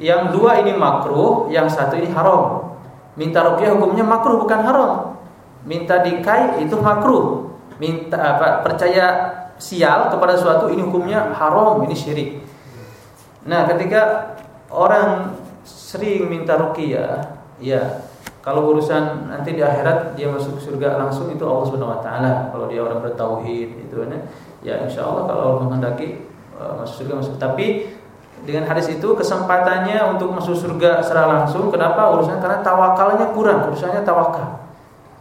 yang dua ini makruh yang satu ini haram Minta rupiah hukumnya makruh bukan haram. Minta dikai itu makruh. Minta apa percaya sial kepada suatu ini hukumnya haram, ini syirik. Nah, ketika orang sering minta ruqyah, ya kalau urusan nanti di akhirat dia masuk surga langsung itu Allah Subhanahu wa taala. Kalau dia orang bertauhid itu ya insya Allah kalau Allah menghendaki uh, masuk surga masuk. Tapi dengan hadis itu kesempatannya untuk masuk surga secara langsung. Kenapa? Urusannya karena tawakalnya kurang, urusannya tawakal.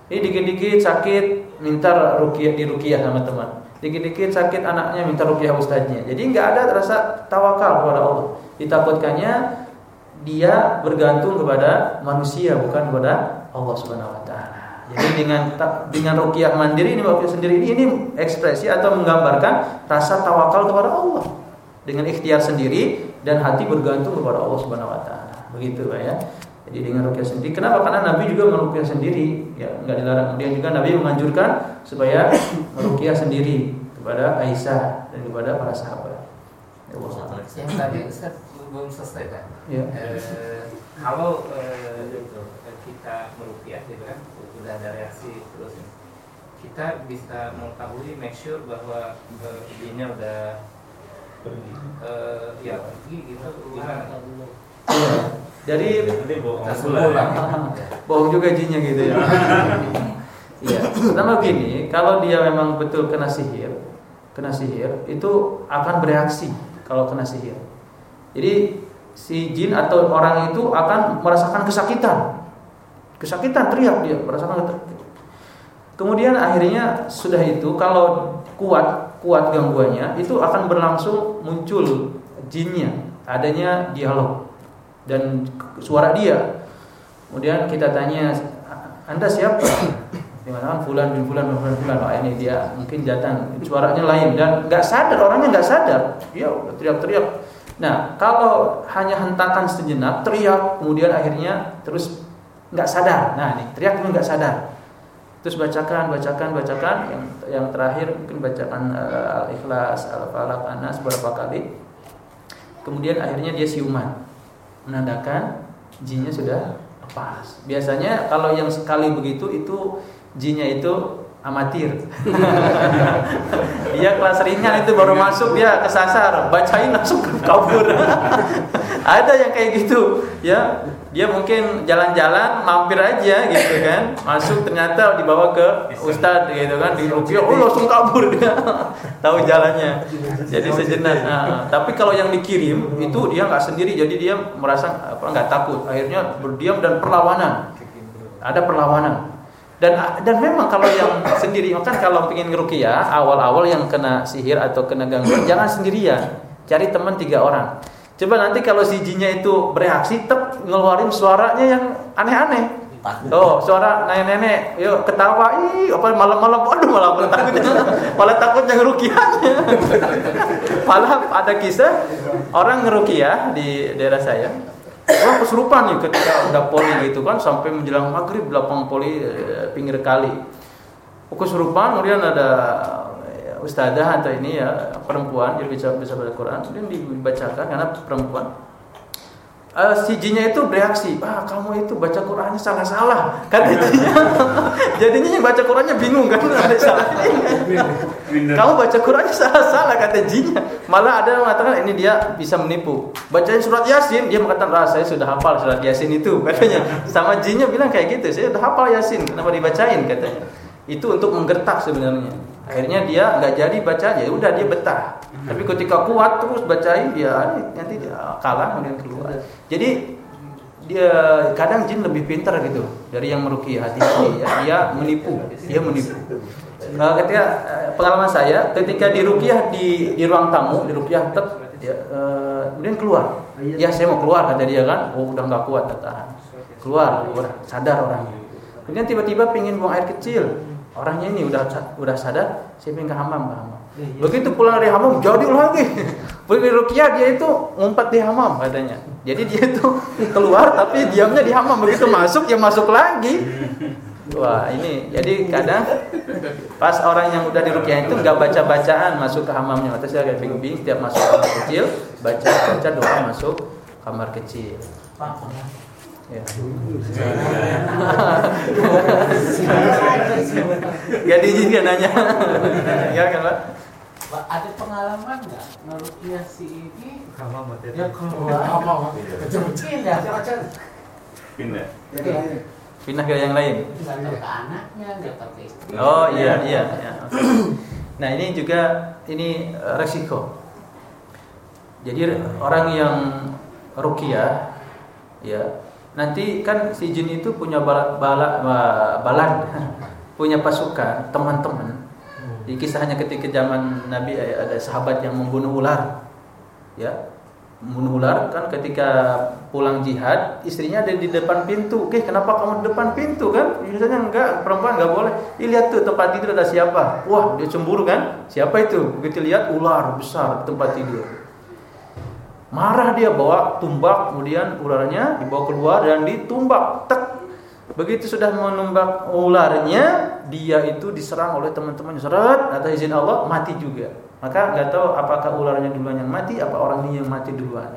Ini dikit-dikit sakit minta rukiah di rukiah sama teman. Dikit-dikit sakit anaknya minta rukiah ustadznya. Jadi nggak ada rasa tawakal kepada Allah. Ditakutkannya dia bergantung kepada manusia bukan kepada Allah Subhanahu wa taala. Jadi dengan dengan rukiah mandiri ini rukiah sendiri ini, ekspresi atau menggambarkan rasa tawakal kepada Allah dengan ikhtiar sendiri dan hati bergantung kepada Allah Subhanahu wa taala. Begitu ya. Jadi dengan rukyah sendiri. Kenapa? Karena Nabi juga merukyah sendiri, ya enggak dilarang. Kemudian juga Nabi menganjurkan supaya merukyah sendiri kepada Aisyah dan kepada para sahabat. Ya Allah. Yang tadi Ustaz belum selesai kan? Ya. Eh, kalau eh, kita merukyah gitu kan, sudah ada reaksi terus kita bisa mengetahui make sure bahwa eh, ini udah pergi uh, ya pergi gitu gimana iya. Jadi bohong juga jinnya gitu ya. [LAUGHS] Iya. Pertama begini, kalau dia memang betul kena sihir, kena sihir itu akan bereaksi kalau kena sihir. Jadi si jin atau orang itu akan merasakan kesakitan. Kesakitan teriak dia, merasakan kesakitan. Kemudian akhirnya sudah itu kalau kuat kuat gangguannya itu akan berlangsung muncul jinnya, adanya dialog dan suara dia. Kemudian kita tanya, "Anda siapa?" Di mana fulan bin fulan bin fulan fulan. Wah, ini dia mungkin datang suaranya lain dan nggak sadar orangnya nggak sadar. Dia udah teriak-teriak. Nah, kalau hanya hentakan sejenak, teriak, kemudian akhirnya terus nggak sadar. Nah, ini teriak tapi nggak sadar. Terus bacakan, bacakan, bacakan yang yang terakhir mungkin bacakan uh, Al-Ikhlas, Al-Falaq, Anas beberapa kali. Kemudian akhirnya dia siuman. Menandakan jinnya sudah lepas. Biasanya kalau yang sekali begitu itu jinnya itu amatir. dia kelas ringan itu baru masuk dia kesasar, bacain langsung kabur. [LAUGHS] Ada yang kayak gitu, ya. Dia mungkin jalan-jalan mampir aja gitu kan. Masuk ternyata dibawa ke ustadz gitu kan di rupiah, oh langsung kabur dia. [LAUGHS] Tahu jalannya. Jadi sejenak. Nah, tapi kalau yang dikirim itu dia nggak sendiri, jadi dia merasa apa nggak takut. Akhirnya berdiam dan perlawanan. Ada perlawanan dan dan memang kalau yang sendiri kan kalau pengen ngerukia awal-awal yang kena sihir atau kena gangguan jangan sendirian cari teman tiga orang coba nanti kalau si jinnya itu bereaksi tetap ngeluarin suaranya yang aneh-aneh Oh, suara nenek-nenek, yuk ketawa, ih, apa malam-malam, waduh malah malah [LAUGHS] takutnya, malah takutnya ngerukiahnya. [LAUGHS] malah ada kisah orang ngerukiah di daerah saya, Wah kesurupan nih ketika udah poli gitu kan sampai menjelang maghrib belakang poli eh, pinggir kali. Kesurupan kemudian ada ustazah atau ini ya perempuan dia bisa bisa baca Quran kemudian dibacakan karena perempuan uh, si jinnya itu bereaksi, ah kamu itu baca Qurannya salah-salah, kata jinnya. [LAUGHS] Jadinya yang baca Qurannya bingung kan ada salah. kamu baca Qurannya salah-salah kata jinnya. Malah ada yang mengatakan ini dia bisa menipu. Bacain surat Yasin, dia mengatakan, ah saya sudah hafal surat Yasin itu katanya. Sama jinnya bilang kayak gitu, saya sudah hafal Yasin, kenapa dibacain katanya. Itu untuk menggertak sebenarnya. Akhirnya dia nggak jadi baca ya udah dia betah. Tapi ketika kuat terus bacain dia nanti dia kalah kemudian keluar. Jadi dia kadang jin lebih pintar gitu dari yang meruki hati ya. Dia menipu, dia menipu. Nah, ketika eh, pengalaman saya ketika di rukiah di di ruang tamu di rukiah tetap ya, uh, kemudian keluar. Ya saya mau keluar kata dia kan, oh udah nggak kuat tahan. Keluar, keluar, sadar orangnya. Kemudian tiba-tiba pingin buang air kecil orangnya ini udah udah sadar saya ke hamam ke hamam. Iya, iya. begitu pulang dari hamam jadi lagi. [LAUGHS] Pergi rukiah dia itu ngumpet di hamam katanya. Jadi dia itu [LAUGHS] keluar tapi diamnya di hamam. Begitu [LAUGHS] masuk ya masuk lagi. Wah ini jadi kadang pas orang yang udah di rukiah itu nggak baca bacaan masuk ke hamamnya. Atau saya agak bingung setiap masuk kamar kecil baca baca doa masuk kamar kecil. Gak diizinkan nanya. ya kan Pak? Pak, ada pengalaman nggak ngerukiah si ini? Kama materi. Ya keluar apa? Pindah, pindah. Pindah ke yang lain. Ke anaknya, nggak ke istri. Oh iya iya. iya. Nah ini juga ini eh, resiko. Jadi orang yang rukiah ya nanti kan si jin itu punya bala, bala, balan [LAUGHS] punya pasukan teman-teman. Di kisahnya ketika zaman Nabi eh, ada sahabat yang membunuh ular ya. Membunuh ular kan ketika pulang jihad istrinya ada di depan pintu. Oke kenapa kamu di depan pintu kan? Biasanya enggak perempuan enggak boleh. Ih, lihat tuh tempat tidur ada siapa. Wah dia cemburu kan? Siapa itu? Begitu lihat ular besar tempat tidur Marah dia bawa tumbak, kemudian ularnya dibawa keluar dan ditumbak. Tek. Begitu sudah menumbak ularnya, dia itu diserang oleh teman-temannya. Seret, atas izin Allah mati juga. Maka nggak tahu apakah ularnya duluan yang mati, apa orang ini yang mati duluan.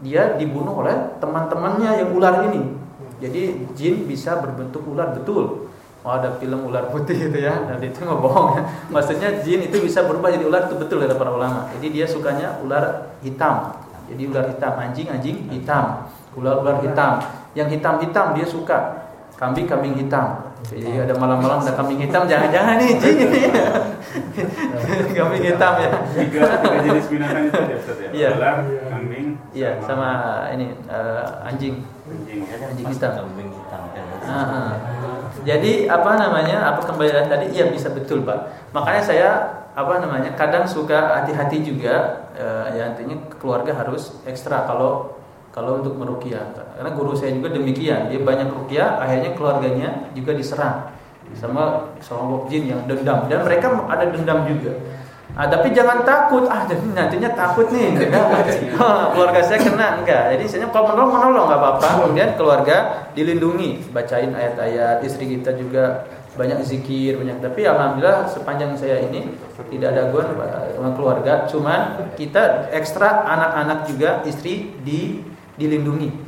Dia dibunuh oleh teman-temannya yang ular ini. Jadi jin bisa berbentuk ular betul oh ada film ular putih [LAUGHS] itu ya dan itu nggak bohong ya maksudnya jin itu bisa berubah jadi ular itu betul kata para ulama jadi dia sukanya ular hitam jadi ular hitam anjing anjing hitam ular ular hitam yang hitam hitam dia suka kambing kambing hitam jadi ada malam-malam ada kambing hitam jangan-jangan nih jin ini [LAUGHS] kambing hitam ya tiga tiga jenis binatang itu ya, ya? Iya. ular kambing Iya, sama ini uh, anjing. Anjing. Anjing hitam. Kambing hitam kan. Ah, ah. Jadi apa namanya? Apa kembali tadi? Iya bisa betul pak. Makanya saya apa namanya? Kadang suka hati-hati juga. Uh, ya intinya keluarga harus ekstra kalau kalau untuk merukiah. Karena guru saya juga demikian. Dia banyak rukiah, akhirnya keluarganya juga diserang sama seorang jin yang dendam dan mereka ada dendam juga. Ah, tapi jangan takut. Ah, jadi nantinya takut nih. [LAUGHS] keluarga saya kena enggak. Jadi saya kalau menolong menolong nggak apa-apa. Kemudian keluarga dilindungi, bacain ayat-ayat. Istri kita juga banyak zikir, banyak. Tapi alhamdulillah sepanjang saya ini tidak ada gangguan sama keluarga. Cuman kita ekstra anak-anak juga istri di dilindungi,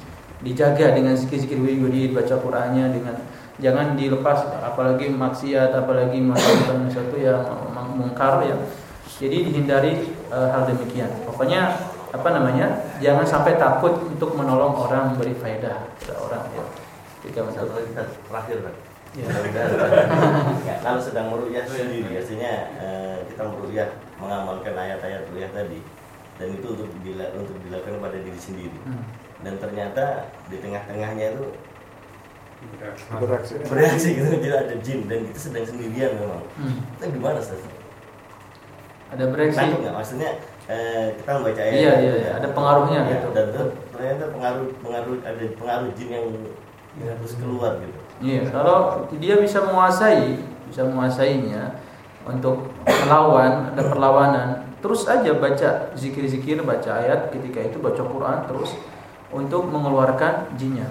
dijaga dengan zikir-zikir wirid, baca Qur'annya dengan jangan dilepas apalagi maksiat apalagi melakukan sesuatu yang mungkar ya jadi dihindari e, hal demikian. Pokoknya apa namanya? Jangan sampai takut untuk menolong orang beri faedah ke orang ya. Tiga masalah kita terakhir kan. Ya. ya, [LAUGHS] kalau sedang merukyah sendiri biasanya e, kita merukyah mengamalkan ayat-ayat rukyah tadi dan itu untuk bila, untuk dilakukan pada diri sendiri. Hmm. Dan ternyata di tengah-tengahnya itu bereaksi bereaksi gitu tidak ada jin dan kita sedang sendirian memang. Hmm. Itu gimana sih? Ada bereaksi nggak? Maksudnya eh, kita membaca ayat iya iya, iya. ada pengaruhnya ya, gitu. dan ternyata pengaruh pengaruh ada pengaruh jin yang yang harus keluar gitu. Iya kalau dia bisa menguasai bisa menguasainya untuk melawan ada perlawanan terus aja baca zikir-zikir baca ayat ketika itu baca Quran terus untuk mengeluarkan jinnya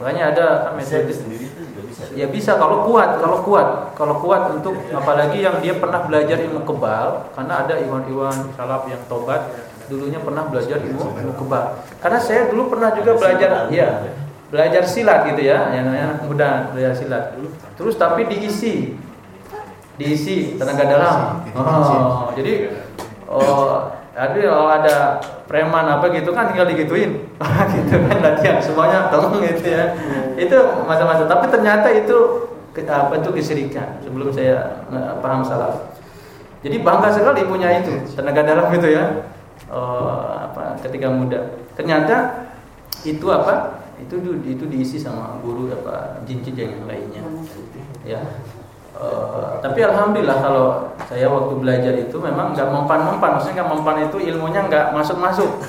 Makanya ada kan metode sendiri itu juga bisa. Ya bisa kalau kuat, kalau kuat, kalau kuat untuk [LAUGHS] apalagi yang dia pernah belajar ilmu kebal, karena ada iwan-iwan salaf yang tobat dulunya pernah belajar ilmu ilmu kebal. Karena saya dulu pernah juga belajar, ya belajar silat gitu ya, yang namanya mudah belajar silat. Terus tapi diisi, diisi tenaga dalam. Oh, jadi oh jadi kalau ada preman apa gitu kan tinggal digituin, [LAUGHS] gitu kan latihan semuanya tolong gitu ya. Itu masa-masa. Tapi ternyata itu apa itu kesirikan sebelum saya paham salah. Jadi bangga sekali punya itu tenaga dalam itu ya. Oh, apa ketika muda. Ternyata itu apa? Itu itu diisi sama guru apa jin-jin yang lainnya. Ya. Tapi alhamdulillah kalau saya waktu belajar itu memang nggak mempan-mempan, maksudnya nggak mempan itu ilmunya nggak masuk-masuk.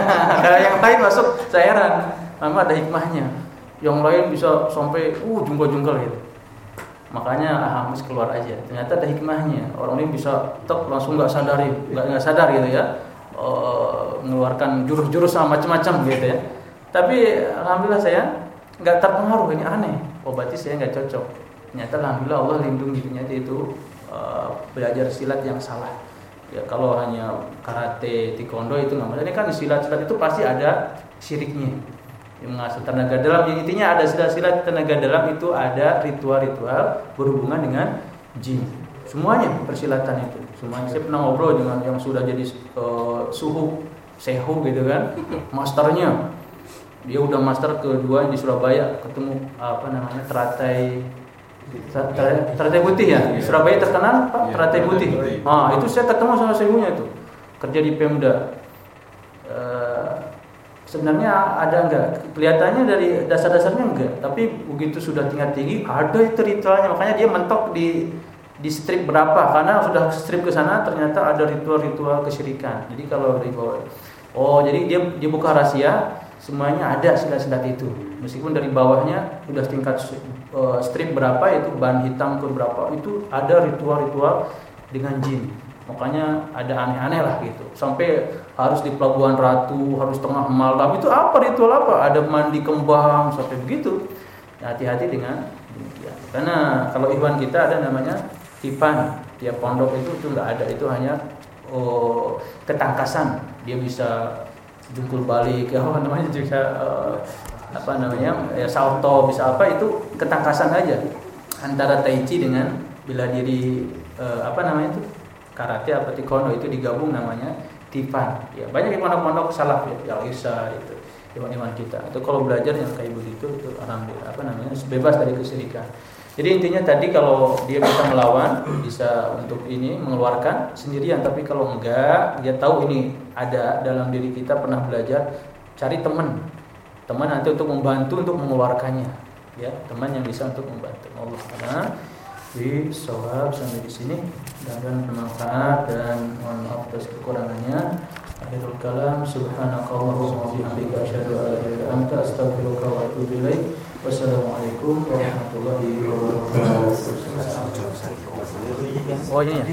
[LAUGHS] Yang lain masuk, saya heran. Memang ada hikmahnya. Yang lain bisa sampai uh jungkal-jungkal gitu. Makanya ah harus keluar aja. Ternyata ada hikmahnya. Orang ini bisa tek langsung nggak sadari, nggak nggak sadar gitu ya. Uh, mengeluarkan jurus-jurus sama macam-macam gitu ya. Tapi alhamdulillah saya nggak terpengaruh ini aneh. Oh berarti saya nggak cocok ternyata alhamdulillah Allah lindungi ternyata itu uh, belajar silat yang salah. Ya kalau hanya karate taekwondo itu nggak ini kan silat-silat itu pasti ada syiriknya. Yang mengasah tenaga dalam yang intinya ada silat-silat tenaga dalam itu ada ritual-ritual berhubungan dengan jin. Semuanya persilatan itu. Semuanya. Saya pernah ngobrol dengan yang sudah jadi uh, suhu sehu gitu kan masternya. Dia udah master kedua di Surabaya ketemu apa namanya teratai Teratai Putih ya? Di Surabaya terkenal Pak iya, Teratai Putih. Ah, itu saya ketemu sama sebuahnya itu. Kerja di Pemda. Uh, sebenarnya ada enggak? Kelihatannya dari dasar-dasarnya enggak, tapi begitu sudah tingkat tinggi ada itu ritualnya. Makanya dia mentok di di strip berapa karena sudah strip ke sana ternyata ada ritual-ritual kesyirikan. Jadi kalau dari bawah Oh, jadi dia dia buka rahasia semuanya ada silat-silat itu. Meskipun dari bawahnya sudah tingkat uh, strip berapa itu ban hitam ke berapa itu ada ritual-ritual dengan jin. Makanya ada aneh-aneh lah gitu. Sampai harus di pelabuhan ratu harus tengah malam itu apa ritual apa? Ada mandi kembang sampai begitu. Ya, hati-hati dengan demikian. Karena kalau Iwan kita ada namanya tipan. Tiap pondok itu itu nggak ada. Itu hanya oh, ketangkasan. Dia bisa jungkul balik. [LAUGHS] Apa namanya uh, apa namanya ya salto bisa apa itu ketangkasan aja antara tai chi dengan bila diri eh, apa namanya itu karate apa taekwondo itu digabung namanya tipan. Ya banyak yang pondok-pondok salaf ya yang isa itu iman-iman kita. Itu kalau belajar yang kayak begitu itu alhamdulillah apa namanya bebas dari kesyirikan. Jadi intinya tadi kalau dia bisa melawan, bisa untuk ini mengeluarkan sendirian, tapi kalau enggak, dia tahu ini ada dalam diri kita pernah belajar, cari teman. Teman nanti untuk membantu untuk mengeluarkannya. Ya, teman yang bisa untuk membantu. Allah Taala di sholat sampai di sini dan bermanfaat dan mohon maaf atas kekurangannya. Akhirul kalam subhanakallahumma wa bihamdika asyhadu an la ilaha illa anta astaghfiruka wa atubu ilaik. Wassalamualaikum warahmatullahi wabarakatuh. Oh ini ya.